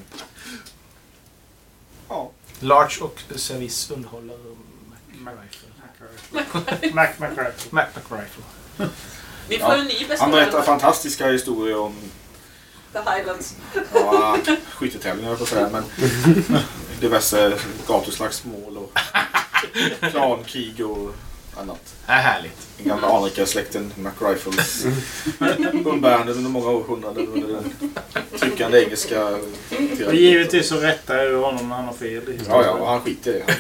ja.
Large och service underhåller Mac Rifle.
Mac.
Mac.
Vi får en ny
Han berättar fantastiska historier om
The Highlands.
ja, skyttetävlingar på att säga, men diverse gatuslagsmål och klankrig och annat.
Ja, härligt.
Gamla anrika släkten McRifles umbäranden under många århundraden under den tryckande engelska
Och givetvis så rättar jag ju honom när han har fel.
Ja, ja, och han skiter i det.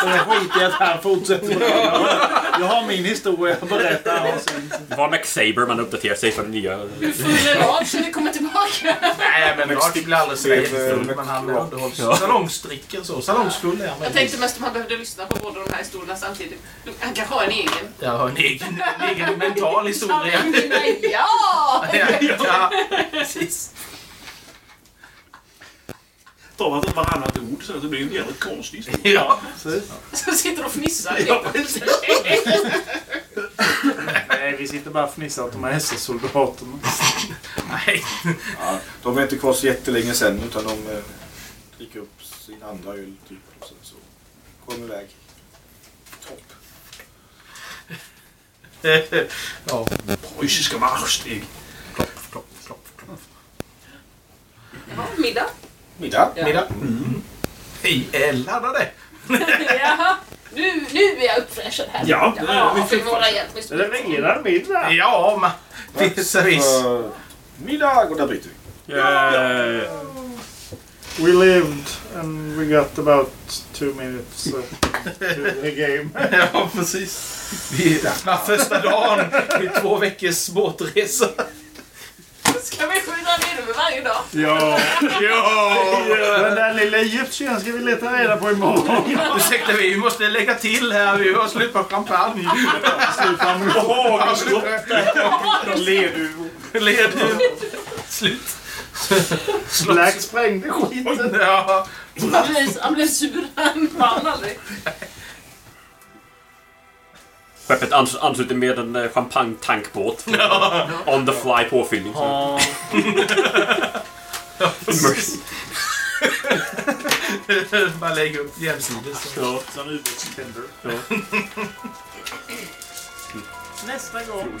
Så jag skiter i att han fortsätter. Jag har min historia att berätta. Sen...
Var McSaber man uppdaterar sig för den nya...
Hur full är Lars när vi kommer tillbaka?
Nej, men Lars blir aldrig så
eh,
Men han
rock.
underhålls...
Ja.
Salongsdricker så. Salongsfull är han.
Jag tänkte mest om han behövde lyssna på båda de här historierna samtidigt. Han kanske har en egen.
Jag har en egen, en egen mental historia.
Ja!
ja, precis.
Tar man varannat ord så det blir en jävligt konstig historia.
Ja.
Så sitter och fnissar.
Ja, precis.
Nej, vi sitter bara och fnissar åt de här SS-soldaterna.
Nej.
Ja, de är inte kvar så jättelänge sen utan de eh, dricker upp sin andra öl typ. Och sen så går de iväg. Topp.
ja.
Preussiska marschsteg.
Ja, middag.
Middag.
Ja.
Middag. Vi är laddade.
Jaha. Nu, nu är jag uppfräschad här.
Ja, det är
ja
mycket
för våra hjälp med
Är det redan middag?
Ja, men... Visst,
middag och där bryter vi.
Eh,
We lived and we got about two minutes uh, to the game.
Ja, precis. Vi, här första dagen i två veckors båtresa.
Ska vi skjuta ner varje dag?
Ja.
Ja!
Den där lilla egyptiern ska vi leta reda på imorgon.
Ursäkta, vi måste lägga till här. Vi har slut på champagne.
Sluta med Leduvor.
Led. Slut.
Black sprängde skiten.
Ja.
Han blev, han blev sur. Han vann aldrig.
skeppet ans ansluter med en eh, champagne-tankbåt. On the fly påfyllning. så- Immersive.
Bara lägga upp jämsides.
Ja.
Som.
Ja.
Nästa gång.